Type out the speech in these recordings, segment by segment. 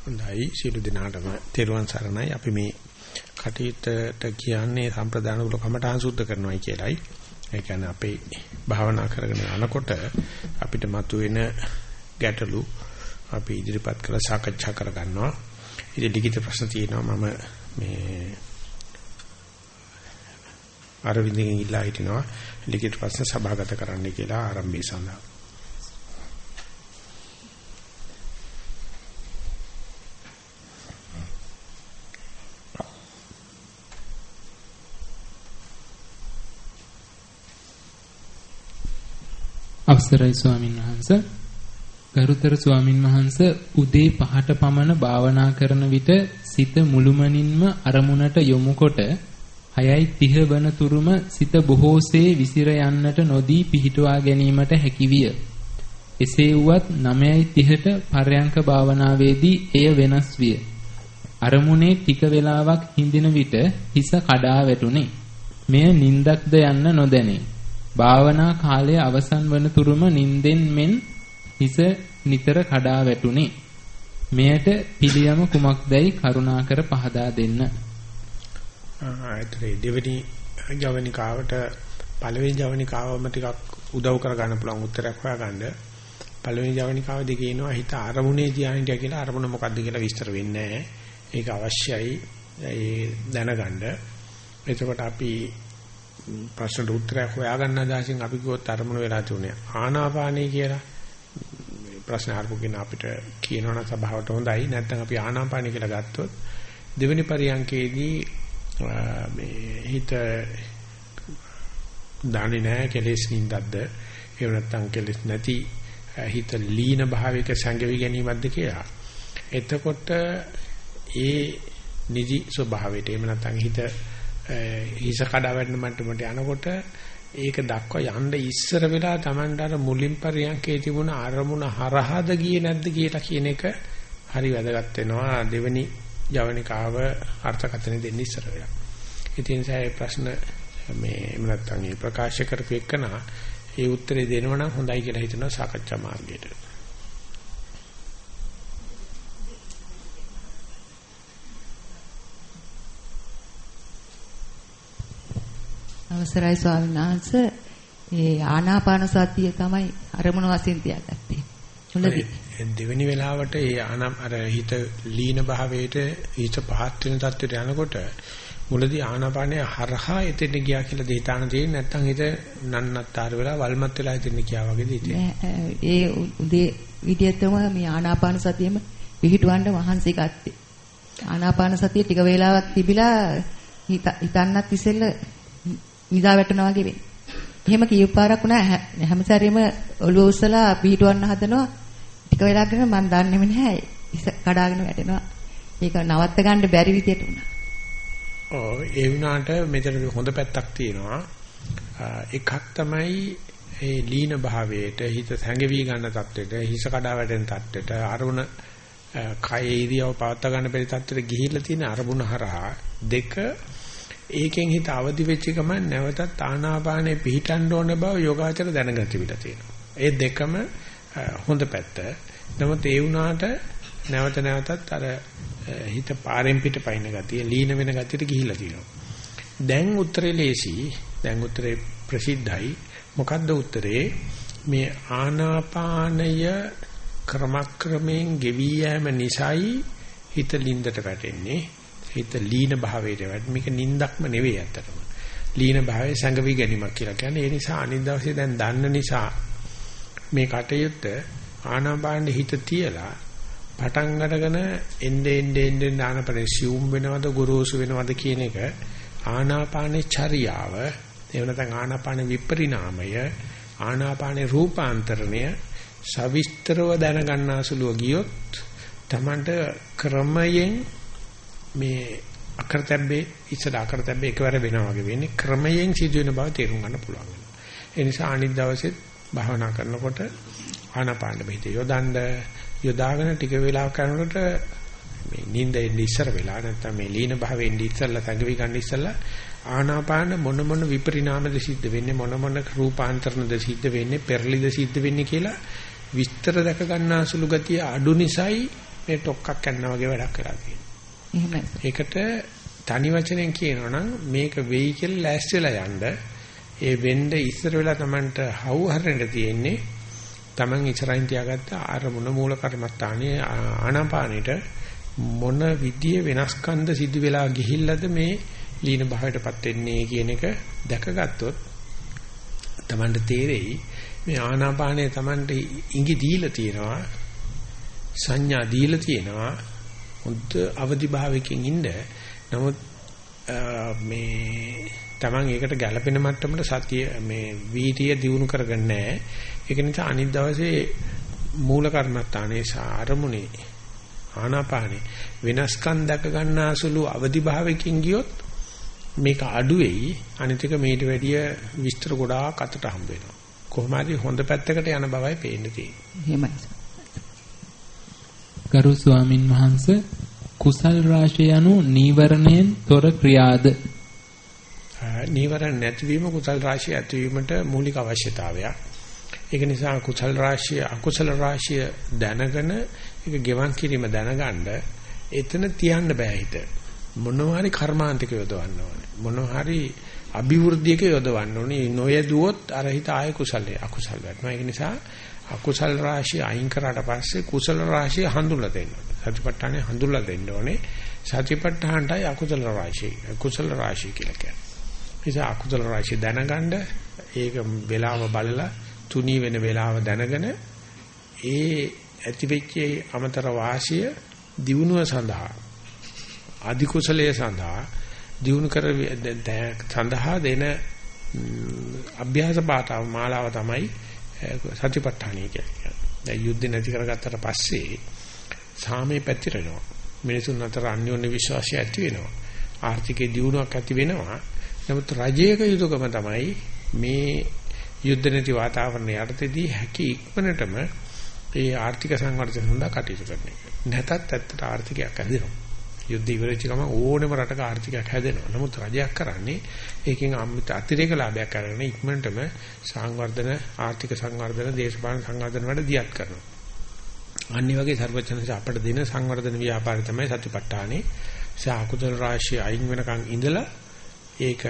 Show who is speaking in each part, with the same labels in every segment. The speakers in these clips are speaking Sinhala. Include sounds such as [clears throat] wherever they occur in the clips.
Speaker 1: හොඳයි. සියලු දෙනාටම තෙරුවන් සරණයි. අපි මේ කටයුත්තට කියන්නේ සම්ප්‍රදාන කුල කමඨාන් සුද්ධ කරනවායි කියලයි. ඒ කියන්නේ අපේ භාවනා කරගෙන යනකොට අපිට මතුවෙන ගැටලු අපි ඉදිරිපත් කරලා සාකච්ඡා කරගන්නවා. ඉතින් ලිඛිත ප්‍රශ්න තියෙනවා. මම මේ අරවින්දගෙන් ඉල්ලා හිටිනවා. ලිඛිත ප්‍රශ්න සභාගත කරන්න කියලා ආරම්භය සඳහා.
Speaker 2: අවසරයි ස්වාමින් වහන්ස ගරුතර ස්වාමින් වහන්ස උදේ පහට පමණ භාවනා කරන විට සිත මුළුමනින්ම අරමුණට යොමුකොට 6:30 වන තුරුම සිත බොහෝසේ විසිර යන්නට නොදී පිහිටුවා ගැනීමට හැකිවිය. එසේ වුවත් 9:30ට පර්යංක භාවනාවේදී එය වෙනස් විය. අරමුණේ ටික වේලාවක් හිඳින විට හිස කඩා වැටුනේ. මෙය නින්දක්ද යන්න නොදැනේ. භාවනා කාලය අවසන් වන තුරුම නින්දෙන් මෙන් හිස නිතර කඩා වැටුනේ. මෙයට පිළියම කුමක්දයි කරුණාකර පහදා දෙන්න.
Speaker 1: ආයතරේ දෙවෙනි ජවනිකාවට පළවෙනි ජවනිකාවම ටිකක් උදව් කරගන්න පුළුවන් උත්තරයක් හොයාගන්න. පළවෙනි ජවනිකාවදී කියනවා හිත අරමුණේ ධානයට කියලා අරමුණ මොකද්ද කියලා විස්තර වෙන්නේ ඒක අවශ්‍යයි ඒ දැනගන්න. එතකොට අපි ප්‍රශ්නට උත්තරයක් හොයාගන්න අදහසින් අපි කිව්වොත් අරමුණ වෙලා තුනේ ආනාපානයි කියලා. ප්‍රශ්න අහපු කෙනා අපිට කියනවනම් සභාවට හොඳයි. නැත්නම් අපි ආනාපානයි කියලා ගත්තොත් දෙවෙනි පරියන්කේදී මේ හිත දන්නේ නැහැ කෙලෙස් නින්දක්ද එහෙම නැත්නම් කෙලෙස් නැති හිත ලීන භාවයක සංගවි ගැනීමක්ද කියලා. එතකොට ඒ නිදි ස්වභාවයට එහෙම නැත්නම් හිත හිස කඩා වැටෙන මට්ටමට යනකොට ඒක දක්වා යන්න ඉස්සර වෙලා Tamanට අර මුලින් පරියන්කේ තිබුණ අරමුණ හරහාද ගියේ නැද්ද කියලා කියන එක හරි වැදගත් වෙනවා දෙවෙනි ජවනිකාව අර්ථකථන දෙන්න ඉස්සර වෙලා. ඉතින් ඒ ප්‍රශ්න මේ එහෙම නැත්නම් මේ ප්‍රකාශ කරපු එකනා ඒ උත්තරේ දෙනව නම් හොඳයි කියලා හිතනවා සාකච්ඡා මාර්ගයට.
Speaker 3: අවසරයි ස්වාමීන් වහන්සේ ඒ ආනාපාන සතිය තමයි අරමුණ වශයෙන් තියාගත්තේ. මුලදී
Speaker 1: දෙවෙනි වෙලාවට ඒ ආනම් අර හිත ලීන භාවයට හිත පහත් වෙන තත්ත්වයට යනකොට මුලදී ආනාපානය හරහා එතෙන් ගියා කියලා දෙහිතාන තියෙන්නේ නැත්නම් හිත නන්නත්තර වෙලා වල්මත් වෙලා එතෙන් ගියා වගේ දෙහිතේ.
Speaker 3: ඒ උදේ විදියටම මේ ආනාපාන සතියෙම පිහිටවන්න මහන්සි ගත්තේ. ආනාපාන සතිය ටික වේලාවක් තිබිලා හිතන්නත් ඉස්සෙල්ල විදා වැටෙනවා වගේ වෙන්නේ. එහෙම කීප පාරක් වුණා හැම සැරේම ඔළුව උස්සලා පිහිටවන්න හදනවා. ටික වෙලාවකට මම දන්නේම නැහැ. ඉස කඩාගෙන වැටෙනවා. ඒක නවත්ත ගන්න බැරි විදියට වුණා.
Speaker 1: ඔව් ඒ වුණාට මෙතන හොඳ පැත්තක් තියෙනවා. එකක් තමයි ඒ ලීන භාවයට හිත සැඟවි ගන්න තත්ත්වෙට හිස කඩා වැටෙන තත්ත්වෙට අරුණ කය ඉරියව පවත්වා ගන්න බැරි තත්ත්වෙට ගිහිල්ලා තියෙන අරමුණ හරහා දෙක ඒකෙන් හිත අවදි වෙච්ච ගමන් නැවතත් ආනාපානේ පිහිටන්න ඕන බව යෝගාචර දැනගන්න තිබිලා තියෙනවා. ඒ දෙකම හොඳ පැත්ත. නමුත් ඒ වුණාට නැවත නැවතත් අර හිත පාරෙන් පිට පයින් ගතිය ලීන වෙන ගතියට ගිහිල්ලා තියෙනවා. දැන් උත්තරේ ලේසි. දැන් උත්තරේ ප්‍රසිද්ධයි. මොකද්ද උත්තරේ? මේ ආනාපානය ක්‍රමක්‍රමයෙන් ගෙවි යෑම නිසායි හිත ලින්දට වැටෙන්නේ. හිත ලීන භාවයට වැඩ මේක නින්දක්ම නෙවෙයි ඇත්තටම. ලීන භාවයේ සංගවි ගැනීමක් කියලා කියන්නේ ඒ නිසා අනිත් දවසේ දැන් දන්න නිසා මේ කටයුත්ත ආනාපානෙ හිත තියලා පටන් අරගෙන එnde ende ende ආනාපානෙ සියුම් වෙනවද ගොරෝසු වෙනවද කියන එක ආනාපානේ චර්යාව එහෙම නැත්නම් ආනාපාන විපරිණාමය ආනාපානේ රූපාන්තරණය සවිස්තරව දැනගන්නාසුලුව ගියොත් Tamanට ක්‍රමයෙන් මේ අකරතැබ්බේ ඉස්සර අකරතැබ්බේ එකවර වෙනවා වගේ වෙන්නේ ක්‍රමයෙන් සිදුවෙන බව තේරුම් ගන්න පුළුවන් වෙනවා. ඒ නිසා අනිත් දවසෙත් භාවනා කරනකොට ආනාපාන මෙහිත යොදන්න යොදාගෙන ටික වෙලාවක් කරනකොට මේ නිින්ද එන්නේ ඉස්සර වෙලා නැත්නම් මේ ලීන භාවයෙන් ඉස්සරලා තඟවි ගන්න ඉස්සරලා ආනාපාන මොන මොන විපරිණාමද සිද්ධ වෙන්නේ මොන මොන රූපාන්තරණද සිද්ධ වෙන්නේ පෙරලිද සිද්ධ වෙන්නේ කියලා විස්තර දැක ගන්නා සුළු ගතිය අඩු නිසායි මේ ටොක්ක්ක් කරනවා වගේ වැඩක් කරලා තියෙනවා.
Speaker 3: එහෙමයි.
Speaker 1: ඒකට තනි වචනෙන් කියනවා නම් මේක වෙයි කියලා ලෑස්ති වෙලා යන්න ඒ වෙන්න ඉස්සර වෙලා Tamanට හවු හරෙන්න තියෙන්නේ Taman ඉස්සරහින් තියාගත්ත ආරමුණ මූල කර්මස්ථානයේ ආනාපානෙට මොන විදිය වෙනස්කන්ද සිදු වෙලා ගිහිල්ලාද මේ ලීන භාවයටපත් වෙන්නේ කියන එක දැකගත්තොත් Tamanට තේරෙයි මේ ආනාපානය Tamanට ඉඟි දීලා තියෙනවා සංඥා දීලා තියෙනවා හොඳ අවදි භාවයකින් ඉන්න නමුත් මේ Taman ඒකට ගැළපෙන මට්ටමට සතිය මේ වීර්යය දියුණු කරගන්නේ නැහැ. ඒක නිසා අනිත් දවසේ මූල කර්මස්ථානයේ සාරමුණේ ආනාපානේ වෙනස්කම් දැක ගන්නාසුළු අවදි භාවයකින් ගියොත් මේක අඩු වෙයි. අනිත් එක මේට වැඩිය විස්තර ගොඩාක් අතට හම්බ වෙනවා. කොහොම හරි හොඳ පැත්තකට යන බවයි පේන්න තියෙන්නේ.
Speaker 3: එහෙමයි.
Speaker 2: ගරු ස්වාමින් වහන්සේ කුසල් රාශිය යනු නීවරණයෙන් තොර ක්‍රියාද
Speaker 1: නීවරණ නැතිවීම කුසල් රාශිය ඇතිවීමට මූලික අවශ්‍යතාවයක්. ඒක නිසා කුසල් රාශිය අකුසල රාශිය දැනගෙන ඒක ගෙවන් කිරීම දැනගන්න එතන තියන්න බෑ හිත. මොනවා හරි කර්මාන්තික යොදවන්න ඕනේ. මොනවා හරි අභිවෘද්ධියක යොදවන්න ඕනේ. නොයදුවොත් අර හිත ආය කුසලයේ අකුසල වෙනවා. ඒක නිසා අකුසල් රාශිය අයින් කරාට පස්සේ කුසල රාශිය හඳුල්ලා දෙන්න ඕනේ. සතිපට්ඨානේ හඳුල්ලා දෙන්න ඕනේ. සතිපට්ඨානටයි අකුසල රාශිය කුසල රාශිය කියලා කියන්නේ. නිසා අකුසල රාශිය දැනගන්න ඒක වෙලාව බලලා තුනී වෙන වෙලාව දැනගෙන ඒ ඇතිවෙච්ච අමතර වාසිය දියුණුව සඳහා අධි කුසලයේ සඳහා දියුණු කර සඳහා දෙන අභ්‍යාස පාඨාව මාලාව තමයි සතිපට්ඨානිය කියන්නේ. දැන් යුද්ධ නැති කරගත්තට පස්සේ සාමේ පැතිරෙනවා. මිනිසුන් අතර අන්‍යෝන්‍ය විශ්වාසය ඇති වෙනවා. ආර්ථිකයේ දියුණුවක් ඇති වෙනවා. නමුත් රජයක යුතුයකම තමයි මේ යුද්ධ නැති වාතාවරණය යටතේදී හැකි ඉක්මනටම ඒ ආර්ථික සංවර්ධන සඳහා කටයුතු කරන එක. නැතත් ඇත්තට ආර්ථිකයක් හැදෙනවා. යුද්ධ ඉවරච්ච ගමන් ඕනෙම රටක ආර්ථිකයක් හැදෙනවා. නමුත් රජයක් කරන්නේ ඒකෙන් අතිරේක ලාභයක් කරගෙන ඉක්මනටම සංවර්ධන ආර්ථික සංවර්ධන දේශපාලන සංවර්ධන වල දියත් කරනවා. අනිත් වගේ සර්වචනස අපට දෙන සංවර්ධන ව්‍යාපාරය තමයි සතිපට්ඨානේ. සාකුතල රාශිය අයින් වෙනකන් ඉඳලා ඒක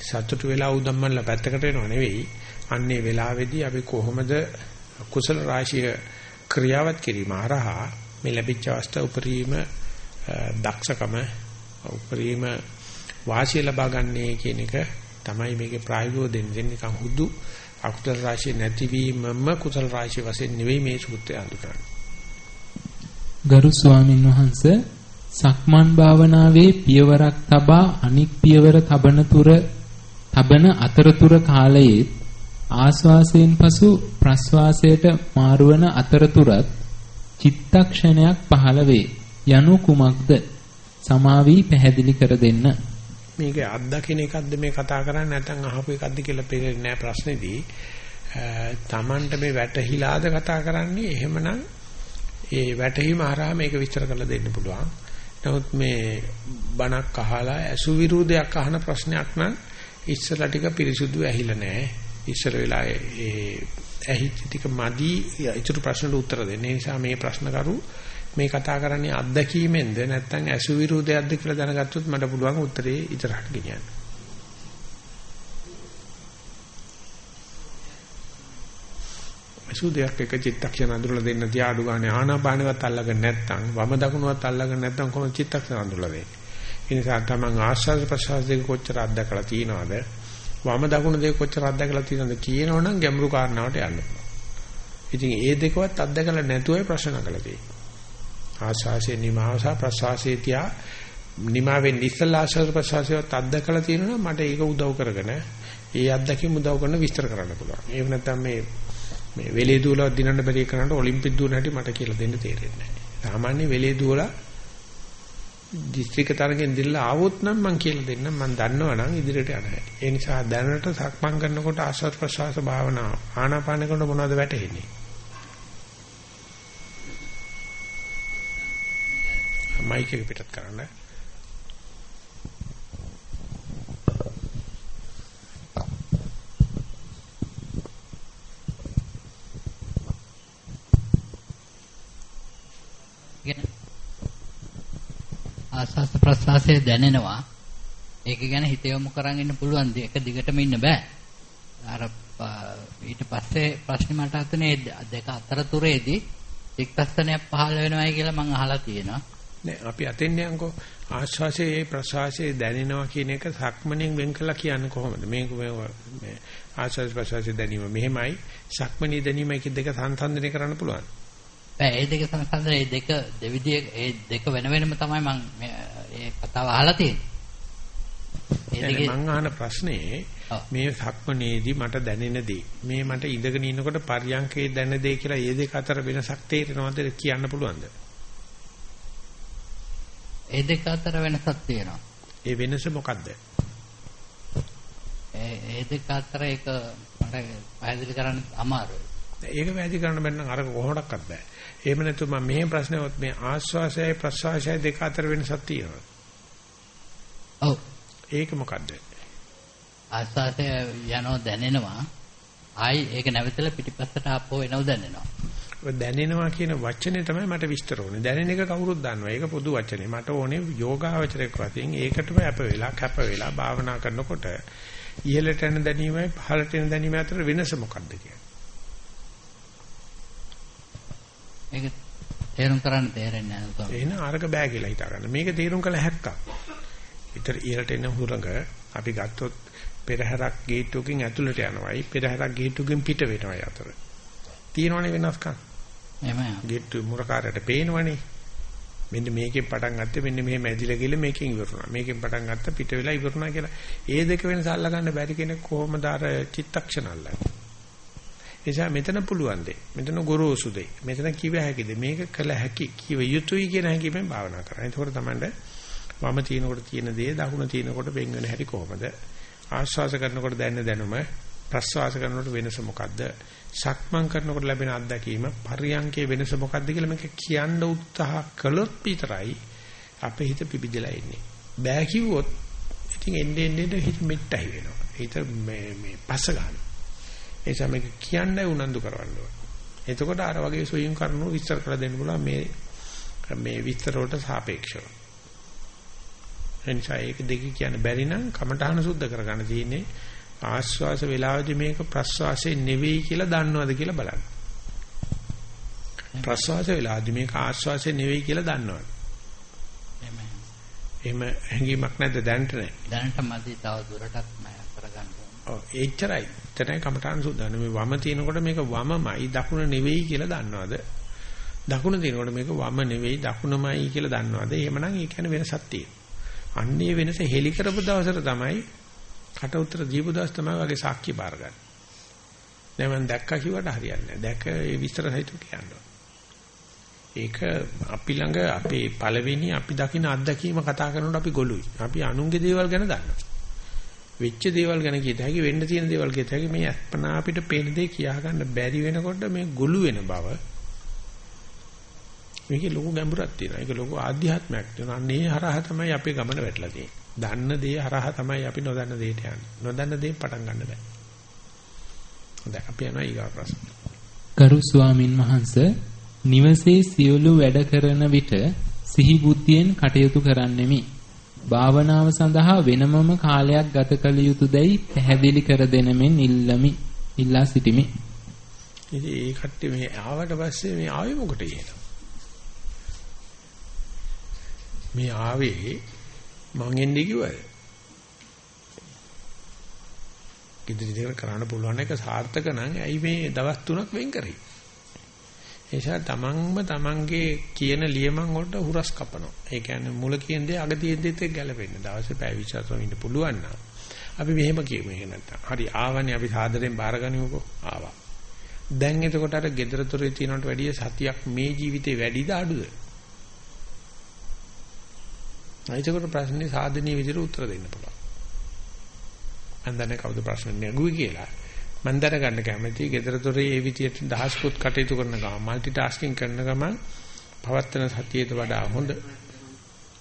Speaker 1: සතුටු වෙලා උදම්මන්ලා පැත්තකට වෙනව නෙවෙයි. අන්නේ වෙලාවේදී අපි කොහොමද කුසල රාශිය ක්‍රියාවත් කිරීම හරහා මේ ලැබිච්ච අවස්ථාව උපරිම දක්ෂකම උපරිම වාසිය ලබා ගන්නේ කියන එක තමයි මේකේ ප්‍රායෝගිකව දෙන්නේ නිකන් හුදු අකුසල රාශිය නැතිවීමම කුසල රාශිය වශයෙන් නෙවෙයි මේ සූත්‍රය අඳුරන්නේ.
Speaker 2: ගරු ස්වාමින් වහන්සේ සක්මන් භාවනාවේ පියවරක් තබා අනික් පියවර තබන තුර තබන අතරතුර කාලයේ ආස්වාසයෙන් පසු ප්‍රස්වාසයට මාරුවන අතරතුරත් චිත්තක්ෂණයක් පහළ වේ. යනු කුමක්ද? සමාවි පැහැදිලි කර දෙන්න.
Speaker 1: මේක අත්දකින්න එකක්ද මේ කතා කරන්නේ නැත්නම් අහපු එකක්ද කියලා පේන්නේ නැහැ ප්‍රශ්නේදී. Tamanට මේ වැටහිලාද කතා කරන්නේ එහෙමනම් ඒ වැටහීම හරහා මේක විස්තර කරලා දෙන්න පුළුවන්. නමුත් මේ බණක් අහලා අසු විරුද්ධයක් අහන ප්‍රශ්නයක් නම් ඉස්සලා ටික පිරිසුදු ඇහිලා නැහැ. ඉස්සර වෙලා ඒ ඇහිච්ච ටික මදි ඊටු ප්‍රශ්නට උත්තර දෙන්න. ඒ නිසා මේ ප්‍රශ්න කරු මේ කතා කරන්නේ අත්දැකීමෙන්ද නැත්නම් අසු විරුද්ධයක්ද කියලා දැනගත්තොත් මට පුළුවන් උත්තරේ ඉතරහට ගෙනියන්න. අසුදයක් එක චිත්තක්ෂණ අඳුරලා දෙන්න තියා අඩු ගන්න ආනාපානවත් අල්ලගෙන නැත්නම් වම දකුණවත් අල්ලගෙන නැත්නම් කොහොමද චිත්තක්ෂණ අඳුරලා දෙන්නේ? ඒ නිසා තමන් ආස්වාද ප්‍රසවාස දෙක කොච්චර අත්දකලා තියෙනවද? වම දකුණ දෙක කොච්චර අත්දකලා තියෙනවද කියනවනම් ගැඹුරු කාරණාවට යන්න පුළුවන්. ඉතින් ඒ දෙකවත් අත්දකලා නැතුවයි ප්‍රශ්න කරලා තියෙන්නේ. ආශාසයේ නිමාව සහ ප්‍රසවාසයේ තියා නිමා වෙන්නේ ඉස්සලා ආශාස ප්‍රසවාසයත් අත්දකලා තියෙනවා මට ඒක උදව් කරගෙන ඒ අත්දැකීම් උදව් කරන විස්තර කරන්න පුළුවන්. ඒක නැත්නම් මේ මේ වෙලේ දුවලා දිනන්න බැරි කරනට ඔලිම්පික් දුවන හැටි මට කියලා දෙන්න තේරෙන්නේ නැහැ. සාමාන්‍ය වෙලේ දුවලා දිස්ත්‍රික්ක තරගෙන් දිල්ලා ආවොත් නම් මං කියලා දෙන්නම් මං දන්නවනම් ඉදිරියට යන්න හැටි. ඒ නිසා දැනට සක්මන් කරනකොට ආශ්වාස ප්‍රශ්වාස භාවනාව ආනාපාන කරනකොට මොනවද වැටෙන්නේ? මයික් එක පිටත් කරන්න.
Speaker 4: ආස්වාස් ප්‍රස්වාසය දැනෙනවා. ඒක ගැන හිත යොමු කරන් ඉන්න පුළුවන්. ඒක දිගටම ඉන්න බෑ. අර ඊට පස්සේ ප්‍රශ්නේ මට අතනේ දෙක අතරතුරේදී එක්තස්සනයක් පහළ වෙනවයි කියලා මම අහලා තියෙනවා.
Speaker 1: නෑ. අපි අතෙන් යන්කෝ ආශ්වාසයේ ප්‍රශ්වාසයේ දැනෙනවා කියන එක සක්මණෙන් වෙන් කළා කියන්නේ කොහොමද? මේක මේ ආශ්වාස ප්‍රශ්වාසයේ දැනීම. මෙහෙමයි සක්මණේ දැනීමයි කියන දෙක සංසන්දනය කරන්න පුළුවන්.
Speaker 4: බෑ ඒ දෙක සංසන්දනය ඒ දෙක දෙවිදිය ඒ දෙක වෙන වෙනම තමයි මම මේ කතාව අහලා තියෙන්නේ.
Speaker 1: මම අහන ප්‍රශ්නේ මේ සක්මණේදී මට දැනෙන දේ මේ මට ඉඳගෙන ඉන්නකොට පරියන්කේ දැනෙන දේ කියලා ඒ දෙක අතර වෙනසක් තේරෙනවද කියන්න පුළුවන්ද
Speaker 4: ඒ දෙක අතර වෙනසක් තියෙනවා.
Speaker 1: ඒ වෙනස මොකද්ද?
Speaker 4: ඒ දෙක අතර ඒක මට පැහැදිලි කරන්න අමාරුයි.
Speaker 1: ඒක පැහැදිලි කරන්න බැන්න අර කොහොමඩක්වත් බෑ. එහෙම නැතු මම මේ ප්‍රශ්නවත් මේ ආස්වාසයයි ප්‍රස්වාසයයි දෙක අතර වෙනසක් තියෙනවා.
Speaker 4: ඔව්.
Speaker 1: ඒක මොකද්ද?
Speaker 4: ආස්වාසය යනෝ දැනෙනවා. ආයි ඒක නැවතලා පිටිපස්සට ආපහු එනව දැනෙනවා.
Speaker 1: දැනෙනවා කියන වචනේ තමයි මට විස්තර ඕනේ. දැනෙන එක කවුරුත් දන්නවා. ඒක පොදු වචනේ. මට ඕනේ යෝගාවචරයක් වශයෙන් ඒකටම අප වෙලා කැප වෙලා භාවනා කරනකොට ඉහළට යන දැනීමයි පහළට යන දැනීම අතර වෙනස මොකක්ද කියන්නේ?
Speaker 4: ඒක තේරුම් කරන්න තේරෙන්නේ නැහැ.
Speaker 1: එහෙනම් අරක බෑ කියලා හිතා ගන්න. මේක තේරුම් කළ හැක්කක්. ඊතර ඉහළට එන හුරඟ අපි ගත්තොත් පෙරහැරක් ගේට්ටුවකින් ඇතුළට යනවායි පෙරහැරක් ගේට්ටුවකින් පිට වෙනවායි අතර. තියෙනවනේ වෙනස්කම්.
Speaker 4: එහෙමයි.
Speaker 1: ගෙට්ටු මුරකාරයට පේනවනේ. මෙන්න මේකෙන් පටන් ගත්තේ මෙන්න මෙහෙම ඇදිලා ගිහලා මේකෙන් ඉවරුණා. මේකෙන් පටන් ගත්ත පිට වෙලා ඉවරුණා කියලා. ඒ දෙක වෙනස අල්ලා ගන්න බැරි කෙනෙක් කොහොමද අර චිත්තක්ෂණ අල්ලන්නේ? එනිසා මෙතන පුළුවන් දෙ. මෙතන ගොරෝසු දෙ. මෙතන කිව හැකිද? මේක කළ හැකි. කිව යුතුයි කියන හැකියෙන් භාවනා කරා. ඒකෝර තමයි වම තිනකොට තියෙන දේ දකුණ තිනකොට වෙන් වෙන හැටි කොහොමද? ආශ්වාස කරනකොට දැනෙන දැනුම ප්‍රශ්වාස කරනකොට වෙනස මොකද්ද? සක්මන් කරනකොට ලැබෙන අත්දැකීම පරියංකේ වෙනස මොකද්ද කියලා මේක කියන්න උත්සාහ කළොත් විතරයි අපේ හිත පිබිදලා ඉන්නේ. බෑ කිව්වොත් ඉතින් එන්නේ එන්නේ හිත මෙට්ටයි වෙනවා. හිත මේ මේ පස්ස ගන්න. ඒ නිසා මේක කියන්නයි උනන්දු කරවන්න ඕනේ. එතකොට අර වගේ සොයින් කරුණු විස්තර කරලා දෙන්න පුළුවන් මේ මේ විස්තර වලට සාපේක්ෂව. එනිසා ඒක දෙක කියන්න බැරි නම් කමඨහන සුද්ධ කරගන්න තියෙන්නේ ආශ්වාස වේලාවේදී මේක ප්‍රශ්වාසයේ නෙවෙයි කියලා දන්නවද කියලා බලන්න. ප්‍රශ්වාස වේලාවේදී මේක ආශ්වාසයේ නෙවෙයි කියලා දන්නවද? එහෙම හැඟීමක් නැද්ද දැනට නැහැ.
Speaker 4: දැනට මදි තව දුරටත් මම කරගන්න
Speaker 1: ඔව් එච්චරයි. එතනයි කමඨාන් සුද්ධාන මේ වම තිනකොට මේක වමමයි දකුණ නෙවෙයි කියලා දන්නවද? දකුණ තිනකොට මේක වම නෙවෙයි දකුණමයි කියලා දන්නවද? එහෙමනම් ඒ කියන්නේ වෙනසක් තියෙනවා. අන්නේ වෙනස හෙලි කරපු දවසට තමයි කට උතර දීපු දවස් තමයි වගේ සාක්ෂි බාර ගන්න. දැන් මම දැක්කා කිව්වට හරියන්නේ නැහැ. දැක ඒ විස්තර සහිතව කියන්න ඒක අපි ළඟ අපේ පළවෙනි අපි දකින අත්දැකීම කතා කරනකොට අපි ගොළුයි. අපි අනුන්ගේ දේවල් ගැන දන්නවා. වෙච්ච දේවල් ගැන කියත හැකි වෙන්න තියෙන දේවල් කියත හැකි මේ අත්පනා අපිට පේන දේ කියා ගන්න බැරි වෙනකොට මේ ගොළු වෙන බව මේකේ ලොකු ගැඹුරක් තියෙනවා. ඒක ලොකු ආධ්‍යාත්මයක් තියෙනවා. අනේ හරහා තමයි අපේ ගමන වැටලා තියෙන්නේ. දන්න දේ හරහා තමයි අපි නොදන්න දෙයට යන්නේ. නොදන්න දේ පටන් ගන්න බෑ. හොඳයි අපි යනවා ඊගා ප්‍රශ්න.
Speaker 2: ගරු ස්වාමින් වහන්සේ නිවසේ සියලු වැඩ කරන විට සිහි බුද්ධියෙන් කටයුතු කරන්නෙමි. භාවනාව සඳහා වෙනමම කාලයක් ගත කළ යුතුයදයි පැහැදිලි කර දෙනමින් ඉල්ලමි. ඉල්ලා සිටිමි.
Speaker 1: ඉතින් ඒ කට්ටිය මේ ආවට පස්සේ මේ ආවේ මොකටද කියලා. මේ ආවේ මං එන්නේ කිව්වද? ඉදිරි දෙකට කරන්න පුළුවන් එක සාර්ථක නම් ඇයි මේ දවස් තුනක් වෙන් කරේ? එනිසා තමන්ම තමන්ගේ කියන ලියමන් වලට හුරස් කපනවා. ඒ කියන්නේ මුල කියන දේ අග තියෙන දේත් එක්ක ගැලපෙන්න. දවසේ පැය 20ක් ඉන්න පුළුවන් නම් අපි මෙහෙම කියමු එහෙම නැත්තම්. හරි ආවනේ අපි සාදරයෙන් බාරගනිමුකෝ. ආවා. දැන් එතකොට අර gedara thore තියනට වැඩිය සතියක් මේ ජීවිතේ වැඩිද අඩුද? එතකොට ප්‍රශ්නේ සාධනීය විදිහට උත්තර දෙන්න පුළුවන්. මම දන්නේ කවුද ප්‍රශ්න නැගුවේ කියලා. මම දැනගන්න කැමතියි gedara dore ඒ විදිහට දහස් පුත් කටයුතු කරන ගම মালටි ටාස්කින් කරන ගම පවත්තන සතියේට වඩා හොඳ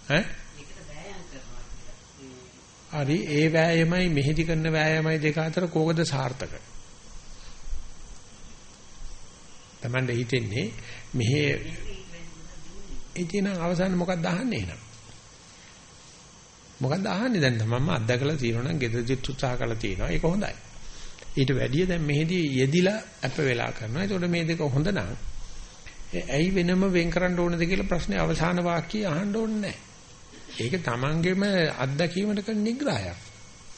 Speaker 1: ඈ හරි ඒ වෑයමයි මෙහෙදි කරන වෑයමයි දෙක අතර කෝකද සාර්ථක Tamande හිතෙන්නේ මෙහෙ ඒ කියන අවසාන මොකක්ද අහන්නේ එහෙනම් මොකද්ද අහන්නේ දැන් තමන්ම අත්දකලා තියෙනවා නම් ගෙදරදිත් උත්සාහ කරලා තියෙනවා. ඒක හොඳයි. ඊට වැඩිය දැන් මෙහෙදී යෙදිලා අප වෙලා කරනවා. ඒතකොට මේ දෙක හොඳ නම් ඇයි වෙනම වෙන් කරන්න ඕනද කියලා ප්‍රශ්නේ අවසාන වාක්‍යය අහන්න ඕනේ නැහැ. ඒක තමන්ගේම අත්දැකීමට කරන නිග්‍රහයක්.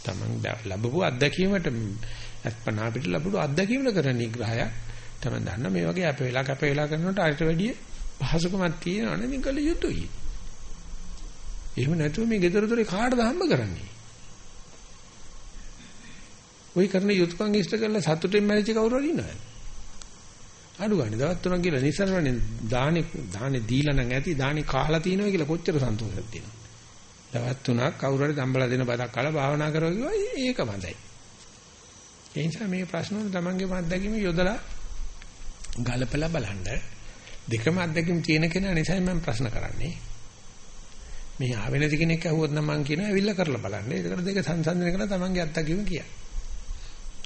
Speaker 1: තමන් ලැබපු අත්දැකීමට අත්පනා පිට ලැබුණු අත්දැකීමට කරන නිග්‍රහයක්. තමන් දන්න මේ වගේ අප වෙලා කැප වෙලා කරනකොට අරිට වැඩිය පහසුකමක් තියෙනවනේ මේක කළ යුතුයි. එහෙම නැතුව මේ ගෙදර දොරේ කාටද හම්බ කරන්නේ? ওই කරන යුතුයකම් ඉෂ්ට කරලා සතුටෙන් මැරිච්ච කවුරු හරි ඉන්නවද? අඩු ගන්න දවස් තුනක් ගිහලා නිසරවනේ දානේ දානේ දීලා නම් ඇති දානේ කාලා තිනවා කියලා කොච්චර සන්තෝෂයක් තියෙනවද? දවස් තුනක් කවුරු හරි දම්බලා දෙන බඩක් කාලා භාවනා කරනවා කිව්වා ඒක මඳයි. ඒ නිසා මේ ප්‍රශ්න වල තමන්ගේ අත්දැකීම යොදලා ගලපලා බලන්න දෙකම අත්දැකීම් තියෙන කෙනා නිසා මම ප්‍රශ්න කරන්නේ. මේ ආවෙ නැති කෙනෙක් අහුවොත් නම් මං කියනවා ඇවිල්ලා කරලා බලන්න. ඒකට දෙක සංසන්දනය කරලා තමන්ගේ අත්දැකීම කියන්න.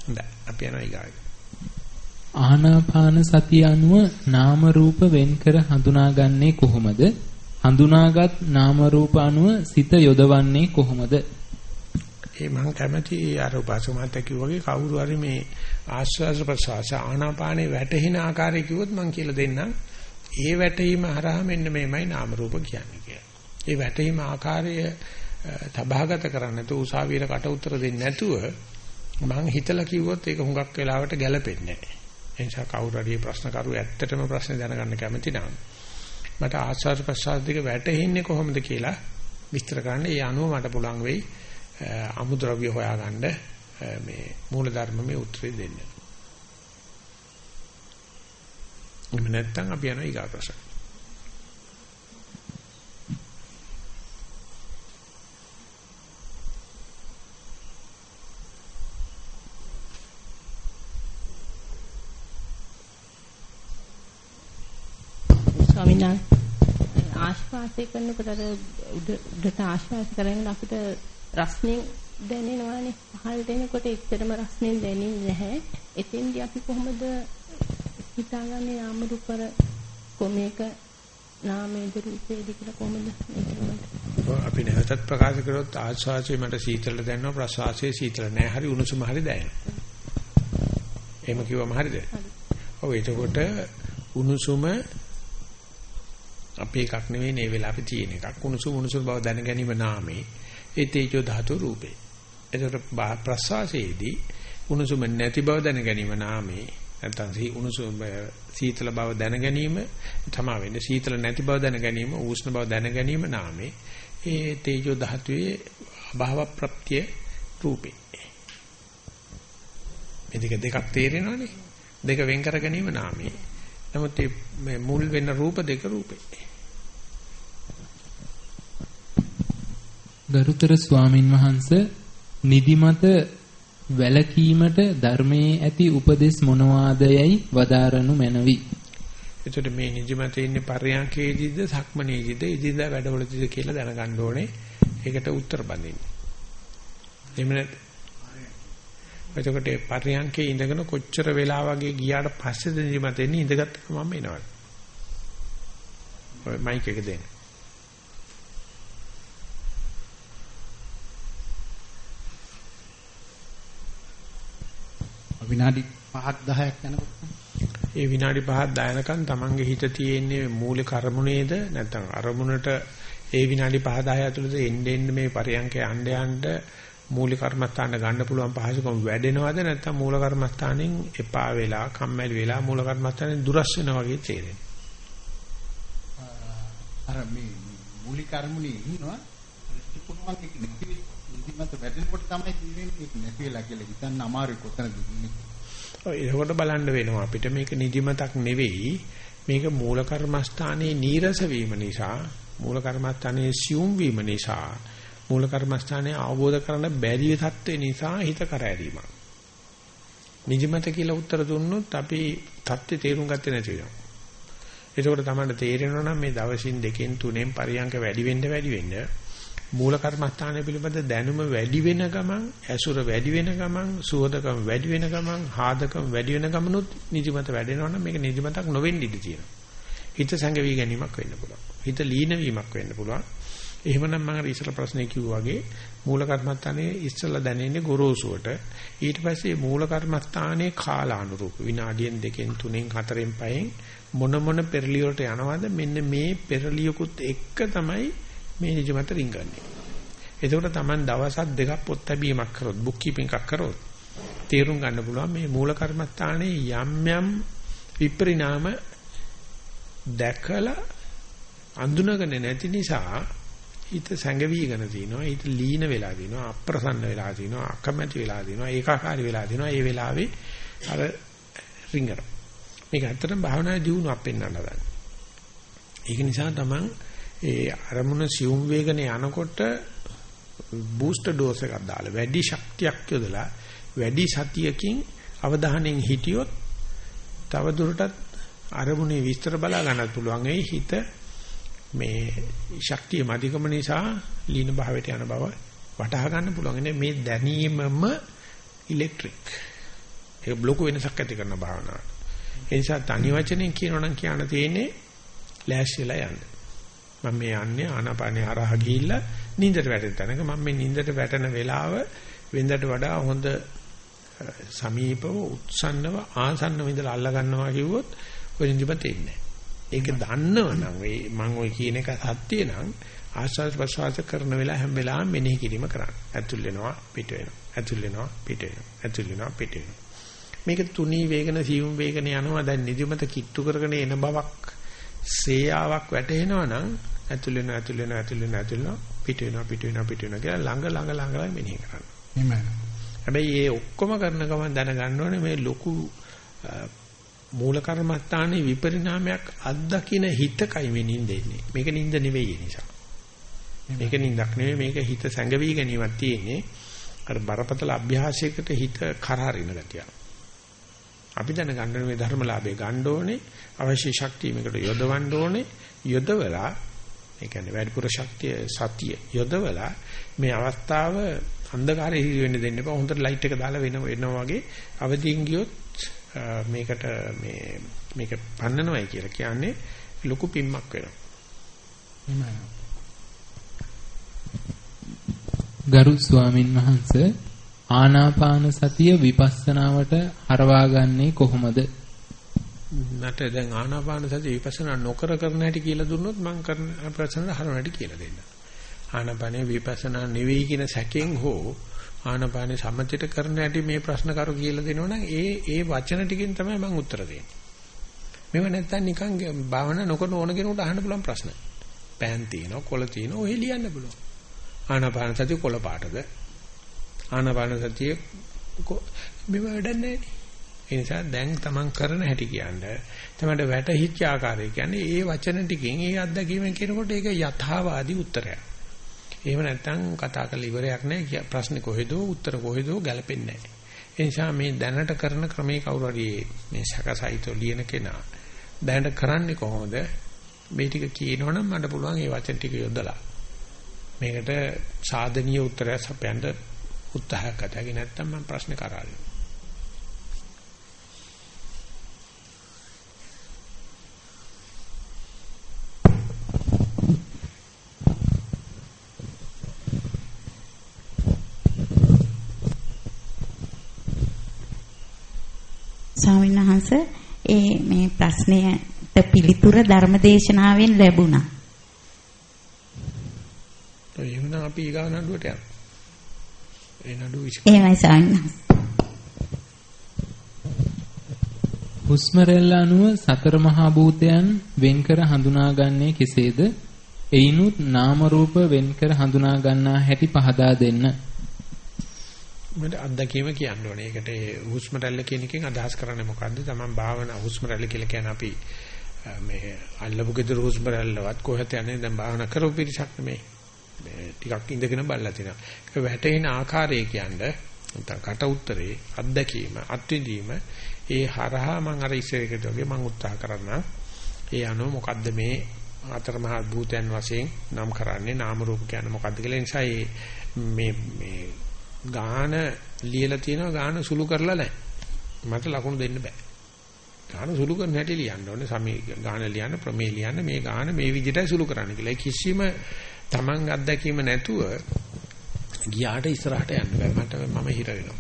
Speaker 1: හොඳයි. අපි යනවා ඊගාවට.
Speaker 2: ආනාපාන සතිය අනුව නාම රූප වෙන්කර හඳුනාගන්නේ කොහොමද? හඳුනාගත් නාම රූප අනුව සිත යොදවන්නේ කොහොමද?
Speaker 1: ඒ මම කැමති අර උපාසකමත් කිව්වාගේ කවුරු හරි මේ ආස්වාද ප්‍රසවාස ආනාපානේ වැටෙන ආකාරය කිව්වොත් මම කියලා දෙන්නම්. ඒ වැටීම හරහා මෙන්න මේමයි නාම රූප කියන්නේ කියලා. ඒ වැටීම ආකාරය තබාගත කරන්නේ නැතුව උසාවියට කට උතර දෙන්නේ නැතුව මම හිතලා කිව්වොත් ඒක හුඟක් වෙලාවට ගැලපෙන්නේ නැහැ. ඒ නිසා කවුරු හරි ප්‍රශ්න කරු ඇත්තටම ප්‍රශ්න දැනගන්න කැමති නම් මට ආස්වාද ප්‍රසආද දෙක වැටෙන්නේ කොහොමද කියලා විස්තර කරන්න ඒ අනුව මට පුළුවන් වෙයි අමුද්‍රව්‍ය හොයාගන්න මේ මූල ධර්මයේ උත්තරේ දෙන්න. එහෙම නැත්නම් අපි යනවා ඊගා ප්‍රශ්න.
Speaker 5: ස්වාමීන් ආශ්වාසය කරනකොට අර උඩට ආශ්වාස කරගෙන අපිට රස්නේ දැනෙනවානේ පහළට එනකොට එච්චරම රස්නේ දැනෙන්නේ නැහැ. එතෙන්දී අපි කොහොමද හිතාගන්නේ නාම රූපර කොමේක නාමයේද රූපයේද කියලා කොහොමද
Speaker 1: අපි නැවතත් ප්‍රකාශ කරොත් ආශ්වාසයේ මට සීතල දැනෙනවා ප්‍රශ්වාසයේ සීතල නැහැ. හරි උණුසුම හරි දැනෙනවා. එහෙම කිව්වම හරිද? ඔව් එතකොට උණුසුම අපේ එකක් නෙවෙයි මේ වෙලාවේ තියෙන එකක්. උණුසුම උණුසුම බව දැන ගැනීම නාමේ ඒ තේජෝ ධාතු රූපේ. එතකොට ප්‍රසවාසයේදී උණුසුම නැති බව දැන ගැනීම නාමේ නැත්නම් සී උණුසුම සීතල බව දැන ගැනීම තමයි වෙන්නේ. සීතල නැති බව දැන ගැනීම, උෂ්ණ බව දැන ගැනීම නාමේ ඒ තේජෝ ධාතුවේ අභාව ප්‍රත්‍ය රූපේ. මේ දෙක දෙකක් තේරෙනවනේ. දෙක වෙන් කර ගැනීම නාමේ. නමුත් මේ මුල් වෙන රූප දෙක රූපේ.
Speaker 2: ගරුතර ස්වාමින් වහන්සේ නිදිමත වැලකීමට ධර්මයේ ඇති උපදෙස් මොනවාදයයි වදාරනු මැනවි.
Speaker 1: එතකොට මේ නිදිමත ඉන්නේ පර්යංකේදීද සක්මනේදීද ඉදිරියදා වැඩවලදීද කියලා දැනගන්න ඕනේ. ඒකට උත්තර බඳින්න. එහෙම නැත්නම් එතකොට පර්යංකේ ඉඳගෙන කොච්චර වෙලා වගේ ගියාට පස්සේද නිදිමත එන්නේ ඉඳගත්තුම මම එනවා. ඔය මයික් එක දෙන්න.
Speaker 6: විනාඩි 5ක් 10ක් යනකොට?
Speaker 1: ඒ විනාඩි 5ක් 10 යනකම් Tamange හිත තියෙන්නේ මූලික අරමුණේද? නැත්නම් අරමුණට ඒ විනාඩි 5 10 ඇතුළත එන්න මේ පරියන්කේ යන්න යන්න මූලික කර්මස්ථාන ගන්න පුළුවන් පහසුකම් වැඩෙනවද? නැත්නම් මූල කර්මස්ථානෙන් එපා වෙලා කම්මැලි වෙලා මූල කර්මස්ථානෙන් දුරස් වෙනවා වගේ තේරෙනවා.
Speaker 6: අර මේ මූලික අරමුණේ ඉන්නවා. ටිකුණුවක් එක නිදි නිදිමත වැටෙනකොට තමයි තේරෙන්නේ නැති වෙලා කියලා හිතන්න අමාරුයි කොතනද ඉන්නේ.
Speaker 1: ඔය ඒකට බලන්න වෙනවා අපිට මේක නිදිමතක් නෙවෙයි මේක මූල කර්මස්ථානයේ නීරස වීම නිසා මූල කර්මස්ථානයේ සියුම් වීම නිසා මූල කර්මස්ථානයේ අවබෝධ කරගන්න බැරි තත්ත්වේ නිසා හිත කරදරීමක්. නිදිමත කියලා උත්තර දුන්නොත් අපි தත්ත්වේ තේරුම් ගත්තේ නැති වෙනවා. ඒකෝට තමයි තේරෙනවා නම් මේ දවසින් දෙකෙන් තුනෙන් පරියන්ක වැඩි වෙන්න වැඩි වෙන්න මූල කර්මස්ථානය පිළිබඳ දැනුම වැඩි වෙන ගමන් ඇසුර වැඩි වෙන ගමන් සුවදකම වැඩි වෙන ගමන් හාදකම වැඩි වෙන ගමනොත් නිදිමත වැඩෙනවා නම් මේක නිදිමතක් නොවෙන්න ඉඩ තියෙනවා. හිත සංගවි ගැනීමක් වෙන්න පුළුවන්. හිත ලීන වීමක් වෙන්න පුළුවන්. එහෙමනම් මම අර ඉස්සර ප්‍රශ්නේ කිව්වා වගේ මූල කර්මස්ථානයේ ඉස්සලා දැනෙන්නේ ගොරෝසුවට. ඊට පස්සේ මූල කර්මස්ථානයේ කාලානුරූප විනාඩියෙන් දෙකෙන් තුනෙන් හතරෙන් පහෙන් මොන මොන පෙරලිය වලට යනවද මෙන්න මේ පෙරලියකුත් එක්ක තමයි මේ නිජමත රින්ගන්නේ. එතකොට Taman දවසක් දෙකක් පොත් ලැබීමක් කරොත් බුක් කීපින් එකක් කරොත් තේරුම් ගන්න පුළුවන් මේ මූල කර්මස්ථානයේ යම් යම් විපරිණාම දැකලා අඳුනගෙන නැති නිසා හිත සැඟවිගෙන තිනවා හිත ලීන වෙලා තිනවා අප්‍රසන්න වෙලා තිනවා අකමැති වෙලා තිනවා ඒකාකාරී වෙලා තිනවා ඒ වෙලාවේ අර රිංගර මේක ඇත්තටම භාවනාවේ දියුණුවක් පෙන්වන්න ගන්න. ඒක නිසා තමන් ඒ අරමුණ සියුම් වේගනේ යනකොට බූස්ටර් ඩෝස් එකක් දාලා වැඩි ශක්තියක් යොදලා වැඩි සතියකින් අවධානයෙන් හිටියොත් තව දුරටත් අරමුණේ විස්තර බලා ගන්නත් පුළුවන් ඒ හිත මේ ශක්තිය මධිකම නිසා ලීන භාවයට යන බව වටහා ගන්න පුළුවන්. මේ දැනීමම ඉලෙක්ට්‍රික්. ඒක බ්ලොකු වෙනසක් ඇති කරන භාවනාවක්. ඒ නිසා තනි වචනෙන් කියනවා නම් කියන්න තියෙන්නේ ලෑස්තිලා යන්න. මම මේ යන්නේ ආනාපානේ හරහා ගිහිල්ලා නින්දට වැටෙන තැනක මම මේ නින්දට වැටෙන වෙලාව වෙනදට වඩා හොඳ සමීපව උත්සන්නව ආසන්නව ඉඳලා අල්ල ගන්නවා කිව්වොත් ඔය නිදිමත එන්නේ ඒක දන්නවනම් මම ඔය කියන එක සත්‍ය නම් ආස්වාද ප්‍රසවාස කරන වෙලාව හැම වෙලාවෙම මෙනෙහි කිරීම කරන්න. ඇතුල් වෙනවා පිට වෙනවා. ඇතුල් වෙනවා පිට වෙනවා. ඇතුල් වෙනවා පිට වෙනවා. මේක තුනී වේගන සියුම් වේගන යනවා දැන් නිදිමත කිට්ටු කරගෙන එන බවක් සේයාවක් වැටෙනවා නම් ඇතුල් වෙනවා ඇතුල් වෙනවා ඇතුල් වෙනවා ඇතුල් වෙනවා පිට වෙනවා පිට වෙනවා පිට වෙනවා කියලා ළඟ ළඟ ළඟ ළඟ මෙනෙහි කරන්න.
Speaker 6: එහෙමයි.
Speaker 1: හැබැයි මේ ඔක්කොම කරන ගමන් දැනගන්න ඕනේ මේ ලොකු මූල කර්මස්ථානයේ විපරිණාමයක් අත්දකින්න හිතකයි මේ නිින්ද එන්නේ. මේක නිින්ද නෙවෙයි නිසා. මේක නිින්දක් නෙවෙයි මේක හිත සැඟවි ගැනීමක් තියෙන්නේ. අර බරපතල අභ්‍යාසයකට හිත කරහරින ගතිය. අපි දැනගන්න මේ ධර්මලාභය ගන්න ඕනේ අවශ්‍ය ශක්තිය මේකට යොදවන්න ඕනේ යොදවලා ඒ කියන්නේ වැඩිපුර ශක්තිය සතිය යොදවලා මේ අවස්ථාව අන්ධකාරයේ හිරි වෙන්න දෙන්න එපා හොඳට ලයිට් එක දාලා වෙන වෙනවා වගේ අවදීන් ගියොත් මේකට මේ මේක පන්නනවයි කියලා කියන්නේ ලොකු පිම්මක් වෙනවා.
Speaker 2: ගරු ස්වාමින් වහන්සේ ආනාපාන සතිය විපස්සනාවට හරවාගන්නේ කොහොමද?
Speaker 1: මට දැන් ආනාපාන සතිය විපස්සනා නොකර කරන හැටි කියලා දුන්නොත් මම කරන ප්‍රශ්නට හරවන හැටි කියලා දෙන්න. ආනාපානේ විපස්සනා නෙවෙයි කියන සැකෙන් හෝ ආනාපානේ සම්මතිත කරන හැටි මේ ප්‍රශ්න කරු කියලා දෙනවනම් ඒ ඒ වචන ටිකෙන් තමයි මම උත්තර දෙන්නේ. මේව නැත්තම් නිකන් භාවනා නොකරන ඕන කෙනෙකුට අහන්න පුළුවන් ප්‍රශ්න. පෑන් තියෙනවා, කොළ තියෙනවා, ඔය ලියන්න පුළුවන්. ආනාපාන සතිය කොළ පාටද? ආනාපාන සතිය මේව වැඩක් නැහැ. ඒ නිසා දැන් තමන් කරන හැටි කියන්නේ තමයි වැටහිච්ච ආකාරය කියන්නේ ඒ වචන ටිකෙන් ඒ අත්දැකීමෙන් කියනකොට ඒක යථාවාදී උත්තරයක්. එහෙම නැත්නම් කතා කරලා ඉවරයක් නැහැ. ප්‍රශ්නේ කොහෙදෝ උත්තර කොහෙදෝ ගැලපෙන්නේ නැහැ. ඒ නිසා මේ දැනට කරන ක්‍රමේ කවුරු හරි මේ සකසයිතෝ ලියන කෙනා දැනට කරන්නේ කොහොමද? මේ ටික කියනවනම් මට පුළුවන් ඒ වචන ටික යොදලා මේකට සාධනීය උත්තරයක් සපයන්න උත්සාහ කරගන්න නැත්නම් මම ප්‍රශ්න කරාලු.
Speaker 7: ස්වාමීන් වහන්ස ඒ මේ ප්‍රශ්නයට පිළිතුර ධර්මදේශනාවෙන් ලැබුණා.
Speaker 1: එහෙනම් අපි ඊගා නඩුවට යමු. ඒ නඩුව විශ්ව.
Speaker 7: එහෙමයි ස්වාමීන් වහන්ස.
Speaker 2: හුස්ම රැල්ල අනුව සතර මහා භූතයන් වෙන්කර හඳුනාගන්නේ කෙසේද? එයිනුත් නාම රූප වෙන්කර හඳුනා ගන්නා හැටි පහදා දෙන්න.
Speaker 1: මට අත්දැකීම කියන්න ඕනේ. ඒකට හුස්ම රැල්ල කියන එකෙන් අදහස් කරන්නේ මොකද්ද? Taman භාවනා හුස්ම රැල්ල කියලා කියන්නේ අපි මේ අල්ලපු gedara හුස්ම රැල්ලවත් කොහෙද යන්නේ දැන් භාවනා කරපු පිරිසක් නෙමෙයි. ටිකක් ඉඳගෙන බලලා තිනවා. ඒක වැටෙන ආකාරය කියන්නේ නැත්නම් කට උත්තරේ අත්දැකීම අත්විඳීම ඒ හරහා මම අර ඉස්සරකට වගේ මම උත්සාහ කරනවා. ඒ අනුව මොකද්ද මේ අතරමහා භූතයන් වශයෙන් නම් කරන්නේ නාම රූප කියන්නේ මොකද්ද කියලා නිසා මේ මේ ගාන ලියලා තියෙනවා ගාන සුළු කරලා නැහැ. මට ලකුණු දෙන්න බෑ. ගාන සුළු කරන හැටි ලියන්න ඕනේ. සමී ගාන ලියන්න ප්‍රමේ ලියන්න මේ ගාන මේ විදිහටයි සුළු කරන්න කියලා. කිසිම Taman අත්දැකීම නැතුව ගියාට ඉස්සරහට යන්න බෑ. මට මම හිර වෙනවා.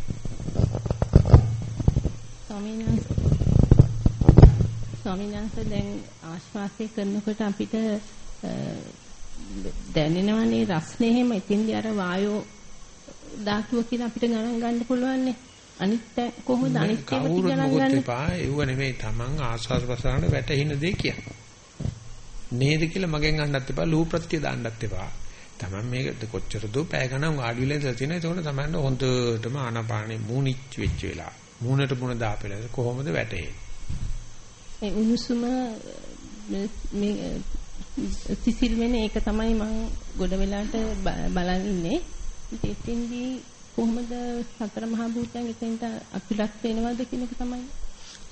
Speaker 5: දැන් ආශ්වාසය කරනකොට අපිට දැනෙනවනේ රස්නේ එහෙම ඉතින්දී අර වායෝ ධාතුව කියලා අපිට ගණන් ගන්න පුළුවන් නේ. අනිත් කොහොමද අනිත් ඒවා
Speaker 1: කවුරුත්
Speaker 5: ගණන් ගන්න?
Speaker 1: එපා. ඒව නෙමෙයි Taman ආස්වාද ප්‍රසාරණ වැටෙන දේ කියන්නේ. නේද කියලා මගෙන් අහන්නත් එපා. ලූ ප්‍රත්‍ය දාන්නත් එපා. Taman මේක කොච්චර දෝ පැය ගණන් වාඩි වෙලා ඉඳලා තියෙනවා. ඒකෝන Tamanට හොඳටම ආනාපානෙ මූණිච් වෙච්ච වෙලා. මූණට මූණ දාපෙලා කොහොමද වැටෙන්නේ?
Speaker 5: ඒ උණුසුම මේ සිසිල් වෙන ඒක තමයි මම ගොඩ වෙලාට බලන් ඉන්නේ. ඉතින් එතෙන්දී කොහොමද සතර මහා භූතයන් එතෙන්ට අතුලත් වෙනවද කියන එක තමයි.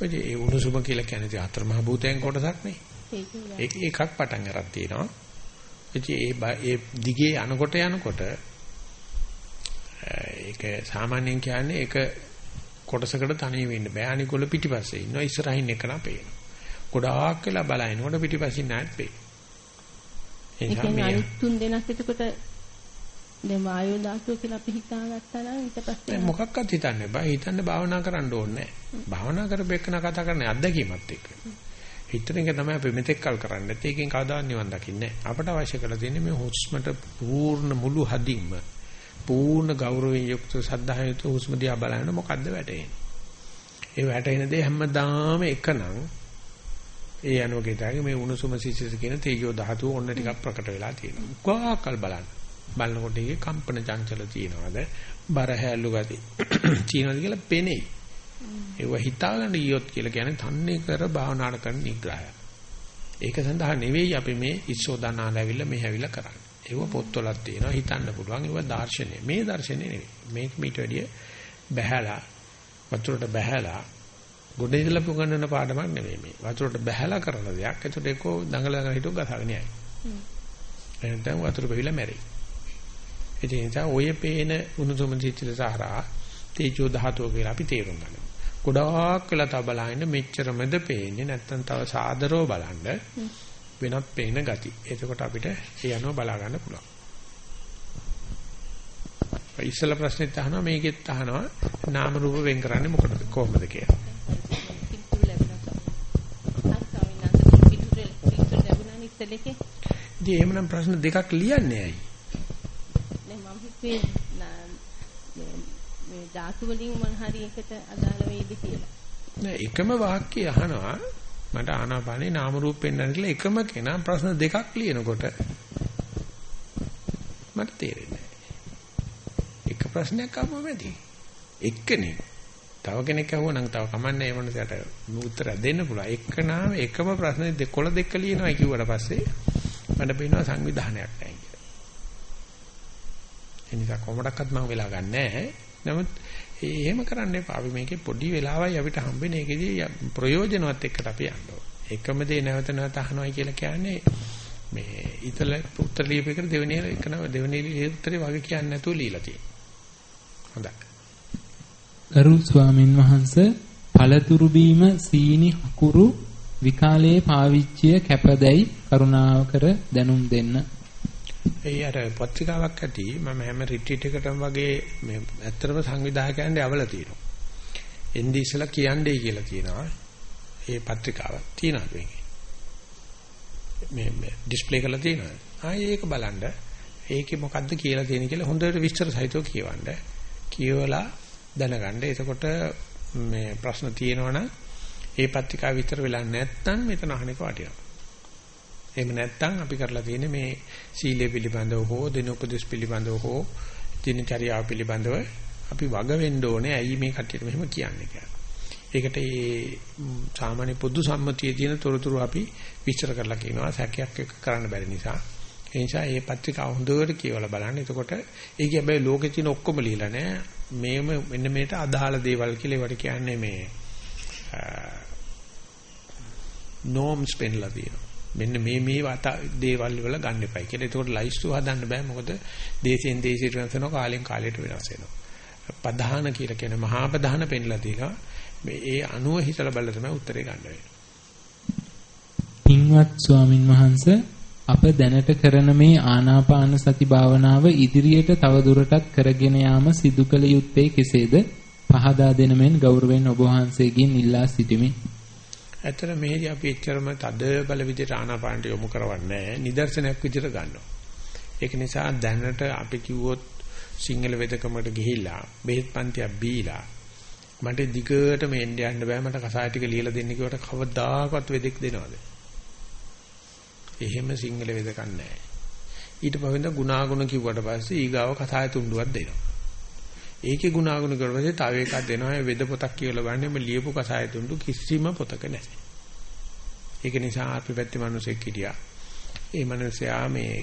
Speaker 1: ඔය ඒ උණුසුම කියලා කියන්නේ හතර මහ භූතයන් කොටසක් නේ.
Speaker 5: ඒක
Speaker 1: එකක් පටන් අරන් තියෙනවා. ඉතින් ඒ බ- ඒ දිගේ යනකොට යනකොට ඒක සාමාන්‍යයෙන් කියන්නේ ඒක කොටසකට තනියම ඉන්න බෑ. අනිගොල්ල පිටිපස්සේ ඉන්නවා. ඉස්සරහින් එක නම් පේනවා. ගොඩාක් වෙලා බලනකොට පිටිපස්සින් නැත් පේනවා. ඒ
Speaker 5: කියන්නේ අනිත් තුන් දෙනක් එතකොට දැන් වායෝ ධාතුව කියලා අපි හිතාගත්තා නම් ඊට පස්සේ
Speaker 1: මොකක්වත් හිතන්න එපා. හිතන්න භාවනා කරන්න ඕනේ නැහැ. භාවනා කරපෙන්න කතා කරන්නේ අත්දැකීමත් එක්ක. හිතන එක තමයි අපි මෙතෙක් කල් කරන්නේ. නැත්නම් ඒකෙන් කවදාවත් නිවන් දකින්නේ නැහැ. අපට අවශ්‍ය කරලා තියෙන්නේ මේ හුස්මට පූර්ණ මුළු හදින්ම පූර්ණ ගෞරවයෙන් යුක්ත සද්ධායෙන් යුක්ත හුස්ම දිහා බලන්න මොකද්ද වැටෙන්නේ. ඒ වැටෙන දේ හැමදාම එකනම් ඒ අනුගිතාගේ මේ උණුසුම සිසිලස කියන තේජෝ ධාතුව ඔන්න ටිකක් ප්‍රකට වෙලා තියෙනවා. කොහොක්කල් බලන්න. බලනකොට ඒකේ කම්පන චංචල තියෙනවද? බර හැලු ගති. තියෙනවද කියලා පෙනෙයි. ඒව හිතාගන්න ගියොත් කියලා කියන්නේ තන්නේ කර භාවනාට කරන නිග්‍රහය. ඒක සඳහා නෙවෙයි අපි මේ ඉස්සෝදානාල ඇවිල්ලා මේ ඇවිල්ලා කරන්නේ. ඒව පොත්වලක් තියෙනවා හිතන්න පුළුවන් ඒව දාර්ශනය. මේ දර්ශනය නෙවෙයි. මේක මීට වැඩිය බහැලා වතුරට බහැලා ගොඩ ඉඳලා පුගන්නන පාඩමක් නෙවෙයි මේ. වතුරට බහැලා කරන දෙයක්. ඒකට ඒකෝ දඟලගෙන හිටු ගසගෙන යයි. එහෙනම් වතුර බෙවිලා මැරෙයි. ඒ නිසා ඔය පේන උණුසුම සිච්චිල සහරා තේජෝ ධාතුව කියලා අපි තේරුම් ගන්නවා. ගොඩාක් වෙලා තව බලහින්න මෙච්චරමද පේන්නේ නැත්තම් තව සාදරව බලන්න වෙනත් පේන ගති. එතකොට අපිට ඒ අනුව බලා ගන්න පුළුවන්. ඉස්සල ප්‍රශ්නෙත් අහනවා මේකෙත් අහනවා නාම රූප වෙන් කරන්නේ මොකටද කොහොමද කියලා.
Speaker 5: පිටුරු ලැබුණා. ආ ස්වාමීන් වහන්සේ පිටුරු පිටුරු ලැබුණා ඉස්සෙල්ලේ.
Speaker 1: ඉතින් එහෙමනම් ප්‍රශ්න දෙකක් ලියන්නේ ඇයි?
Speaker 5: දැන් මම හිතුවේ නා- මේ- මේ ධාතු වලින් මොන හරි එකට අදාළ වේද කියලා.
Speaker 1: නෑ එකම වාක්‍යය අහනවා මට ආනාපානේ නාම රූප පෙන්වන්න කියලා එකම කෙනා ප්‍රශ්න දෙකක් ලියනකොට මට තේරෙන්නේ නෑ. එක ප්‍රශ්නයක් අහුවම ඇති. එක්කනේ. තව කෙනෙක් අහුවා නම් තව කමන්නේ ඒ මොනසට උත්තර දෙන්න පුළුවන්. එක්කනාම එකම ප්‍රශ්නේ දෙකොළ දෙක ලියනවා කිව්වට පස්සේ මට පේනවා සංවිධානයක් නැහැ කියලා. ඒ නිසා කොහොමඩක්වත් මම වෙලා ගන්න නැහැ. නමුත් ඒ එහෙම කරන්න එපා. අපි මේකේ පොඩි වෙලාවයි අපිට හම්බෙන්නේ ඒකෙදී ප්‍රයෝජනවත් එක්කට අපි යන්න ඕනේ. එකම දේ නැවත නැවත අහනවායි කියලා කියන්නේ මේ ඉතල උත්තර ලියපෙකට දෙවෙනි එකන දෙවෙනි උත්තරේ වගේ කියන්නේ නැතුව লীලා තියෙනවා. හොඳයි.
Speaker 2: ගරු ස්වාමින් වහන්සේ පළතුරු බීම සීනි හකුරු විකාලයේ පාවිච්චිය කැපදැයි කරුණාකර දැනුම් දෙන්න.
Speaker 1: ඒ අර පත්‍රිකාවක් ඇති මම හැම රිට්‍රීට් එකකටම වගේ මේ ඇත්තටම සංවිධායකයන්ට යවලා තියෙනවා. එන්නේ ඉස්සලා කියන්නේ කියලා තියෙනවා. ඒ පත්‍රිකාවක් තියෙනවා මේකේ. මේ මේ ඩිස්ප්ලේ කරලා තියෙනවා. ආයේ ඒක බලන්න. ඒකේ මොකද්ද කියලා තියෙන කියලා හොඳට විස්තර සහිතව කියවන්න. කියවලා දැනගන්න. එතකොට මේ ප්‍රශ්න තියෙනවනම් ඒ පත්‍රිකාව විතර වෙලා නැත්නම් මෙතන අහන එක වටිනවා. එහෙම නැත්නම් අපි කරලා තියෙන්නේ මේ සීලය පිළිබඳව හෝ දින උපදෙස් පිළිබඳව හෝ දිනචර්යාව පිළිබඳව අපි වග වෙන්න ඕනේ ඇයි මේ කට්ටියට මෙහෙම කියන්නේ කියලා. ඒකට මේ සාමාන්‍ය පොදු සම්මතියේ තියෙන තොරතුරු අපි විස්තර කරලා කියනවා සැකයක් එක කරන්න බැරි නිසා. ඒ නිසා මේ පත්‍රිකාව හොඳට කියවලා බලන්න. එතකොට ඒක හැබැයි ලෝකේ තියෙන ඔක්කොම ලියලා නැහැ. මේම මෙන්න මේට අදාළ දේවල් කියලා ඒවට කියන්නේ මේ norms පෙන්ලා තියෙනවා. මෙන්න මේ මේ වාත දේවල් වල ගන්න එපයි කියලා. ඒකට ලයිස්තු හදන්න බෑ මොකද දේශයෙන් දේශයට වෙනස් වෙනවා කාලෙන් කාලයට වෙනස් වෙනවා. ප්‍රධාන කියලා කියන මහා ප්‍රධාන පෙන්ලා තියෙනවා. මේ ඒ අණුව හිතලා බලලා තමයි උත්තරේ ගන්න වෙන්නේ.
Speaker 2: පින්වත් ස්වාමින් වහන්සේ අප දැනට කරන මේ ආනාපාන සති භාවනාව ඉදිරියට තවදුරටත් කරගෙන යාම සිදු කළ යුත්තේ කෙසේද? පහදා දෙන මෙන් ගෞරවයෙන් ඔබ වහන්සේගෙන් ඉල්ලා සිටිමි.
Speaker 1: ඇත්තට මේදී අපි එච්චරම තද බල විදිහට ආනාපානට යොමු කරවන්නේ නැහැ. නිදර්ශනයක් විදිහට ගන්නවා. ඒක නිසා දැනට අපි කිව්වොත් සිංහල වෙදකමකට ගිහිල්ලා බෙහෙත් පන්තියක් බීලා මට දිගට මේ එන්න යන්න බෑ මට කසාය ටික ලියලා දෙන්න කිව්වට කවදාකවත් වෙදෙක් දෙනවද? එහෙම සිංහල වෙදකම් නැහැ. ඊට පස්සේ ගුණාගුණ කිව්වට පස්සේ ඊගාව කසාය තුණ්ඩුවක් දෙනවා. ඒකේ ගුණාගුණ කරලා පස්සේ තව එකක් දෙනවා වෙද පොතක් කියලා බලන්නේ මේ ලියපු කසාය තුණ්ඩු කිසිම පොතක නැහැ. ඒක නිසා අපි පැත්තේ මිනිස්සෙක් හිටියා. ඒ මිනිසයා මේ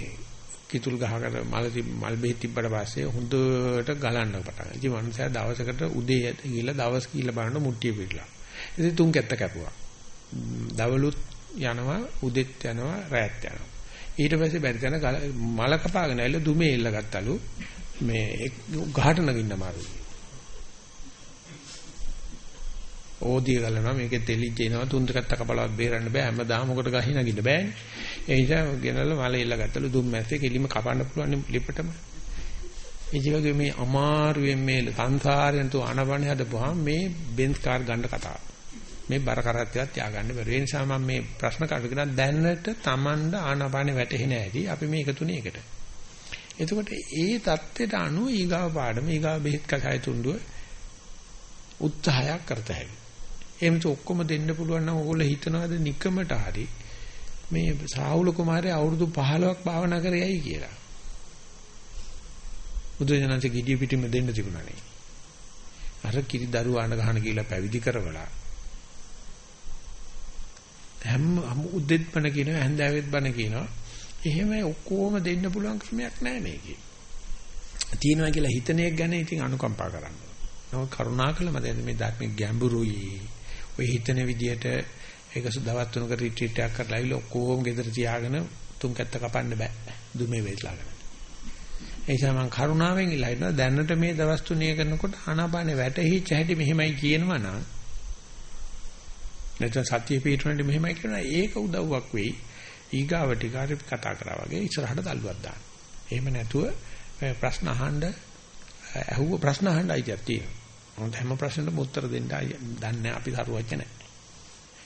Speaker 1: කිතුල් ගහකට මල් මල් බෙහෙත් තිබ්බට පස්සේ හොඳට ගලන්න පටන් ගත්තා. ඉතින් මනුස්සයා දවසකට උදේ ගිහලා දවස් කියලා බලන මුට්ටිය පිරලා. ඉතින් තුන් කැත්ත කැපුවා. දවලුත් යනවා උදෙත් යනවා රැත් යනවා. ඊට පස්සේ බැරි තැන මල කපාගෙන ඇවිල්ලා දුමේ එල්ල ගත්තලු. මේ ගහට නගින්න අමාරුයි. ඕදිය ගලනවා මේකේ තෙලිජ් එනවා තුන් දෙකක් කපලවත් බේරන්න බෑ හැමදාම මොකට ගහි නගින්න බෑනේ ඒ නිසා ගෙනල්ලා මල එල්ල ගත්තලු දුම් මැස්සේ කෙලිම කපන්න පුළුවන් ලිපටම ඒ මේ අමාරුවෙන් මේ සංසාරයෙන් තු අනවණ හදපුවාම මේ බෙන්ස් කාර් ගන්න කතාව. මේ බර කරත්තයක් තියාගන්න බැරි ඒ නිසා මම මේ ප්‍රශ්න කඩගෙන දැනට Tamanda ආනාපානේ වැටෙන්නේ නැහැටි. අපි මේ එකතුනේ එකට. එතකොට ඒ தත්ත්වයට අනුව ඊගාව පාඩම ඊගාව බෙහෙත් කසාය තුණ්ඩුව උත්සාහයක් කරත හැකියි එහෙමත් ඔක්කොම දෙන්න පුළුවන් නම් ඕගොල්ලෝ හිතනවාද නිකමට හරි මේ සාහුල කුමාරයා අවුරුදු 15ක් භාවනා කරේයි කියලා. බුදුජනන්සේ ගිඩිය පිටින්ම දෙන්න තිබුණා නේ. අර කිරි දරුවාන ගහන කියලා පැවිදි කරවලා හැම උද්දෙත් බණ කියනවා හැන්දෑවෙත් බණ කියනවා. එහෙම ඔක්කොම දෙන්න පුළුවන් ක්‍රමයක් නැහැ මේකේ. තියෙනවා කියලා හිතන එක ගැන ඉතින් අනුකම්පා කරන්න. නෝ කරුණාකර මම මේ ධර්මික ගැඹුරුයි. ඔය හිතන විදියට ඒක දවස් තුනක රිට්‍රීට් එකක් කරලා ඉල ඔක්කොම ගෙදර තියාගෙන තුන් කැත්ත කපන්න බෑ. දුමේ වෙලාගෙන. ඒ නිසා මම කරුණාවෙන් ඉල්ලා හිටනවා දැනට මේ දවස් තුනේ කරනකොට ආනාපානේ වැටහිච්ච හැටි මෙහෙමයි කියනවා නම් නැත්නම් සත්‍ය පිටුනට මෙහෙමයි කියනවා ඒක උදව්වක් වෙයි. ඊගාව ටික හරි කතා කරා වගේ ඉස්සරහට තල්ලුවක් දාන්න. එහෙම නැතුව ප්‍රශ්න අහන්න ඇහුව ප්‍රශ්න අහන්න අයිතියක් තියෙනවා. මොකද හැම ප්‍රශ්නෙටම උත්තර දෙන්න දන්නේ අපි සරුවච්ච නැහැ.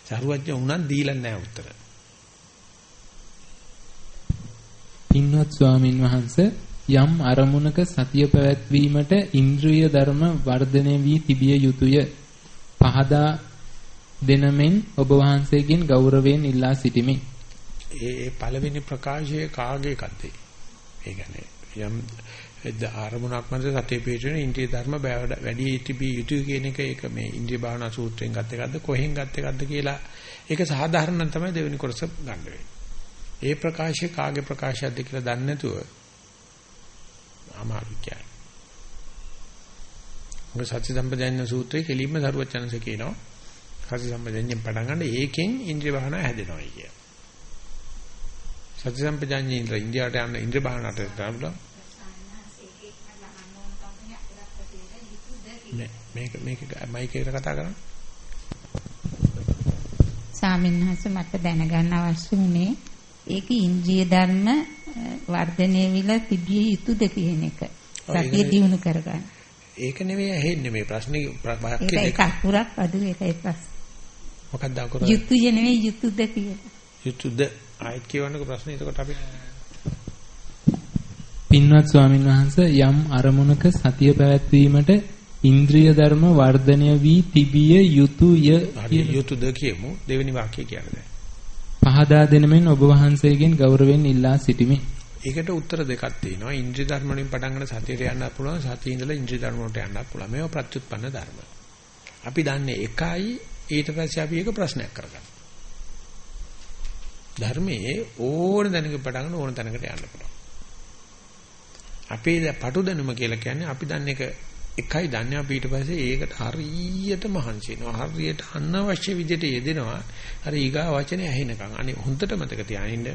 Speaker 1: සරුවච්ච උනන් දීලා නැහැ උත්තර.
Speaker 2: පින්වත් ස්වාමින් වහන්සේ යම් අරමුණක සතිය පැවැත්වීමට ඉන්ද්‍රිය ධර්ම වර්ධනය වී තිබිය යුතුය. පහදා දෙනමෙන් ඔබ වහන්සේගෙන් ගෞරවයෙන් ඉල්ලා සිටිමි.
Speaker 1: ඒ පළවෙනි ප්‍රකාශයේ කාගේ කද්ද? ඒ කියන්නේ යම් ආරමුණක් මත සතිය පිටවෙන ඉන්ද්‍රිය ධර්ම වැඩි තිබී යුතුය කියන එක ඒක මේ ඉන්ද්‍රිය භාවනා සූත්‍රයෙන් ගත් එකක්ද කොහෙන් ගත් එකක්ද කියලා ඒක සාධාරණ තමයි දෙවෙනි කොටස ගන්න වෙන්නේ. ඒ ප්‍රකාශය කාගේ ප්‍රකාශයක්ද කියලා දන්නේ නැතුව අමාරු කියන්නේ. ඔය සත්‍ය සම්පදයන් සූත්‍රයේ කෙලින්ම සරුවචනසේ කියනවා සත්‍ය සම්පදයෙන් පටන් ගන්න ඒකෙන් ඉන්ද්‍රිය භාවනා හැදෙනවා කිය. සත්‍ය සම්පදයෙන් ඉන්ද්‍රියට යන ඉන්ද්‍රිය භාවනාවට ගන්න මේක මේක මයික් එකට කතා කරන්න.
Speaker 7: සාමින්හස මට දැනගන්න අවශ්‍ය වුණේ ඒක ඉන්ද්‍රිය ධර්ම වර්ධනය විලා තිබිය යුතුද කියන එක. සතිය දිනු කරගන්න.
Speaker 1: ඒක නෙවෙයි ඇහෙන්නේ මේ ප්‍රශ්නේ වාක්‍ය
Speaker 7: දෙක. ඒක අකුරක් අඩු ඒකයි ප්‍රශ්නේ.
Speaker 1: මොකක්ද අකුර?
Speaker 7: යුතුය නෙවෙයි යුතුද කියලා.
Speaker 1: යුතුද ආයෙත් කියවන්නකෝ ප්‍රශ්නේ එතකොට අපි
Speaker 2: පින්වත් ස්වාමින් වහන්සේ යම් අරමුණක සතිය පැවැත්වීමට ඉන්ද්‍රිය ධර්ම වර්ධනය වී තිබිය යුතුය
Speaker 1: යුතුයද කියමු දෙවෙනි වාක්‍යය කියන්නේ
Speaker 2: පහදා දෙනමින් ඔබ වහන්සේගෙන් ගෞරවයෙන් ඉල්ලා සිටිමි.
Speaker 1: ඒකට උත්තර දෙකක් තියෙනවා. ඉන්ද්‍රිය ධර්ම වලින් පටන් ගන්න සතියට යන්නත් පුළුවන්. සතිය ඉඳලා ඉන්ද්‍රිය ධර්ම වලට යන්නත් පුළුවන්. මේවා ප්‍රත්‍යুৎපන්න ධර්ම. අපි දන්නේ එකයි ඊට පස්සේ අපි ඒක ප්‍රශ්නයක් කරගන්න. ධර්මයේ ඕන දැනක පටන් ගන්න ඕන තැනකට යන්න පුළුවන්. අපේ පටු දැනුම කියලා කියන්නේ අපි දන්නේ එක එකයි දන්නේ අපි ඊට පස්සේ ඒකට හරියට මහන්සි වෙනවා. හරියට අනවශ්‍ය විදිහට යෙදෙනවා. හරි ඊගා වචනේ ඇහෙනකන්. අනේ හොඳට මතක තියාගන්න.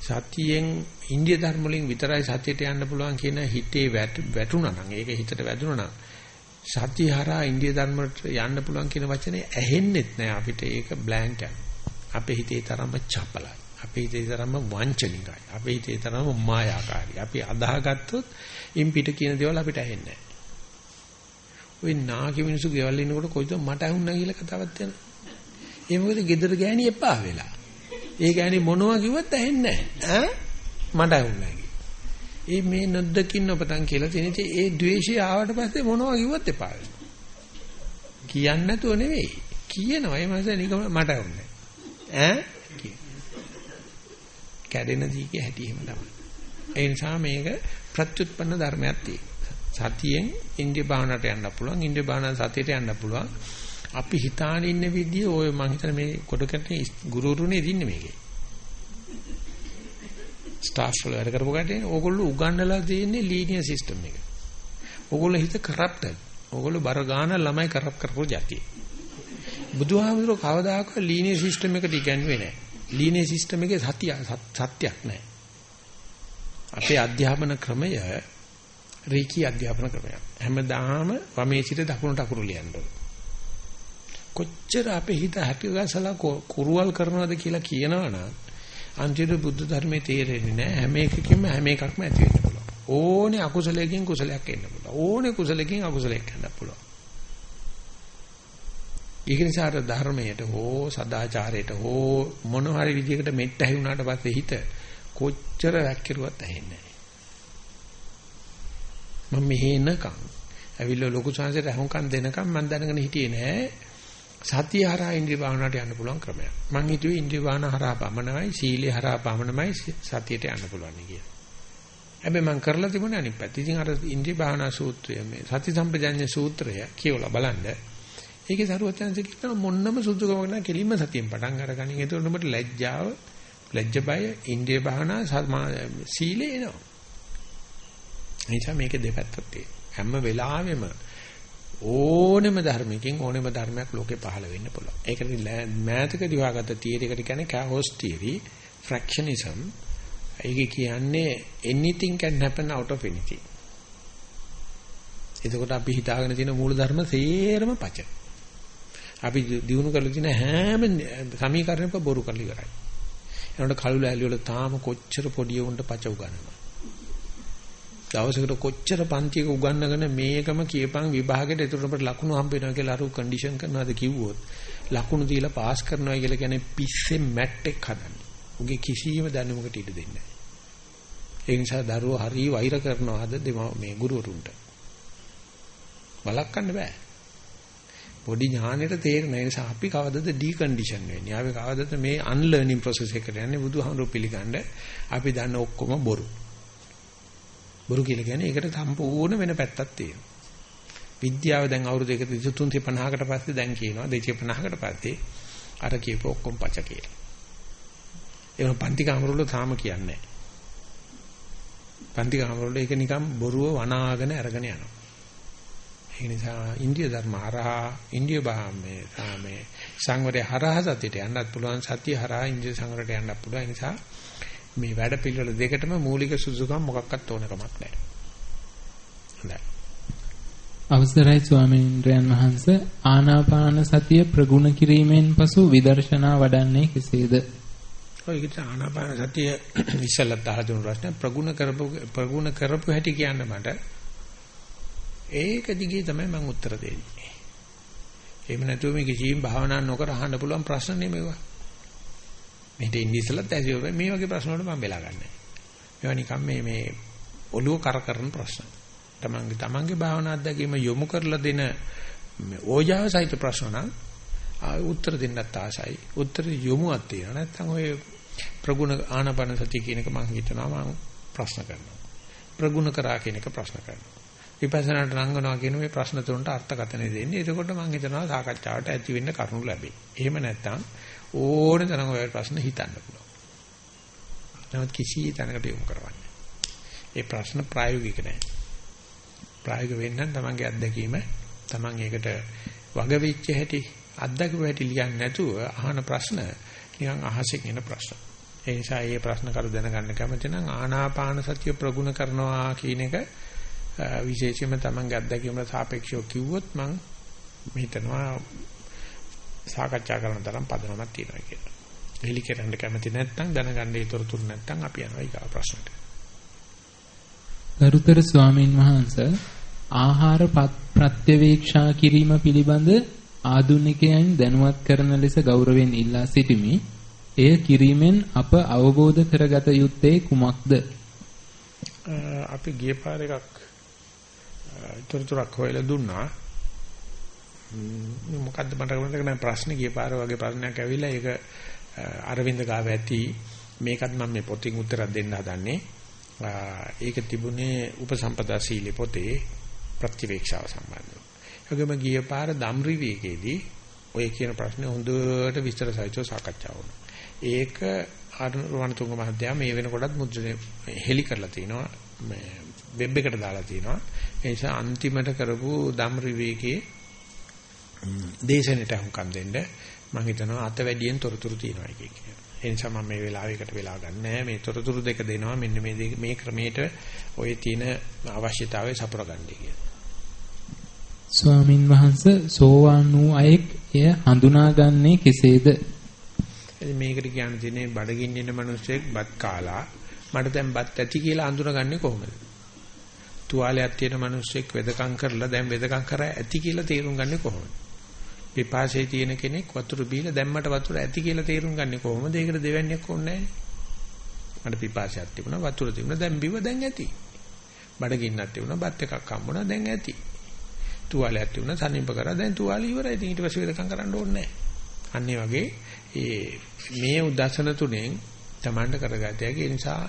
Speaker 1: සතියෙන් ඉන්දිය ධර්ම වලින් විතරයි සතියට යන්න පුළුවන් කියන හිතේ වැටුණා නම් ඒක හිතට වැදුණා නම් සතිය හරහා ඉන්දිය ධර්ම වලට යන්න පුළුවන් කියන වචනේ ඇහෙන්නෙත් නෑ අපිට ඒක බ්ලැන්ක් යන. අපේ හිතේ තරම්ම චපලයි. අපේ හිතේ තරම්ම වංචනිකයි. අපේ හිතේ තරම්ම මායාකාරී. අපි අදාහගත්තොත් ඉන් පිට කියන දේවල් අපිට ඇහෙන්නේ නැහැ. ওই නාකි මිනිස්සු ගෙවල් ඉන්නකොට කොයිද මට අහුණා කියලා කතාවක් තියෙනවා. ඒ මොකද ගෙදර ගෑණි එපා වෙලා. ඒ ගෑණි මොනවා කිව්වත් ඇහෙන්නේ නැහැ. ඈ මට අහුණා ඒ මේ නොදකින් ඔබතන් කියලා තියෙන ඉතින් ඒ ද්වේෂය ආවට පස්සේ මොනවා කිව්වත් එපා වෙනවා. කියන්නේ නැතුව නෙවෙයි. කියනවා. ඒ මාස නිකම මට අහුන්නේ. ඈ කැඩෙන දී කිය හැටි එහෙම තමයි. ඒ නිසා මේක ප්‍රත්‍යুৎপন্ন ධර්මයක් තියෙනවා. සතියෙන් ඉන්දිය භාවනාවට යන්න පුළුවන්. ඉන්දිය භාවනාව සතියට යන්න පුළුවන්. අපි හිතාන ඉන්න විදිය ඔය මං හිතන මේ කොටකටේ ගුරුරුනේ දින්නේ මේකේ. ස්ටාෆ් වල වැඩ කරපු කටේ ඕගොල්ලෝ උගන්වලා තියෙන්නේ ලීනියර් සිස්ටම් එක. ඕගොල්ලෝ හිත කරප්ටඩ්. ඕගොල්ලෝ බර ගාන ළමයි කරප් කරපු જાතිය. බුදුහාමුදුරුවෝ කවදාකවත් ලීනියර් සිස්ටම් එකට ඉගැන්වුවේ නැහැ. ලීනියර් සිස්ටම් එකේ සත්‍ය සත්‍යයක් නැහැ. අපේ අධ්‍යාපන ක්‍රමය රේකී අධ්‍යාපන ක්‍රමයක්. හැමදාම වමේ සිට දකුණට අකුරු ලියන්න කොච්චර අපේ හිත හැටිගසලා කුරුවල් කරනවද කියලා කියනවනම් අන්තිම බුද්ධ ධර්මයේ තේරෙන්නේ නැහැ. හැම එකකින්ම හැම එකක්ම ඇති වෙන්න පුළුවන්. ඕනේ අකුසලයෙන් කුසලයක් එන්න පුළුවන්. ඕනේ කුසලයෙන් අකුසලයක් එන්න පුළුවන්. ඒක නිසා අර ධර්මයට හෝ සදාචාරයට හෝ මොන හරි විදිහකට මෙත් ඇහි වුණාට පස්සේ හිත කොච්චර වැක්කිරුවත් ඇහෙන්නේ නැහැ. මම මෙහෙනකම් ඇවිල්ලා ලොකු සංසයට අහුම්කම් දෙනකම් මම දැනගෙන හිටියේ නෑ සතිය හරහා ඉන්ද්‍රිය භාවනාවට යන්න පුළුවන් ක්‍රමයක්. මං හිතුවේ ඉන්ද්‍රිය භාවනා හරහා පමණයි සීලේ හරහා පමණයි සතියට යන්න පුළුවන් කියලා. හැබැයි මං කරලා තිබුණේ අනිත් පැත්ත. ඉතින් අර ඉන්ද්‍රිය භාවනා සූත්‍රය මේ සති සම්පජඤ්ඤ සූත්‍රය කියවලා බලන්න. ඒකේ සරුවචන්සේ කියන මොන්නම සුදුකමක් නැහැ කෙලින්ම සතියෙන් පටන් අරගනින්. ඒතකොට ඔබට ලැජ්ජාව, ලැජ්ජ බය, ඉන්ද්‍රිය භාවනා සීලේ එනවා. එනිසා මේකේ දෙපැත්තක් තියෙනවා. හැම වෙලාවෙම ඕනෙම ධර්මයකින් ඕනෙම ධර්මයක් ලෝකේ පහළ වෙන්න පුළුවන්. ඒකට මෑතකදී හොයාගත්ත තියරි එකට කියන්නේ chaos theory, fractionism. ඒක කියන්නේ anything can happen out of anything. එතකොට අපි හිතාගෙන තියෙන මූල ධර්ම සේරම පච. අපි දිනු කරලා තියෙන හැම සමීකරණයක බොරු කරලා ඉවරයි. එනකොට කළු ලෑලි වල තාම කොච්චර පොඩි උන්ට පච උගන්වනවා. දවසකට කොච්චර පන්තියක උගන්නගෙන මේකම කියපන් විභාගෙට එතකොට අපිට ලකුණු හම්බ වෙනවා කියලා අරු කන්ඩිෂන් කරනවාද කිව්වොත් ලකුණු දීලා පාස් කරනවා කියලා කියන්නේ පිස්සේ මැට් එක හදන්නේ. උගේ කිසියම් දැනුමකට ඉඩ දෙන්නේ නැහැ. ඒ නිසා දරුවෝ හරි වෛර කරනවා අද මේ ගුරුවරුන්ට. බලක්වන්න බෑ. පොඩි ඥානෙට තේරෙන නිසා අපි කවදද ඩිකන්ඩිෂන් වෙන්නේ. අපි කවදද මේ අන්ලර්නින් ප්‍රොසෙස් එකට යන්නේ බුදුහාමුදුරුවෝ පිළිගන්න අපි දන්න ඔක්කොම බොරු. බොරු කියලා කියන්නේ ඒකට සම්පූර්ණ වෙන පැත්තක් තියෙනවා. විද්‍යාව දැන් අවුරුදු 350කට පස්සේ දැන් කියනවා 250කට පස්සේ අර කියප ඔක්කොම පච කියලා. ඒක පන්ති කාමරවල තාම කියන්නේ නැහැ. පන්ති කාමරවල ඒක නිකන් බොරුව වනාගෙන අරගෙන යනවා. ඒ නිසා ඉන්දිය ධර්ම හරහා ඉන්දිය බාමේ සාමේ සංවරය හරහා සතියට යන්නත් පුළුවන් සතිය හරහා ඉන්දිය සංවරයට යන්නත් පුළුවන්. ඒ නිසා මේ වැඩ පිළිවෙල දෙකටම මූලික සුසුකම් මොකක්වත් ඕන කමක් නැහැ. හොඳයි.
Speaker 2: අවසරයි ස්වාමීන්ද්‍රයන් වහන්ස ආනාපාන සතිය ප්‍රගුණ කිරීමෙන් පසු විදර්ශනා වඩන්නේ කෙසේද?
Speaker 1: ඔය විදිහට ආනාපාන සතිය ඉස්සෙල්ලා දහලා දුන්න ප්‍රශ්න ප්‍රගුණ කරපු ප්‍රගුණ කරපු හැටි කියන්න මට ඒක දිගේ තමයි මම උත්තර දෙන්නේ. එහෙම නැතුව මේ කිසිම භාවනා නොකර අහන්න පුළුවන් ප්‍රශ්න නෙමෙයි. මෙහෙට ඉන්නේ ඉස්සලත් ඇසියෝ මේ වගේ ප්‍රශ්න වලට මම වෙලා ගන්නෑ. මේවා නිකන් මේ මේ ඔළුව කර කරන ප්‍රශ්න. තමන්ගේ තමන්ගේ භාවනා අත්දැකීම යොමු කරලා දෙන ඕජාව සහිත ප්‍රශ්න නම් උත්තර දෙන්නත් ආසයි. උත්තර යොමුවක් තියෙනවා. නැත්නම් ඔය ප්‍රගුණ ආනපන සතිය කියන එක මම හිතනවා මම ප්‍රශ්න කරනවා. ප්‍රගුණ කරා කියන එක ප්‍රශ්න කරනවා. විපස්සනාට රංගනවා කියන මේ ප්‍රශ්න තුනට අර්ථකථනය දෙන්නේ. එතකොට මම හිතනවා සාකච්ඡාවට ඇති වෙන්න කරුණු ලැබේ. එහෙම නැත්නම් ඕන තරම් ඔය ප්‍රශ්න හිතන්න පුළුවන්. නමුත් කිසි තැනකට යොමු කරවන්නේ. ඒ ප්‍රශ්න ප්‍රායෝගික නැහැ. ප්‍රායෝගික වෙන්න තමන්ගේ අත්දැකීම තමන් ඒකට වග වෙච්ච හැටි අත්දැකපු හැටි ලියන්නේ නැතුව අහන ප්‍රශ්න නිකන් අහසෙන් එන ප්‍රශ්න. ඒ නිසා මේ ප්‍රශ්න කර දැනගන්න කැමති නම් ආනාපාන සතිය ප්‍රගුණ කරනවා කියන එක විශේෂයෙන්ම තමන්ගේ අත්දැකීමට සාපේක්ෂව කිව්වොත් මම හිතනවා සාකච්ඡා කරන තරම් පදනමක් තියෙනවා කියලා. එලි කරන්න කැමති නැත්නම් දැනගන්න ඒතරතුරු නැත්නම් අපි යනවා ඊගා ප්‍රශ්නට.
Speaker 2: ගරුතර ස්වාමින් වහන්සේ ආහාර ප්‍රත්‍යවේක්ෂා කිරීම පිළිබඳ ආදුනිකයන් දැනුවත් කරන ලෙස ගෞරවයෙන් ඉල්ලා සිටිමි. එය කිරීමෙන් අප අවබෝධ කරගත යුත්තේ කුමක්ද?
Speaker 1: අපි ගිය පාර එකක් තොරතුරක් හොයලා දුන්නා. මොකද්ද මට මතක නැහැ ප්‍රශ්නේ ගිය පාර වගේ ප්‍රශ්නයක් ඇවිල්ලා ඒක අරවින්ද ගාව ඇති මේකත් මම මේ පොතින් උත්තරයක් දෙන්න හදන්නේ. ඒක තිබුණේ උපසම්පදා සීලේ පොතේ ප්‍රතිවේක්ෂාව සම්බන්ධව. ඒගොම ගිය පාර ධම්රිවේකේදී ඔය කියන ප්‍රශ්නේ හොඳට විස්තර සහිතව සාකච්ඡා වුණා. ඒක අරුණතුංග මහත්තයා මේ වෙනකොටත් මුද්‍රණය හෙලි කරලා තිනවා මේ වෙබ් එකට දාලා තිනවා. ඒ නිසා අන්තිමට කරපු ධම්රිවේකේ දේශනෙට හුම්කම් දෙන්න මම හිතනවා අත වැඩියෙන් තොරතුරු තියෙනවා එකේ කියලා. ඒ නිසා මම මේ වෙලාවයකට වෙලා ගන්නෑ මේ තොරතුරු දෙක දෙනවා මෙන්න මේ මේ ක්‍රමයට ඔය තියෙන අවශ්‍යතාවය සපුරගන්නයි කියලා.
Speaker 2: ස්වාමින් වහන්සේ සෝවාන් වූ අයෙක් එය හඳුනාගන්නේ කෙසේද?
Speaker 1: මේකට කියන්නේ බඩගින්න ඉන්න මිනිස්සෙක් බත් කාලා මට දැන් බත් ඇති කියලා හඳුනාගන්නේ කොහොමද? තුවාලයක් තියෙන මිනිස්සෙක් වෙදකම් කරලා දැන් වෙදකම් කරා ඇති කියලා තේරුම් ගන්නේ කොහොමද? පිපාසයේ තියෙන කෙනෙක් වතුර බීලා දැම්මට වතුර ඇති කියලා තේරුම් ගන්නේ කොහොමද? ඒකට දෙවන්නේක් ඕනේ නැහැ මට පිපාසයක් තිබුණා වතුර තිබුණා දැන් බිව දැන් ඇති. බඩගින්නක් තිබුණා බත් එකක් හම්බුණා දැන් ඇති. තුවාලයක් තිබුණා සනීප කරා දැන් තුවාලය ඉවරයි. ඉතින් ඊට පස්සේ වෙදකම් කරන්න ඕනේ නැහැ. අන්න වගේ ඒ මේ උදසන තුනෙන් Tamanට කරගත හැකි ඒ නිසා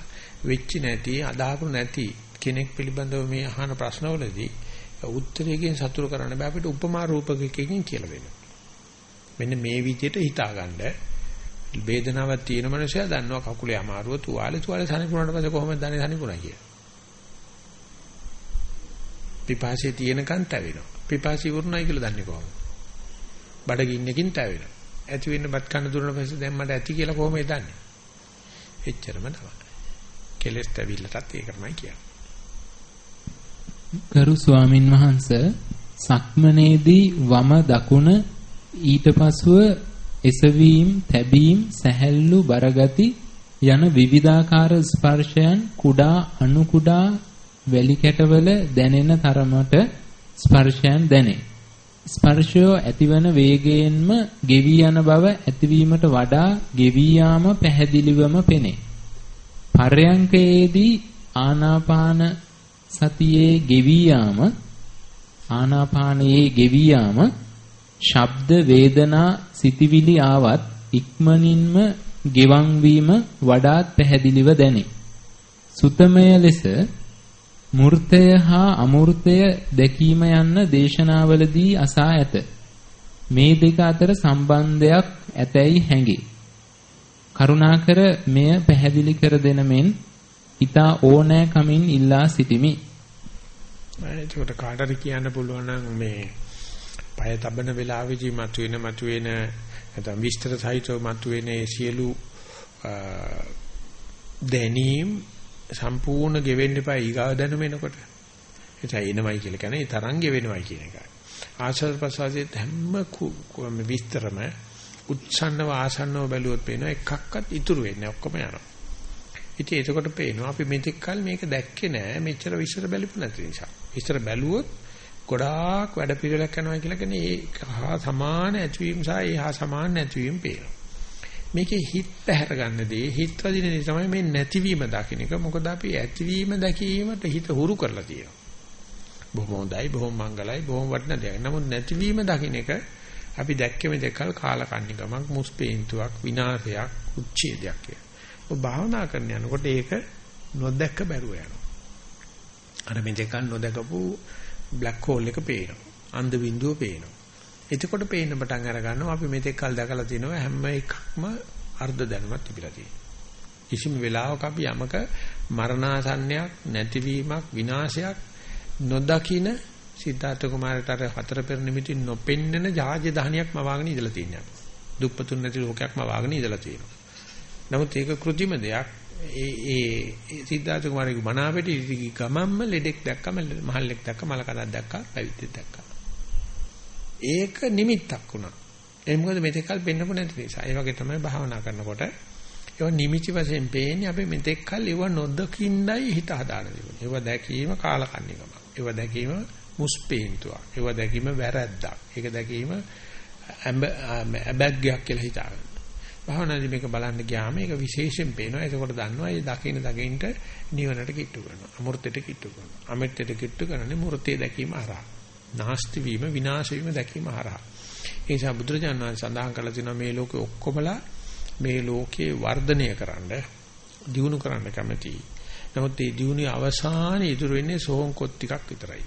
Speaker 1: වෙච්ච නැති අදාහරු නැති කෙනෙක් පිළිබඳව මේ අහන ප්‍රශ්නවලදී උත්තරයකින් සතුරු කරන්න බෑ අපිට උපමා රූපකකින් කියලා දෙන්න. මෙන්න මේ විදිහට හිතාගන්න වේදනාවක් තියෙන මනුස්සයා දන්නවා කකුලේ අමාරුව තුවාලේ තුවාලේ සනිපුණාට පස්සේ කොහොමද දන්නේ සනිපුණා කියලා. පිපාසයේ තියෙනකන් තැවෙනවා. පිපාසී වුණයි කියලා දන්නේ කොහොමද? බඩගින්නකින් තැවෙනවා. ඇති වෙන්න බත් කන්න දුන්නා පස්සේ දැන් මට ඇති කියලා කොහොමද දන්නේ? එච්චරම තමයි. කෙලස් තැවිල්ලටත් ඒකමයි කියන්නේ.
Speaker 2: ගරු ස්වාමින් වහන්සේ සක්මනේදී වම දකුණ ඊට පසුව එසවීම තැබීම සැහැල්ලු බරගති යන විවිධාකාර ස්පර්ශයන් කුඩා අණු කුඩා වැලි කැටවල දැනෙන තරමට ස්පර්ශයන් දැනේ. ස්පර්ශය ඇතිවන වේගයෙන්ම ගෙවි යන බව ඇතිවීමට වඩා ගෙවි යාම පැහැදිලිවම පෙනේ. පර්යංකයේදී ආනාපාන සතියේ ගෙවි යාම ආනාපානයේ ගෙවි යාම ශබ්ද වේදනා සිතිවිලි ආවත් ඉක්මනින්ම ගෙවන් වීම වඩාත් පැහැදිලිව දැනේ. සුතමය ලෙස මූර්තය හා අමූර්තය දැකීම යන්න දේශනාවලදී අසා ඇත. මේ දෙක අතර සම්බන්ධයක් ඇතැයි හැඟේ. කරුණාකර මෙය පැහැදිලි කර දෙන මෙන් ඊතා ඕනෑ කමින් ඉල්ලා සිටිමි.
Speaker 1: එතකොට කාටද කියන්න පුළුවන් නම් මේ පය තබන වෙලාවෙදී මතුවෙන මතුවෙන නැත්නම් විස්තර සහිතව මතුවෙන සියලු දැනීම් සම්පූර්ණ ගෙවෙන්න එපා ඊගාව දැනුම එනකොට. එතැයි එනවයි කියලා කියන්නේ ඒ තරංගෙ වෙනවයි කියන එකයි. ආශ්‍රද ප්‍රසවාසයේ හැම විස්තරම උච්ඡන්නව ආසන්නව බැලුවොත් පේනවා එකක්වත් ඉතුරු වෙන්නේ ඔක්කොම යනවා. ඉතින් එතකොට පේනවා අපි මෙතෙක් කල මේක දැක්කේ නෑ මෙච්චර විස්තර බැලුපු නැති නිසා. විස්තර බැලුවොත් ගොඩාක් වැඩ පිළිවෙලක් යනවා කියලා කියන්නේ ඒ හා සමාන ඇතිවීම සහ ඒ හා සමාන නැතිවීම පේනවා. මේකේ හිත පැහැර ගන්න දේ හිත වදින දේ තමයි මේ නැතිවීම දකින්න එක. මොකද අපි ඇතිවීම දැකීමට හිත හුරු කරලා තියෙනවා. බොහොම හොඳයි, බොහොම මංගලයි, බොහොම වටින දෙයක්. නමුත් නැතිවීම දකින්න එක අපි දැක්කේ මේ දෙකල් කාලකන්ණි ගමක්, මුස්පේන්තුවක්, විනාශයක්, උච්ඡේදයක් කියලා. ඔබ භාවනා කරන යනකොට ඒක නොදැක්ක බැරුව යනවා. අර මේ දෙකල් නොදකපු බ්ලැක් හෝල් එක පේනවා. අන්ධ බිඳුව පේනවා. එතකොට පේන්න පටන් අර ගන්නවා අපි මෙතෙක් කල් දැකලා තිනවා හැම එකක්ම අර්ධ දැනුමක් තිබිලා තියෙනවා. කිසිම වෙලාවක අපි යමක මරණාසන්නයක් නැතිවීමක් විනාශයක් නොදකින සිද්ධාර්ථ කුමාරට අර හතර පෙර නිමිති නොපෙන්නන ජාජ දහනියක්ම වාගෙන ඉඳලා තියෙනවා. දුප්පතුන් නැති ලෝකයක්ම වාගෙන ඉඳලා තියෙනවා. නමුත් ඒක કૃතිම දෙයක්. ඒ ඒ සිද්ධාර්ථ කුමාරගේ මනාපෙට ගමම්ම ලෙඩෙක් දැක්කම මහල්ලෙක් දැක්ක මල කඩක් දැක්කා පැවිද්දෙක් දැක්කා. ඒක නිමිත්තක් වුණා. ඒ මොකද මෙතෙක් කල් පෙන්නපු නැති නිසා. ඒ වගේ තමයි භාවනා කරනකොට ඒවා නිමිති වශයෙන් පේන්නේ අපි මෙතෙක් කල් ඒව නොදකින්නයි හිත හදාන දෙන්නේ. ඒව දැකීම කාලකන්නිකමක්. ඒව දැකීම මුස්පේන්තුවක්. ඒව දැකීම වැරැද්දක්. ඒක දැකීම ඇබැග්ගයක් කියලා හිතාගන්න. භාවනාදී මේක බලන්න ගියාම ඒක විශේෂයෙන් පේනවා. එතකොට දන්නවා මේ දකින්න දකින්නට නිවනට කිට්ටු කරනවා. අමෘතයට කිට්ටු කරනවා. අමෘතයට කිට්ටු කරන්නේ මූර්තිය දැකීම හරහා. නාස්ති වීම විනාශ වීම දැකීම හරහා. ඒ නිසා බුදුරජාණන් වහන්සේ සඳහන් කළා තියෙනවා මේ ලෝකේ ඔක්කොමලා මේ ලෝකේ වර්ධනය කරන්න දියුණු කරන්න කැමතියි. නමුත් මේ දියුණුවේ අවසානයේ ඉතුරු වෙන්නේ සෝම් කොත් ටිකක් විතරයි.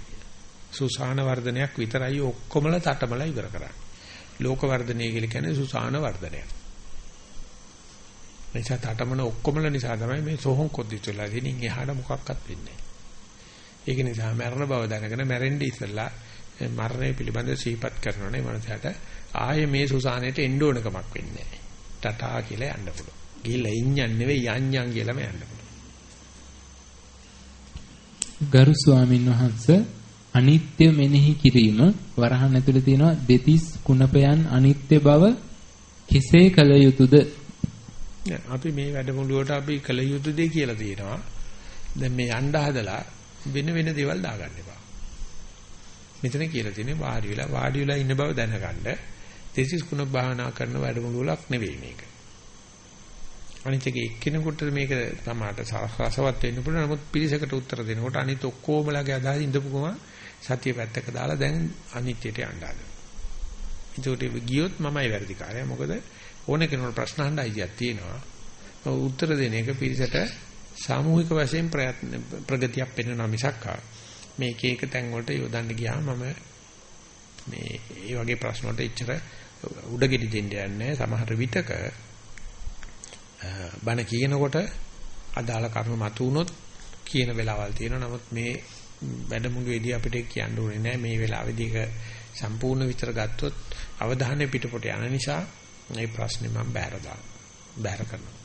Speaker 1: සුසාන වර්ධනයක් විතරයි ඔක්කොමලා තටමලා ඉවර කරන්නේ. ලෝක වර්ධනය කියලා කියන්නේ සුසාන වර්ධනයක්. නිසා තටමන ඔක්කොමල නිසා තමයි මේ සෝහන් කොද්දිච්ච වෙලා ඉතින් එහාට මොකක්වත් වෙන්නේ ඒක නිසා මරණ බව දැනගෙන මැරෙන්නේ ඉස්සලා මරණය පිළිබඳ සිහිපත් කරනෝනේ මනසට ආයේ මේ සුසානෙට එන්න ඕනකමක් වෙන්නේ නැහැ. ටටා කියලා යන්න පුළුවන්. ගිහිල්ලා ඉඤ්ඤන් නෙවෙයි යඤ්ඤන් කියලාම යන්න පුළුවන්.
Speaker 2: ගරු ස්වාමින් වහන්සේ අනිත්‍ය මෙනෙහි කිරීම වරහන් ඇතුළේ තියෙනවා දෙතිස් කුණපයන් අනිත්‍ය බව කෙසේ කළ යුතුද
Speaker 1: අපි මේ වැඩමුළුවට අපි කළ යුතු දේ කියලා තියෙනවා. දැන් මේ යන්න හදලා වෙන වෙන දේවල් දාගන්න එපා. මෙතන කියලා තියෙන්නේ වාඩි වෙලා වාඩි වෙලා ඉන්න බව දැනගන්න. දෙසිස් කුණ භාවනා කරන වැඩමුළුවක් නෙවෙයි මේක. අනිත් එක එක්කෙනෙකුට මේක තමාට රසවත් වෙන්න පුළුවන්. නමුත් පිරිසකට උත්තර දෙනකොට අනිත් ඔක්කොමලගේ අදහස ඉඳපුවම සතිය පැත්තක දාලා දැන් අනිත්‍යයට යන්න හදනවා. ඒකට ගියොත් මමයි වැඩිකාරය. මොකද ඕන කෙනෙකුට ප්‍රශ්න අහන්න අයිතියක් තියෙනවා. උත්තර දෙන එක පිරිසට සාමූහික වශයෙන් ප්‍රයත්න ප්‍රගතියක් පෙන්වනවා මිසක් මේ එක එක තැන් වලට යොදන්න ගියාම මම මේ මේ වගේ ප්‍රශ්න වලට එච්චර උඩගෙඩි දෙන්න යන්නේ සමහර විටක බණ කියනකොට අදාළ කරුණු මතු වුණොත් කියන වෙලාවල් තියෙනවා. නමුත් මේ වැඩමුළුවේදී අපිට කියන්න ඕනේ නැහැ මේ වෙලාවේදී ඒක සම්පූර්ණ විතර ගත්තොත් අවධානය පිටපොට යන නිසා මේ ප්‍රශ්නේ මම බෑර බෑර කරනවා.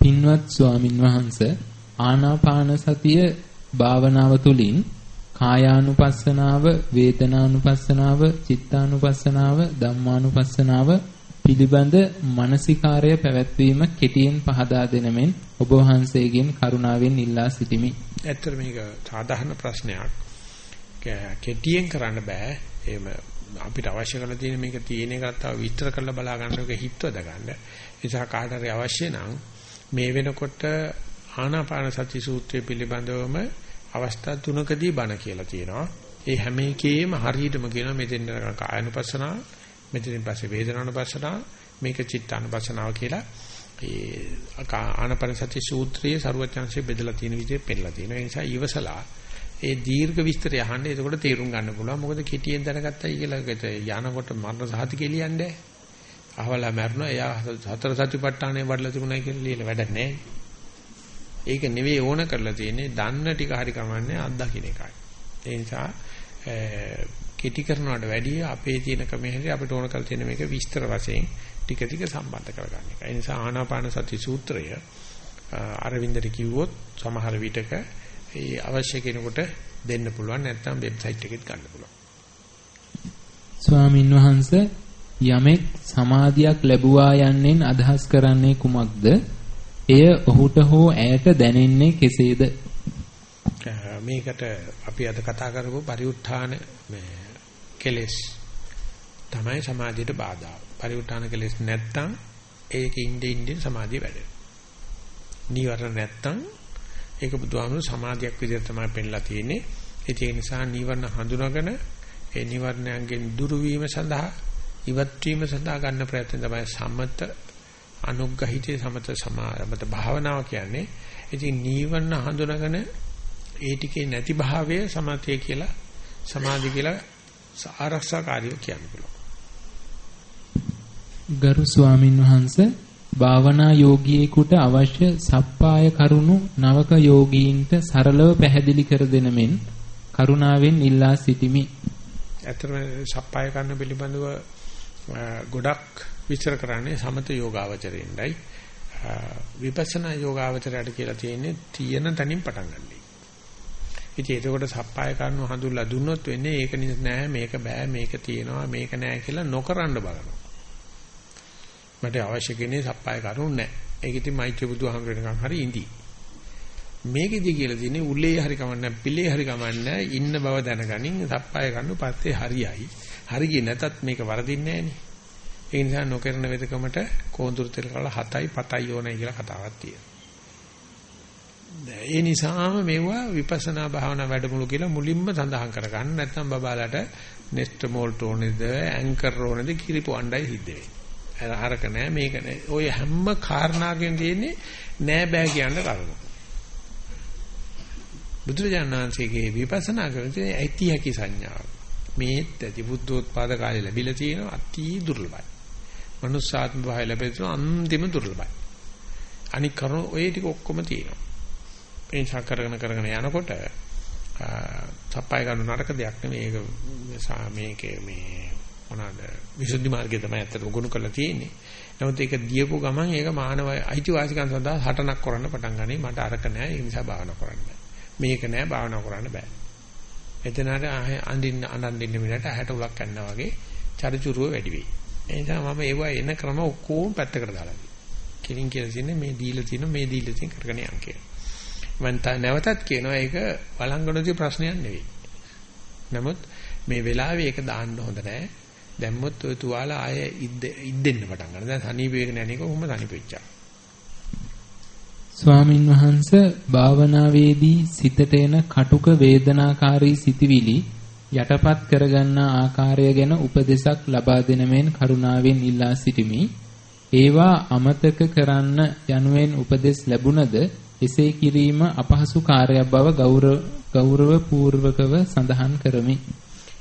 Speaker 2: පින්වත් ස්වාමින් වහන්සේ ආනාපාන සතිය භාවනාව තුළින් කායානුපස්සනාව, වේදනානුපස්සනාව, චිත්තානුපස්සනාව, ධම්මානුපස්සනාව පිළිබඳ මානසිකාර්ය පැවැත්වීම කෙටියෙන් පහදා දෙනමෙන් ඔබ වහන්සේගෙන් කරුණාවෙන් ඉල්ලා සිටිමි.
Speaker 1: ඇත්තට මේක සාධාරණ ප්‍රශ්නයක්. කෙටියෙන් කරන්න බෑ. එහෙම අපිට අවශ්‍ය කරලා තියෙන මේක තියෙන එකත් තව විස්තර කරලා බලා ගන්න එක හිතවද ගන්න. ඒ නිසා කාට හරි අවශ්‍ය නම් මේ වෙනකොට ආනාපාන සති සූත්‍රය පිළිබඳවම අවස්ථා තුනකදී බණ කියලා තියෙනවා. ඒ හැම එකේම හරියටම කියනවා මෙතෙන් කායනුපස්සනාව, මෙතනින් පස්සේ වේදනානුපස්සනාව, මේක චිත්තානුපස්සනාව කියලා. ඒ ආනාපාන සති සූත්‍රයේ ਸਰවඥාන්සේ බෙදලා තියෙන විදිහට පෙන්නලා තියෙනවා. ඒ නිසා ඉවසලා ඒ දීර්ඝ විස්තරය අහන්න එතකොට තේරුම් ගන්න පුළුවන්. මොකද කෙටියෙන් දැනගත්තයි කියලා යනකොට මරණ සහතිකේ ලියන්නේ. අහවලා මරනවා එයා හතර සතිපට්ඨානේ වඩලා තිබුණයි කියලා ලියලා වැඩක් නැහැ. ඒක නෙවෙයි ඕන කරලා තියෙන්නේ දන්න ටික හරි කමන්නේ අත්දකින්න එකයි. ඒ නිසා කෙටි කරනවට වැඩිය අපේ තියෙන ක්‍රමයේ හැටි අපිට ඕන කරලා තියෙන මේක විස්තර වශයෙන් ටික ටික සම්බන්ධ කරගන්න එක. ඒ නිසා ආනාපාන සති සූත්‍රය අරවින්දට කිව්වොත් සමහර විටක ඒ අවශ්‍ය කෙනෙකුට දෙන්න පුළුවන් නැත්නම් වෙබ්සයිට් එකෙත් ගන්න පුළුවන්.
Speaker 2: ස්වාමින් වහන්සේ යමෙක් සමාධියක් ලැබුවා යන්නෙන් අදහස් කරන්නේ කුමක්ද? එය ඔහුට හෝ ඇයට දැනෙන්නේ කෙසේද?
Speaker 1: මේකට අපි අද කතා කරපු පරිඋත්ථාන මේ කෙලෙස් තමයි සමාධියට බාධා. පරිඋත්ථාන කෙලෙස් නැත්තම් ඒකේ ඉඳින් ඉඳින් සමාධිය වැඩෙනවා. නීවරණ නැත්තම් ඒක බුදුහාමුදුරු සමාධියක් විදිහට තමයි පෙන්ලා තියෙන්නේ. ඒ නිසා නීවරණ හඳුනාගෙන ඒ නීවරණයන්ගෙන් දුරු වීම සඳහා ඉවත් වීම සඳහා ගන්න ප්‍රයත්න තමයි සමත අනුග්‍රහිතේ සමත සමාරමත භාවනාව කියන්නේ. ඉතින් නීවරණ හඳුනාගෙන ඒ ටිකේ නැති භාවය සමතය කියලා සමාධි කියලා ආරක්ෂාකාරීව කියන්න පුළුවන්.
Speaker 2: ගරු ස්වාමින් වහන්සේ භාවනා යෝගියෙකුට අවශ්‍ය සප්පාය කරුණු නවක යෝගීන්ට සරලව පැහැදිලි කර දෙන මෙන් කරුණාවෙන් ඉල්ලා සිටිමි.
Speaker 1: ඇත්තටම සප්පාය කරන පිළිබඳව ගොඩක් විචාර කරන්නේ සමත යෝගාවචරයෙන්ඩයි විපස්සනා යෝගාවචරයට කියලා තියෙන්නේ තියෙන තැනින් පටන් ගන්නයි. ඉතින් ඒකකොට සප්පාය කරනු හඳුල්ලා දුන්නොත් වෙන්නේ ඒක නෑ මේක බෑ මේක තියෙනවා මේක නෑ කියලා නොකරන්න බලනවා. මට අවශ්‍ය කෙනේ සප්පාය කරුණ නැහැ. ඒක ඉතින් මෛත්‍රී බුදුහාමරේනකම් හරි ඉඳී. මේකෙදි කියලා තියෙන්නේ උලේ හරි කමන්නේ පිළේ හරි කමන්නේ ඉන්න බව දැනගනින් සප්පාය ගන්න පස්සේ හරියයි. හරියි නැතත් මේක වරදින්නේ නැහනේ. ඒ නිසා නොකරන වෙදකමට කෝඳුරු තෙල් කලා 7යි 7යි ඕනයි කියලා කතාවක් තියෙනවා. ඒ නිසාම මේවා විපස්සනා භාවනා වැඩමුළු කියලා මුලින්ම සඳහන් කරගන්න නැත්නම් බබාලට නෙස්ට් මෝල්ට් ඕනේද ඇන්කර් ඕනේද කිරිපු අණ්ඩයි සිද්ධ වෙන්නේ. අරක නෑ මේක නෑ. ඔය හැම කාරණාවකින් තියෙන්නේ නෑ බෑ කියන කරුණ. බුදුරජාණන් වහන්සේගේ විපස්සනා කරන්නේ ඇති හැකි සංඥාව. මේත් ඇති බුද්ධෝත්පාද කාලේ ලැබිලා තියෙන අති දුර්ලභයි. මනුස්සාත්ම භාවය ලැබෙන අන්තිම දුර්ලභයි. අනික් කරුණු ඔය ටික ඔක්කොම තියෙනවා. ඒ නිසා කරගෙන කරගෙන යනකොට සප්පාය ගන්න නරක දෙයක් නෙමෙයි. ඒක මේකේ මේ මොනවාද විසුද්ධි මාර්ගය තමයි අතට උගුණු කරලා තියෙන්නේ. නමුත් ඒක දීපු ගමන් ඒක මානව අයිතිවාසිකම් සඳහා හටනක් කරන්න පටන් ගන්නේ. මට අරක නෑ ඒ නිසා භාවනා කරන්න බෑ. මේක නෑ භාවනා කරන්න බෑ. එතනට අඳින්න අනන්දින්න මිලට ඇහැට උලක් යනවා වගේ චරිචුරුව වැඩි වෙයි. ඒ නිසා මම ඒවා එන ක්‍රම ඔක්කොම පැත්තකට දාලා තියෙනවා. කිලින් කියලා තියෙන්නේ මේ දීලා තියෙන මේ දීලා තියෙන කරගෙන යන්න කියලා. මම නැවතත් කියනවා ඒක වළංගනෝදී ප්‍රශ්නයක් නෙවෙයි. නමුත් මේ වෙලාවේ ඒක දාන්න හොඳ නැහැ. දැම්මොත් ඔය තුවාල ආය ඉද්දෙන්න පටන් ගන්නවා. දැන් සනීප වේගන යන්නේ කොහොම සනීපෙච්චා.
Speaker 2: ස්වාමින් වහන්සේ භාවනාවේදී සිතට එන කටුක වේදනාකාරී සිතිවිලි යටපත් කරගන්නා ආකාරය ගැන උපදේශක් ලබා දෙන මෙන් කරුණාවෙන් ඉල්ලා සිටිමි. ඒවා අමතක කරන්න යනුවෙන් උපදෙස් ලැබුණද එසේ කිරීම අපහසු කාර්යයක් බව ගෞරව පූර්වකව සඳහන් කරමි.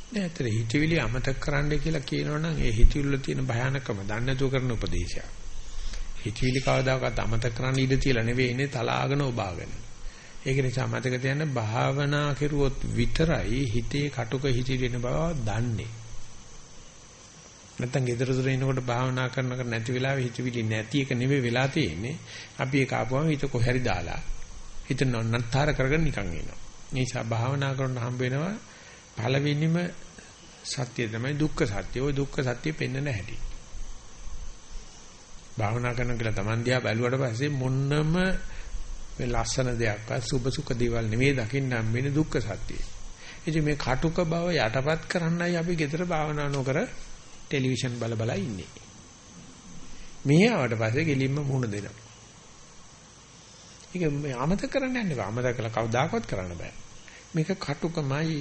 Speaker 1: නෑතර හිතවිලි අමතක කරන්න කියලා කියනවනම් ඒ හිතවිල්ල තියෙන භයානකම දන්නේ නැතුව කරන උපදේශයක්. හිතවිලි කවදාකවත් අමතක කරන්න ඉඩ තියලා නෙවෙයි ඉන්නේ තලාගෙන ඔබාගෙන. ඒක නිසා මතක තියාගන්න භාවනා කෙරුවොත් විතරයි හිතේ කටුක හිතවිලි වෙන බව දන්නේ. නැත්තම් ගෙදර දොර එනකොට භාවනා කරනකොට නැති වෙලාවෙ හිතවිලි නැති එක නෙවෙයි වෙලා තියෙන්නේ. අපි ඒක ආපුවම හිත කොහරි දාලා හිත නන්නතර කරගෙන නිකන් එනවා. මේ නිසා භාවනා කරන හම්බ වෙනවා පළවෙනිම සත්‍ය තමයි දුක්ඛ සත්‍ය. ওই දුක්ඛ සත්‍ය පෙන්වන්න හැටි. භාවනා කරන කියලා Taman දිහා බැලුවට පස්සේ මොන්නම මේ ලස්සන දෙයක්වත් සුබ සුඛ දේවල් නෙවෙයි දකින්න හම්බෙන්නේ දුක්ඛ සත්‍යය. ඉතින් මේ කටුක බව යටපත් කරන්නයි අපි ගෙදර භාවනා නොකර ටෙලිවිෂන් බල බල ඉන්නේ. මෙහි ආවට පස්සේ ගෙලින්ම මුහුණ දෙනවා. ඒක අමතක කරන්න යන්න බෑ. අමතක කළා කවදාකවත් කරන්න බෑ. මේක කටුකමයි,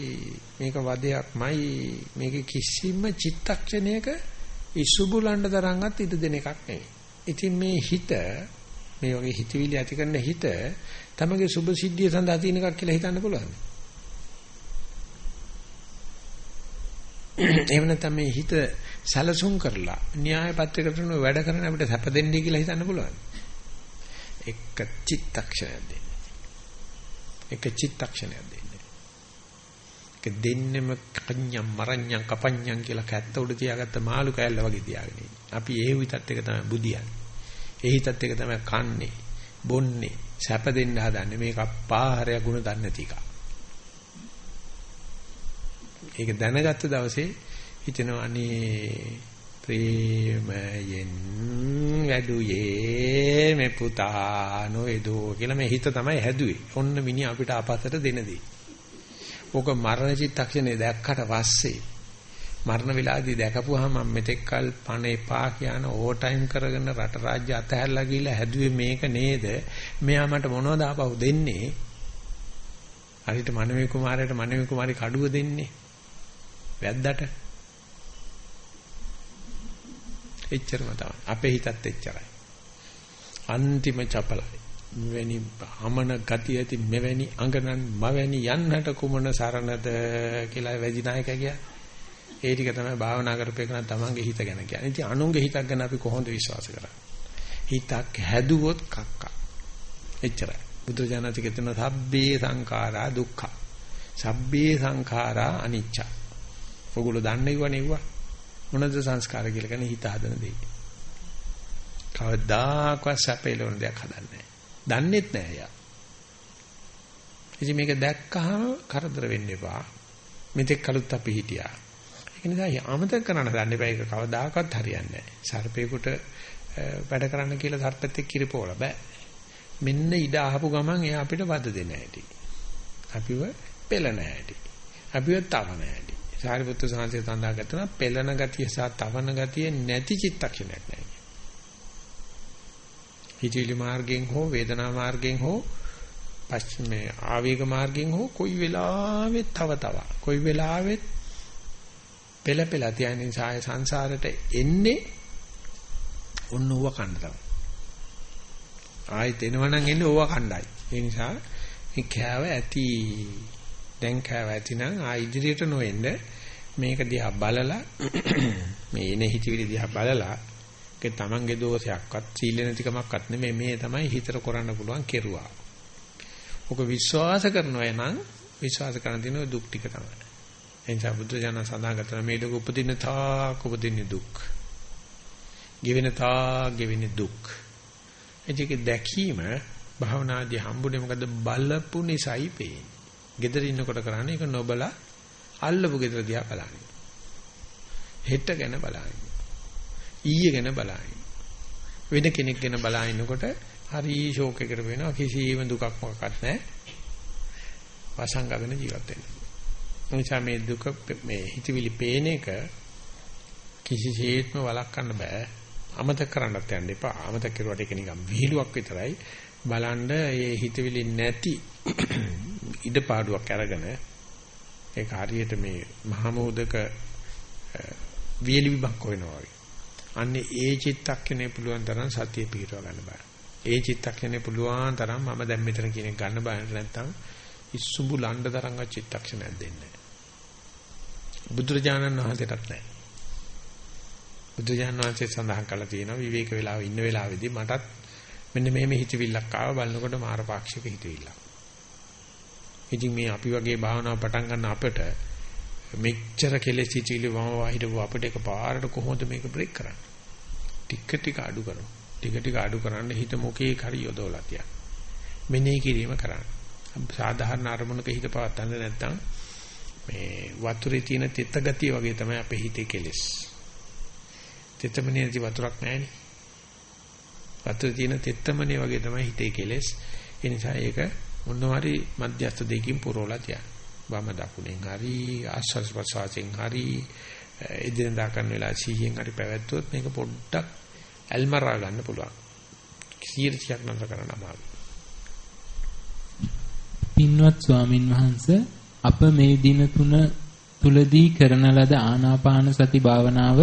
Speaker 1: මේක වදයක්මයි, මේක කිසිම චිත්තක්ෂණයක ඉසුබුලන්න තරම්වත් ඉඩ දෙන එකක් නෙවෙයි. ඉතින් මේ හිත මේ වගේ හිතවිලි ඇති කරන හිත තමගේ සුභ සිද්ධිය සඳහා තියෙන එකක් කියලා හිතන්න පුළුවන්. එහෙම නැත්නම් මේ හිත සැලසුම් කරලා න්‍යාය පත්‍රයකට වැඩ කරන අපිට සැප දෙන්නේ කියලා හිතන්න පුළුවන්. එක චිත්තක්ෂණයක් දෙන්න. එක චිත්තක්ෂණයක් දෙන්න. ඒක දෙන්නෙම කඤ්ඤම් මරඤ්ඤම් කපඤ්ඤම් කියලා කැත්ත උඩ තියාගත්ත මාළු කෑල්ල වගේ තියාගෙන ඉන්නේ. අපි ඒ හිතත් එක තමයි බුදියන්නේ. ඒ හිතත් එක තමයි කන්නේ, බොන්නේ, සැප දෙන්න හදන්නේ. මේක පාහරය ගුණ දන්නේ නැති එක. ඒක දැනගත්ත දවසේ හිතෙනවා අනේ ප්‍රේමයෙන් වැඩුවේ මේ පුතා නොයදෝ කියලා මේ හිත තමයි හැදුවේ. ඔන්න මිනිහ අපිට අපතට දෙන දේ. ඕක මරණ චිත්තක්ෂණේ දැක්කට පස්සේ මරණ වෙලාවේදී දැකපුවාම මම මෙතෙක්කල් පණ එපා කියන ඕ ටයිම් කරගෙන රට රාජ්‍ය අතහැරලා ගිහිල්ලා හැදුවේ මේක නේද? මෙයා මට මොනවද ආපහු දෙන්නේ? හරියට මනමේ කුමාරයට මනමේ කුමාරි කඩුව දෙන්නේ. වැද්දට එච්චරම තමයි. අපේ හිතත් එච්චරයි. අන්තිම චපලයි. මෙවැනි අමන ගතිය ඇති මෙවැනි අඟනන් මවැනි යන්නට කුමන සරණද කියලා වැඩි නායකයා කියා. ඒ ටික තමයි භාවනා කරපේකන තමන්ගේ හිත ගැන කියන්නේ. ඉතින් අනුන්ගේ හිතක් ගැන අපි කොහොමද විශ්වාස කරන්නේ? හිතක් හැදුවොත් කක්කා. එච්චරයි. බුදුරජාණන් කියතන සබ්බේ සංඛාරා දුක්ඛ. සබ්බේ සංඛාරා අනිච්ච. ඔගොල්ලෝ දන්නේ ඉවනෙව්වා. මොනද සංස්කාර කියලා කියන්නේ හිත හදන දෙයක්. කවදාකවත් සැපේලොන දෙයක් හදන්නේ නැහැ. දන්නෙත් නැහැ යා. ඉතින් මේක දැක්කහම කරදර වෙන්න එපා. මෙතෙක් කලුත් අපි හිටියා. ඒක නිසා අමතක කරන්න දන්න එපා ඒක කවදාකවත් හරියන්නේ නැහැ. සර්පේකට වැඩ කරන්න කියලා සර්පෙත් එක්ක කිරිපෝල බෑ. මෙන්න ඉඩ ආපු ගමන් එයා අපිට වද දෙන්න ඇති. අපිව පෙළන ඇති. අපිව තවන ඇති. සාරිපුත්‍ර සාංශය තඳා ගත්තා පෙළන ගතිය සහ තවන ගතිය නැති චිත්තක්ෂණයක් නැහැ. හිතවිලි මාර්ගයෙන් හෝ වේදනා මාර්ගයෙන් හෝ පස්චිමේ ආවේග මාර්ගයෙන් හෝ කොයි වෙලාවෙත් තව තව කොයි වෙලාවෙත් පෙළ පෙළ තියන නිසා සංසාරයට එන්නේ ඔන්න ඕව කන්න තමයි. ආයෙත් එනවනම් එන්නේ ඕව කණ්ඩායි. ඒ නිසා මේ කෑව ඇති දැන් කෑව ඇති නම් ආ ඉදිරියට නොෙන්න මේක දිහා බලලා මේ එන හිතවිලි දිහා බලලා ඒක තමන්ගේ දෝෂයක්වත් සීල නැතිකමක්වත් නෙමෙයි මේ තමයි හිතට කරන්න පුළුවන් කෙරුවා. ඔක විශ්වාස කරනවා නම් විශ්වාස කරන දින දුක් ටික තමයි. එනිසා බුද්ධ ජන සඳහන් කරන මේ දුක උපදින තාක් උපදින දුක්. ගෙවෙන තාක් ගෙවෙන දුක්. ඒක දැකීම භාවනාදී හම්බුනේ මොකද බලපු නිසායි පේන්නේ. gedara ඉන්නකොට කරන්නේ ඒක නොබලා අල්ලපු gedara දිහා බලන්නේ. හෙට ගැන බලන්නේ. ඊයේ ගැන බලන්නේ. වෙන කෙනෙක් ගැන බලනකොට හරි ෂෝක් එකකට වෙනවා කිසිම දුකක් මොකක්වත් නැහැ. වසංගගෙන ජීවත් වෙන්න. එනිසා මේ දුක මේ හිතවිලි පේන එක කිසිසේත්ම වළක්වන්න බෑ. අමතක කරන්නත් යන්න එපා. අමතක කරුවට ඒක නිකන් විහිළුවක් විතරයි. බලන්න මේ හිතවිලි නැති [clears throat] ඉඩපාඩුවක් අරගෙන ඒක හරියට මේ මහමෝදක වියලි විභක් වෙනවා වගේ. අන්නේ ඒ චිත්තක්ෂණේ පුළුවන් තරම් සතිය පිහිටව ගන්න බෑ. ඒ චිත්තක්ෂණේ පුළුවන් තරම් මම දැන් මෙතන කියන එක ගන්න බෑ නැත්නම් ඉස්සුඹු ලණ්ඩ තරංග චිත්තක්ෂණයක් දෙන්නේ නැහැ. බුදුරජාණන් වහන්සේටත් නැහැ. බුදුරජාණන් වහන්සේ සඳහන් කළා තියෙනවා විවේක වේලාව ඉන්න වෙලාවේදී මටත් මෙන්න මෙහෙම හිතවිල්ලක් ආව බලනකොට මාරපාක්ෂික හිතවිල්ලක්. ඉතින් මේ අපි වගේ භාවනාව පටන් ගන්න අපිට මෙච්චර කෙලෙස් හිතවිලි වම වහිරව අපිට එක පාරට කොහොමද මේක බ්‍රේක් කරන්නේ? ටික ටික අඩු කරමු. ටික ටික අඩු කරන්න හිත මොකේ හරි යොදවලා තියන්න. මෙනෙහි කිරීම කරන්න. සාධාරණ අරමුණක හිත පවත්තන්න නැත්නම් මේ වතුරේ තියෙන තෙත ගතිය වගේ තමයි අපේ හිතේ කෙලෙස්. තෙතමනේ නැති වතුරක් නැහැනේ. වතුරේ තියෙන තෙතමනේ වගේ තමයි හිතේ කෙලෙස්. ඒ නිසා ඒක මොනවාරි මධ්‍යස්ථ දෙකකින් පුරවලා තියන්න. වම දකුණෙන් හරි ආස්වාස් ප්‍රසවාසයෙන් හරි එදිනදා කරන වෙලාව සිහියෙන් හරි පැවැත්වුවොත් මේක පොඩ්ඩක් ඇල්මරා ගන්න පුළුවන්. 100ක් නතර කරන්න අමාරුයි.
Speaker 2: පින්වත් ස්වාමින් වහන්සේ අප මේ දින තුන තුලදී කරන ලද ආනාපාන සති භාවනාව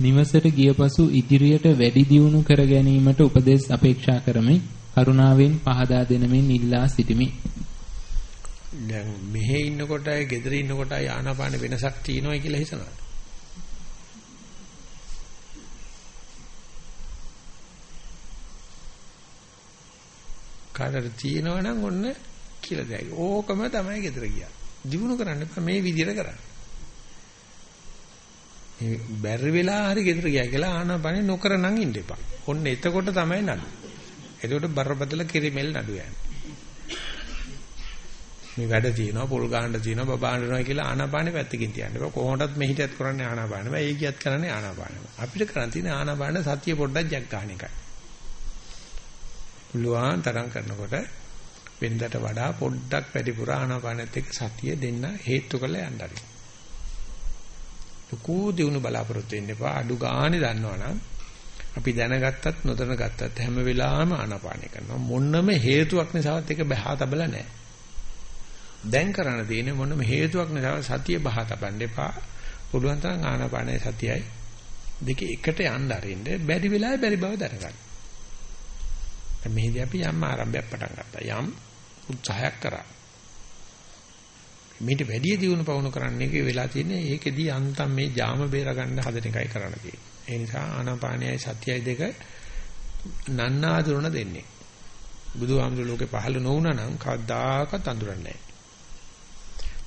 Speaker 2: නිවසට ගිය පසු ඉදිරියට වැඩි දියුණු කර ගැනීමට උපදෙස් අපේක්ෂා කරමි. කරුණාවෙන් පහදා දෙනමින් ඉල්ලා සිටිමි.
Speaker 1: දැන් මෙහෙ ඉන්නකොටයි ගෙදර ඉන්නකොටයි ආනාපාන වෙනසක් තියෙනවයි කියලා හිතනවා. කාටද තියෙනවනම් ඔන්න කියලා දැයි. ඕකම තමයි ගෙදර ගියා. දිනු කරන්න එපා මේ විදිහට කරන්න. මේ බැරි වෙලා හරි ගෙදර ගියා කියලා ආනාපානේ නොකර නම් ඉන්න එපා. ඔන්න එතකොට තමයි නඩු. එතකොට බරපතල කිරිමෙල් නඩු යන්නේ. මේ වැඩ තියෙනවා පොල් ගහන්න තියෙනවා බබාන්නනවා කියලා ආනාපානෙ පැත්තකින් තියන්න බෑ. කොහොමදත් මෙහිටත් කරන්නේ ආනාපානෙ බෑ ඒ කියත් කරන්නේ ආනාපානෙ අපිට කරන් තියෙන ආනාපාන සතිය පොඩ්ඩක් ජග් ගන්න එකයි. පුළුවන් තරම් කරනකොට වෙනදට වඩා පොඩ්ඩක් වැඩිපුර ආනාපානෙත් එක්ක සතිය දෙන්න හේතු කරලා යන්න හරි. ලකෝ දිනු බලාපොරොත්තු වෙන්න එපා. අඩු ගානේ දන්නවනම් අපි දැනගත්තත් නොදැනගත්තත් හැම වෙලාවෙම ආනාපානය කරනවා. මොනම හේතුවක් නිසාවත් ඒක බහා තබලා නැහැ. දැන් කරන්න තියෙන්නේ මොනම හේතුවක් නිසාවත් සතිය බහා තබන්න එපා. පුළුවන් තරම් ආනාපානයි සතියයි දෙක එකට යන්න අරින්න බැරි වෙලාවේ බැරි බව දැනගන්න. දැන් මේදී අපි යම් ආරම්භයක් පටන් ගත්තා. යම් උත්සාහයක් කරා. මේට වැඩි දියුණු පවුණු කරන්න එකේ වෙලා තියෙන්නේ ඒකෙදී අන්තම් මේ ජාම බේර ගන්න හදන එකයි කරන්න තියෙන්නේ. ඒ නිසා ආනාපානයයි සතියයි දෙක නන්නාඳුරන දෙන්නේ. බුදුහාමුදුර ලෝකේ පහළ නොවුණා නම් කවදාකවත් අඳුරන්නේ නැහැ.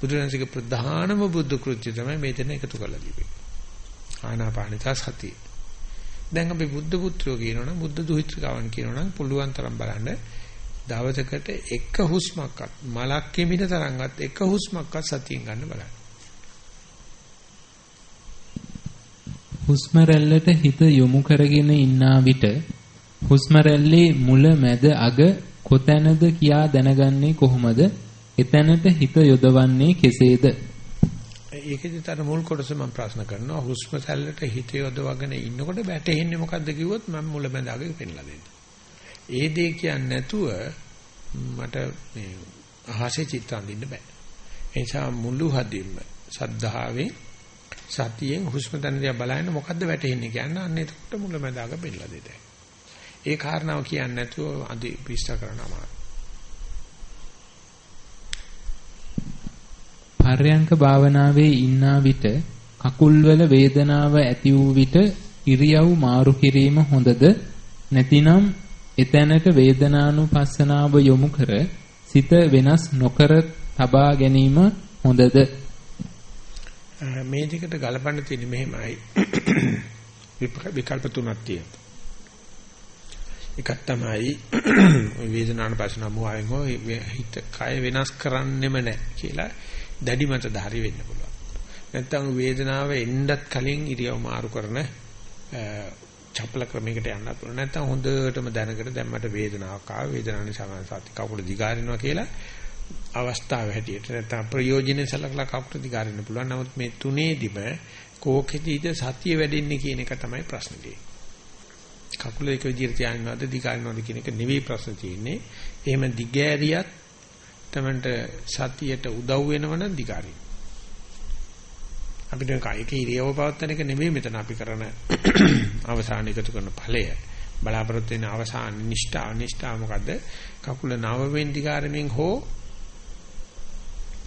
Speaker 1: බුදුරජාණන්සේගේ ප්‍රධානම බුද්ධ කෘත්‍ය තමයි මේ දෙන එකතු කරලා දීපේ. ආනාපානිත සතිය. දැන් අපි බුද්ධ පුත්‍රයෝ කියනවනම් බුද්ධ දුහිතෘකාවන් කියනවනම් පුළුවන් තරම් බලන්න දවසකට එක හුස්මක්වත් මලක් කෙමින තරම්වත් එක හුස්මක්වත් සතියෙන් ගන්න බලන්න.
Speaker 2: හුස්ම රැල්ලට හිත යොමු කරගෙන ඉන්නා විට හුස්ම රැල්ලේ මුල මැද අග කොතැනද කියා දැනගන්නේ කොහොමද? එතැනට හිත යොදවන්නේ කෙසේද?
Speaker 1: ඒකෙදි තර මුල් කොටස මම ප්‍රශ්න කරනවා හුස්ම රැල්ලට හිත යොදවගෙන ඉන්නකොට වැටෙන්නේ මොකද්ද කිව්වොත් මම මුල මැද අග පෙන්නලා දෙන්න. ඒ දේ කියන්නේ නැතුව මට මේ අහසේ චිත්ත අඳින්න බෑ. ඒ නිසා මුළු හදින්ම සද්ධාවෙන් සතියෙන් හුස්ම තන දිහා බලන්න මොකද්ද වැටෙන්නේ කියන්න අන්න එතකොට මුලැමැදාක පෙන්නලා දෙතයි. ඒ කාරණාව කියන්නේ නැතුව අදි විස්තර කරන්න
Speaker 2: පර්යංක භාවනාවේ ඉන්නා විට කකුල්වල වේදනාව ඇති වූ විට ඉරියව් මාරු කිරීම හොඳද? නැතිනම් එතැනට වේදනානුපස්සනාව යොමු කර සිත වෙනස් නොකර තබා ගැනීම හොඳද?
Speaker 1: මේ දෙකට ගලපන්න තියෙන්නේ මෙහෙමයි. විකල්ප තුනක් තියෙනවා. එකක් තමයි [clears throat] වේදනානුපස්සන මුවාවෙන් හෝ හිත කය වෙනස් කරන්නෙම නැහැ කියලා දැඩි මත ධාරි වෙන්න පුළුවන් නැත්නම් වේදනාව එන්නත් කලින් ඉරියව් මාරු කරන චපල ක්‍රමයකට යන්නත් පුළුවන්. නැත්නම් හොඳටම දැනකට දැන් මට වේදනාවක් ආව වේදනාව නිසා මම සති කකුල දිගාරිනවා කියලා අවස්ථාව හැටියට නැත්නම් ප්‍රයෝජනෙ සලකලා කකුල දිගාරින්න පුළුවන්. නමුත් මේ තුනේදිම කෝකෙදීද සතිය වැඩෙන්නේ කියන එක තමයි ප්‍රශ්නේ. කකුල එක විදිහට තියාගෙනවද දිගාරිනවද කියන එක නෙවෙයි ප්‍රශ්න තියෙන්නේ. එහෙම දිගෑරියත් තමන්ට සතියට උදව් වෙනවනම් දිගාරින්න. අපිට කායික ඉරියව පවත්තන එක නෙමෙයි මෙතන අපි කරන [clears throat] අවසාන එකතු කරන ඵලය. බලාපොරොත්තු වෙන අවසාන නිෂ්ඨා අනිෂ්ඨා මොකද්ද? කකුල නව වෙන්දිකාරමින් හෝ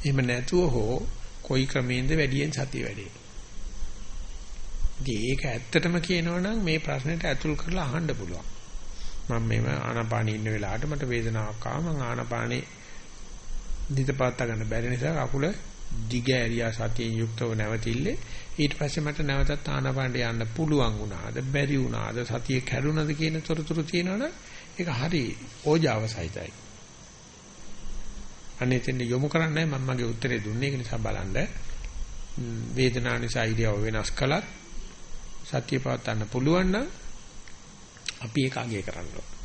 Speaker 1: එහෙම නැතුව හෝ කොයි ක්‍රමයෙන්ද වැඩියෙන් සතිය වැඩි. ඉතින් ඒක ඇත්තටම කියනවනම් මේ ප්‍රශ්නෙට ඇතුල් කරලා අහන්න පුළුවන්. මම මේව ආනාපානෙ ඉන්න වෙලාවට මට වේදනාවක් ආවා මම ආනාපානෙ දිතපාත්ත ගන්න බැරි නිසා කකුල දිග ඇරියා සතියෙන් යුක්තව නැවතිල්ලේ. ඊට පස්සේ මට නැවතත් ආනාපානට යන්න පුළුවන් වුණාද බැරි වුණාද සතිය කැඩුනද කියන තොරතුරු තියෙනවනේ ඒක හරි ඕජාව සහිතයි අනේ තෙන් යොමු කරන්නේ මම මගේ උත්තරේ දුන්නේ. ඒක නිසා බලන්න වේදනාව නිසා ඉරියව වෙනස් කළත් සතිය පවත්වන්න පුළුවන් නම් අපි ඒක අගය කරන්න ඕන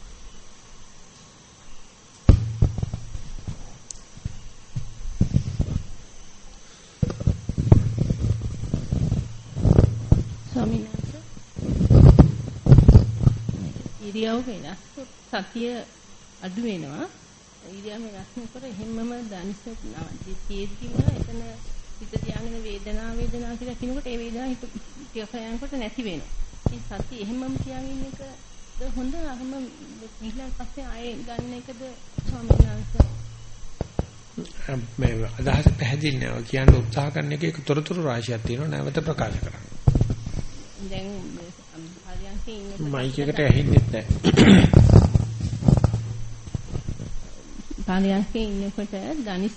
Speaker 5: ස්වාමීන් වහන්සේ ඉරියව් වෙනස් සතිය අඩු වෙනවා. ඉරියව් වෙනස් නොකර හැමම දනිස තියෙද්දිම එතන හිත තියාගෙන වේදනාව වේදනාව කියලා කියනකොට ඒ වේදනාව හිත ටික යනකොට නැති වෙනවා. ඒ සතිය එහෙමම තියාගෙන එකද හොඳ අහම ඊළඟ පස්සේ ආයේ ගන්න එකද ස්වාමීන් වහන්සේ?
Speaker 1: මේ අදහස පැහැදිලි නෑ කියන්න උත්සාහ කරන එකේ තොරතුරු රාශියක් තියෙනවා. නැවත ප්‍රකාශ කරන්න.
Speaker 5: දැන් හරියන්කේ ඉන්න
Speaker 1: මයික් එකට ඇහෙන්නේ නැහැ.
Speaker 5: පාලියන්කේ ඉන්නකොට ධනිස්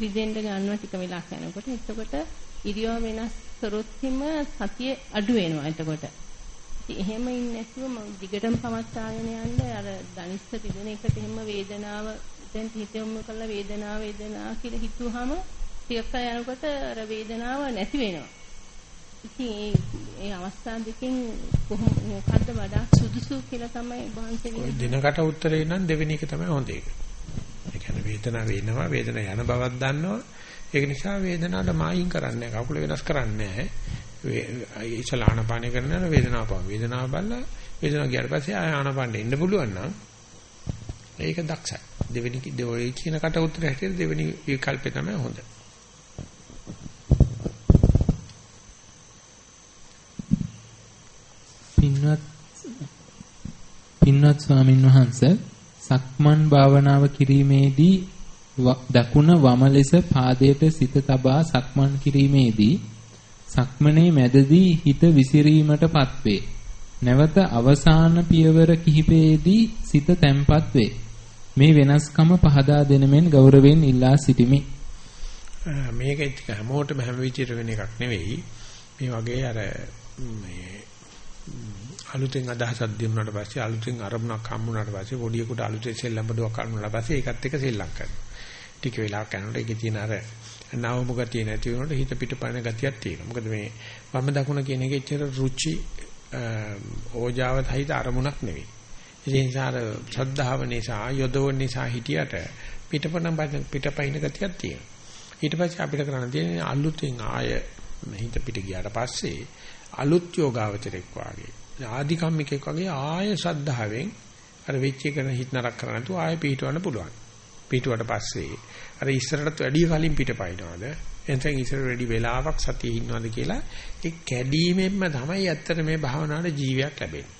Speaker 5: විදෙන්න ගන්නවා ටික වෙලාවක් යනකොට එතකොට ඉරියව වෙනස් කරොත් සතිය අඩු වෙනවා එතකොට. ඉතින් එහෙම ඉන්නේ නැතුව මම දිගටම පවත්වාගෙන යන්න අර ධනිස්ස තිබෙන එකට එහෙම වේදනාව දැන් හිතෙම කළා වේදනාව වේදනාව කියලා හිතුවාම ටිකක් යනකොට අර වේදනාව නැති වෙනවා. ඉතින් ඒ අවස්ථා දෙකෙන් කොහොම මොකද්ද වඩා සුදුසු කියලා තමයි වහන්සේ
Speaker 1: ඔය දිනකට උත්තරේ නම් දෙවෙනි එක තමයි හොඳ එක. ඒ කියන්නේ වේදනාව වෙනවා වේදනාව යන බවක් දන්නවා. ඒක නිසා වේදනාවට මායින් කරන්නේ නැහැ. කකුල වෙනස් කරන්නේ නැහැ. ඉස්සලා ආනපාන කරන වේදනාව පාව. වේදනාව බලලා වේදනාව ගියාට පස්සේ ආය ආනපානෙ ඉන්න පුළුවන් නම් ඒක දක්ෂයි. දෙවෙනි ඔය කියන කට උත්තරය හැටියට දෙවෙනි විකල්පේ තමයි හොඳ.
Speaker 2: පින්වත් පින්වත් ස්වාමින් වහන්සේ සක්මන් භාවනාව කිරීමේදී දකුණ වම ලෙස පාදයට සිත තබා සක්මන් කිරීමේදී සක්මනේ මැදදී හිත විසිරීමටපත් වේ. නැවත අවසාන පියවර කිහිපයේදී සිත තැම්පත් වේ. මේ වෙනස්කම පහදා දෙන මෙන් ගෞරවයෙන් ඉල්ලා සිටිමි.
Speaker 1: මේක හැමෝටම හැම විදියට වෙන එකක් නෙවෙයි. මේ වගේ අර මේ අලුතෙන් අදහසක් දෙන්නාට පස්සේ අලුතෙන් අරමුණක් හම්බුනාට පස්සේ පොඩියෙකුට අලුතෙන් සෙල්ලම් බඩුවක් කරනුලා පස්සේ ඒකත් එක්ක සෙල්ලම් කරනවා. ටික වෙලාවක් යනකොට ඒකේ තියෙන අර නවම ගතිය නැති වෙනකොට හිත පිටපණ ගතියක් තියෙනවා. මොකද මේ වම දකුණ කියන එක එච්චර රුචි ඕජාව සහිත අරමුණක් නෙවෙයි. ඒ නිසා අර ශ්‍රද්ධාව නිසා යොදවන නිසා හිටියට පිටපණ පිටපයින් ගතියක් තියෙනවා. ඊට පස්සේ අපිට කරන්න තියෙන්නේ අලුතෙන් ආය හිත පිට ගියාට පස්සේ අලුත් යෝගාවචරෙක් වාගේ ආධිකම්මිකෙක් වගේ ආය ශ්‍රද්ධාවෙන් අර වෙච්ච එකන හිත නරක කරන්න නැතුව ආය පිටවන්න පුළුවන්. පිටුවට පස්සේ අර ඉස්සරටත් වැඩි කලින් පිටපයින්නවද එතෙන් ඉස්සර වැඩි වෙලාවක් සතියේ ඉන්නවද කියලා ඒ කැඩීමෙන්ම තමයි ඇත්තට මේ භාවනාවේ ජීවියක් ලැබෙන්නේ.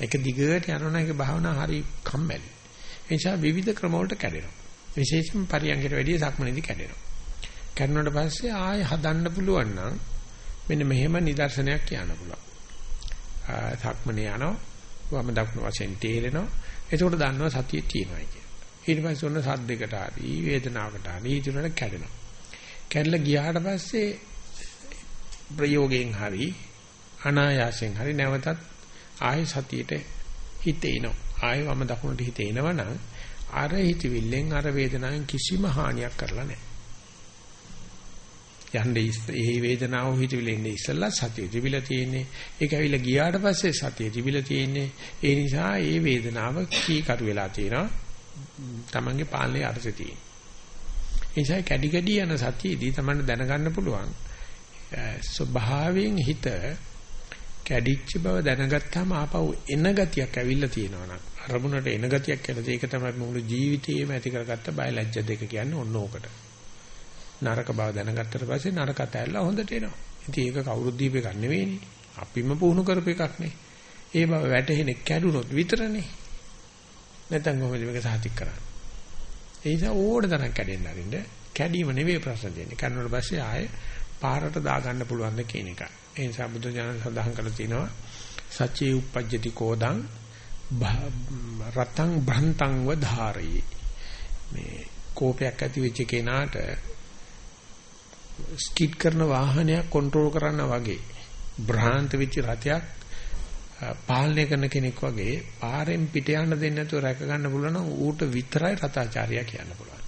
Speaker 1: ඒක දිගට යනවා ඒක භාවනා හරි කම්මැලි. ඒ නිසා විවිධ ක්‍රම වලට කැඩෙනවා. විශේෂයෙන්ම පරියන්කට වැඩි සක්මනේදී කැඩෙනවා. කැඩුණාට පස්සේ ආයෙ හදන්න පුළුවන් නම් මෙන්න මෙහෙම නිදර්ශනයක් කියන්න පුළුවන්. සක්මනේ යනවා වම දකුණු වශයෙන් තේරෙනවා. එතකොට දන්නවා සතියේ තියෙනවා කියලා. ඊට පස්සේ ඔන්න සද්දයකට හරි වේදනාවකට හරි ඊටුනට කැඩෙනවා. කැඩලා ගියාට පස්සේ ප්‍රයෝගයෙන් හරි අනායාසයෙන් හරි නැවතත් ආයෙ සතියට හිතේනවා. ආයෙ වම දකුණට හිතේනවනම් අර හිතවිල්ලෙන් අර වේදනාවෙන් කිසිම හානියක් කරලා නැහැ. යන්නේ ඒ වේදනාව හිතවිලෙන්නේ ඉස්සල්ලා සතිය තිබිලා තියෙන්නේ. ඒක ඇවිල්ලා ගියාට පස්සේ සතිය තිබිලා තියෙන්නේ. ඒ නිසා ඒ වේදනාව කීකරු වෙලා තියෙනවා. Tamange පාලනේ අර්ථය තියෙනවා. ඒ නිසා කැඩි කැඩි යන සතියේදී Tamanne දැනගන්න පුළුවන් ස්වභාවයෙන් හිත කැඩිච්ච බව දැනගත්තාම ආපහු එන ගතියක් ඇවිල්ලා තියෙනවා නම් අරමුණට එන ගතියක් කියලා ඒක තමයි මුළු ජීවිතේම ඇති කරගත්ත බයලජ්‍ය දෙක කියන්නේ ඔන්න ඕකට. නරක බව දැනගත්තට පස්සේ නරක ඇතැල්ලා හොඳට එනවා. ඉතින් ඒක කවුරුත් දීප එකක් නෙවෙයිනේ. අපිම පුහුණු කරපු එකක් නේ. ඒ බව වැටහෙන්නේ කැඩුනොත් විතරනේ. නැත්නම් කොහොමද මේක සාතික් කරන්නේ? ඒ නිසා ඕඩ තරම් කැඩෙන්න අරින්න කැඩීම නෙවෙයි ප්‍රශ්න දෙන්නේ. කන්නට පස්සේ ආයේ පාරට දාගන්න පුළුවන් ද කියන එක. ඒ නිසා බුදු දහම සඳහන් කරලා තිනවා සච්චේ uppajjati කෝදං රතං භ්‍රන්තං වධාරේ මේ කෝපයක් ඇති වෙච්ච කෙනාට ස්කිඩ් කරන වාහනයක් කන්ට්‍රෝල් කරන්න වගේ භ්‍රාන්ත වෙච්ච රතයක් පාලනය කරන කෙනෙක් වගේ පාරෙන් පිට යන්න දෙන්නේ නැතුව රැක ගන්න පුළුවන් නම් ඌට විතරයි රතාචාර්යයා කියන්න පුළුවන්.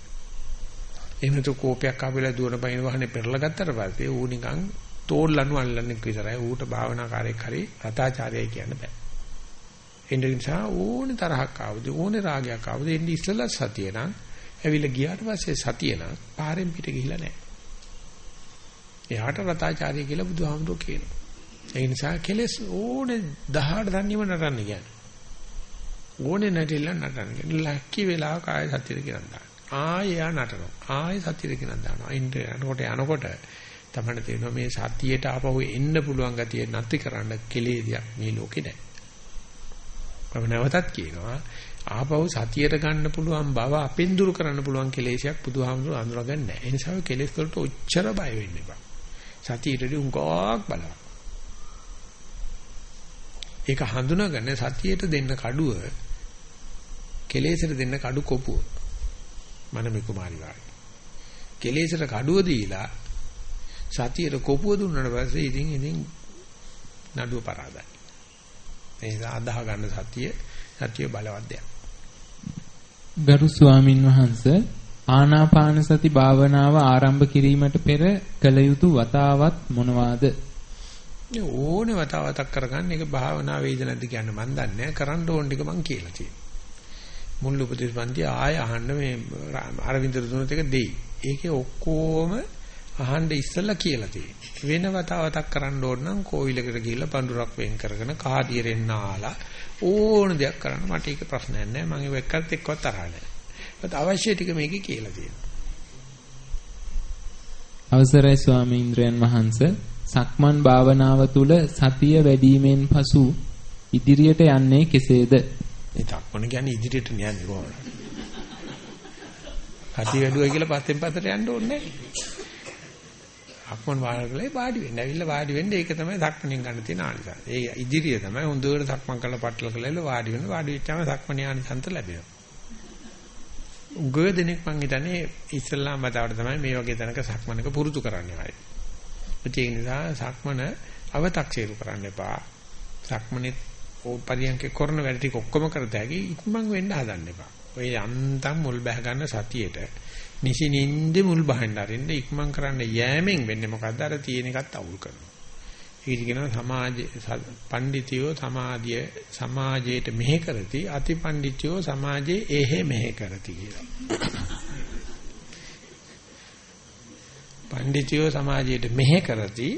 Speaker 1: එහෙම නැතු කෝපයක් ආවෙලා දුවන බයින වාහනේ පෙරලා ගත්තට පස්සේ ඌ නිකන් තෝල්ලනු අල්ලන්නේ විතරයි ඌට භාවනාකාරයෙක් හරි රතාචාර්යයි කියන්න බෑ. ඒ නිසා ඕනේ තරහක් ආවද ඕනේ රාගයක් ආවද එන්නේ ඉස්සෙල්ලා සතිය නම් ඇවිල්ලා ගියාට පස්සේ සතිය නම් පාරෙන් පිට ගිහිලා නැහැ. එයාට රතාචාර්ය කියලා බුදුහාමුදුරුවෝ කියනවා. ඒ නිසා කෙලස් ඕනේ 18 තන්නිම නටන්න කියන්නේ. ඕනේ නැටිලා නටන්න. ලක්කි වෙලාවක ආයෙ සතියද කියලා දාන්න. ආයෙ යා නටනවා. ආයෙ සතියද කියලා දානවා. ඉන්ට යනකොට යනකොට තමයි තේරෙනවා මේ සතියට ආපහු එන්න පුළුවන් ගතිය නැති කරන්න කෙලෙදියක් මේ ලෝකේ නැහැ. මම නැවතත් කියනවා ආපහු සතියට ගන්න පුළුවන් බව අපෙන් දුරු කරන්න පුළුවන් කෙලෙසයක් බුදුහාමුදුරුවෝ අඳුරගන්නේ නැහැ. ඒ නිසා කෙලෙස් වලට ඔච්චර බය වෙන්න එපා. සතියේදී උංගක් බලන්න. ඒක හඳුනාගන්න සතියට දෙන්න කඩුව කෙලෙසට දෙන්න කඩු කොපුව. මනමේ කුමාරි වාගේ. කෙලෙසට කඩුව දීලා සතියට කොපුව දුන්නාට පස්සේ ඉතින් ඉතින් නඩුව පරාදයි. ඒ නිසා අදාහ ගන්න සතිය සතිය බලවත් දෙයක්.
Speaker 2: ගරු ස්වාමින් වහන්සේ ආනාපාන සති භාවනාව ආරම්භ කිරීමට පෙර කළ යුතු වතාවත් මොනවාද?
Speaker 1: ඕනේ වතාවතක් කරගන්න එක භාවනා වේද නැද්ද කියන්න මන් දන්නේ නැහැ. කරන්න ඕන ටික මං කියලා තියෙනවා. මුල් උපදේශපන්ති ආය අහන්න මේ අරවින්ද දුනත් එක දෙයි. ඒකේ ඔක්කොම අහන්න ඉස්සලා කියලා තියෙනවා. වෙන වතාවතක් කරන්න ඕන නම් කෝවිලකට ගිහිල්ලා පඳුරක් වෙන් කරගෙන කාදියෙන්න ආලා ඕන දෙයක් කරන්න මට ඒක ප්‍රශ්නයක් නැහැ. මම ඒක එක්කත් එක්කවත් තරහ නැහැ. ඒත් අවශ්‍ය ටික මේකේ කියලා තියෙනවා.
Speaker 2: අවසරයි ස්වාමීන්ද්‍රයන් වහන්සේ සක්මන් භාවනාව තුළ සතිය වැඩිවීමෙන් පසු ඉදිරියට යන්නේ කෙසේද?
Speaker 1: මේ සක්මන කියන්නේ ඉදිරියට යන්නේ කොහොමද? සතිය වැඩුවයි කියලා පස්සෙන් පස්සට යන්න ඕනේ. සක්මන් වාඩිලා වාඩි වෙන්න. ඇවිල්ලා වාඩි වෙන්න ඒක තමයි සක්මණෙන් ගන්න තියෙන ආනිසංස. ඒ ඉදිරිය තමයි හොඳට සක්මන් කරලා පටල කරලා වාඩි වෙන්න. වාඩි වෙච්චාම සක්මණේ ආනිසංස ලැබෙනවා. උගව දෙනෙක් මං හිතන්නේ ඉස්ලාම් මතවට තමයි මේ වගේ තැනක සක්මනක පුරුදු කරන්නේ ආයි. ඒ නිසා සක්මන අව탁සීරු කරන්න එපා. සක්මනේ පරියන්කේ කරන වැඩ ටික ඔක්කොම කරත හැකි ඉක්මන් වෙන්න හදන්න එපා. ඔය යන්තම් මුල් බහ ගන්න සතියේට නිසිනින්ද මුල් බහින්න අරින්න ඉක්මන් කරන්න යෑමෙන් වෙන්නේ මොකද්ද? අර තියෙන එකත් අවුල් කරනවා. ඒක කියනවා සමාජ පඬිතියෝ සමාධිය සමාජයට මෙහෙ කරති අති පඬිතියෝ සමාජයේ එහෙ මෙහෙ කරති කියලා. පඬිතියෝ සමාජයට මෙහෙ කරති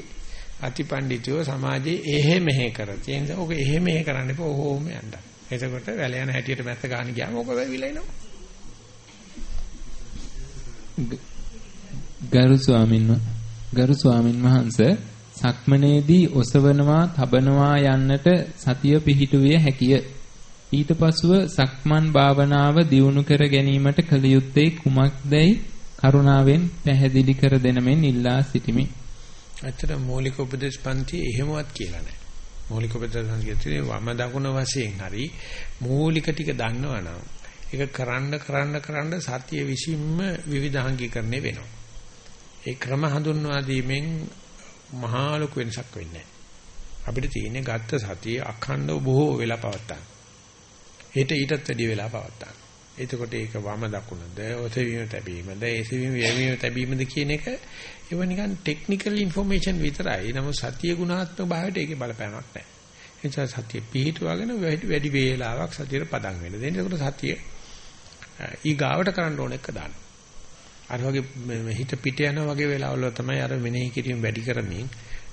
Speaker 1: අති පඬිතියෝ සමාජයේ එහෙ මෙහෙ කරති. ඒ නිසා ඔක එහෙ මෙහෙ කරන්න එපා ඕම යන්න. එතකොට වැල යන හැටියට මැස්ස ගන්න ගියාම ඔක වෙවිලා එනවා.
Speaker 2: ගරු ස්වාමින් ගරු ස්වාමින් වහන්සේ සක්මනේදී ඔසවනවා තබනවා යන්නට සතිය පිහිටුවිය හැකිය. ඊට පසුව සක්මන් භාවනාව දියුණු කර ගැනීමට කල යුත්තේ කුමක්දයි කරුණාවෙන් පැහැදිලි කර දෙනමෙන් ඉල්ලා සිටිමි.
Speaker 1: අතර මූලික උපදේශ පන්ති එහෙමවත් කියලා නැහැ. මූලික උපදේශ පන්ති වම දකුණ වශයෙන් හරි මූලික ටික දන්නවනම් ඒක කරන්න කරන්න කරන්න සතිය විසින්ම විවිධාංගීකරණය වෙනවා. ඒ ක්‍රම හඳුන්වා දීමෙන් මහා ලොකු වෙනසක් වෙන්නේ නැහැ. අපිට තියෙන්නේ ගත්ත සතිය අඛණ්ඩව බොහෝ වෙලා පවත්තන්න. හෙට ඊටත් වැඩි වෙලා පවත්තන්න. එතකොට ඒක වම දකුණද ඔතවීම තැබීමද ඒසවීම යැවීම තැබීමද කියන එක ඒව නිකන් ටෙක්නිකල් ইনফෝමේෂන් විතරයි. නමුත් සතිය ගුණාත්මක භාවයට ඒකේ බලපෑමක් නැහැ. ඒ නිසා සතිය පිහිටුවගෙන වැඩි වේලාවක් සතියට පදන් වෙන්න දෙන්න. එතකොට සතිය ඊගාවට කරන්න ඕන එක දානවා. අර වගේ හිත පිට යන වගේ වෙලාවල තමයි අර මෙනෙහි කිරීම වැඩි කරමින්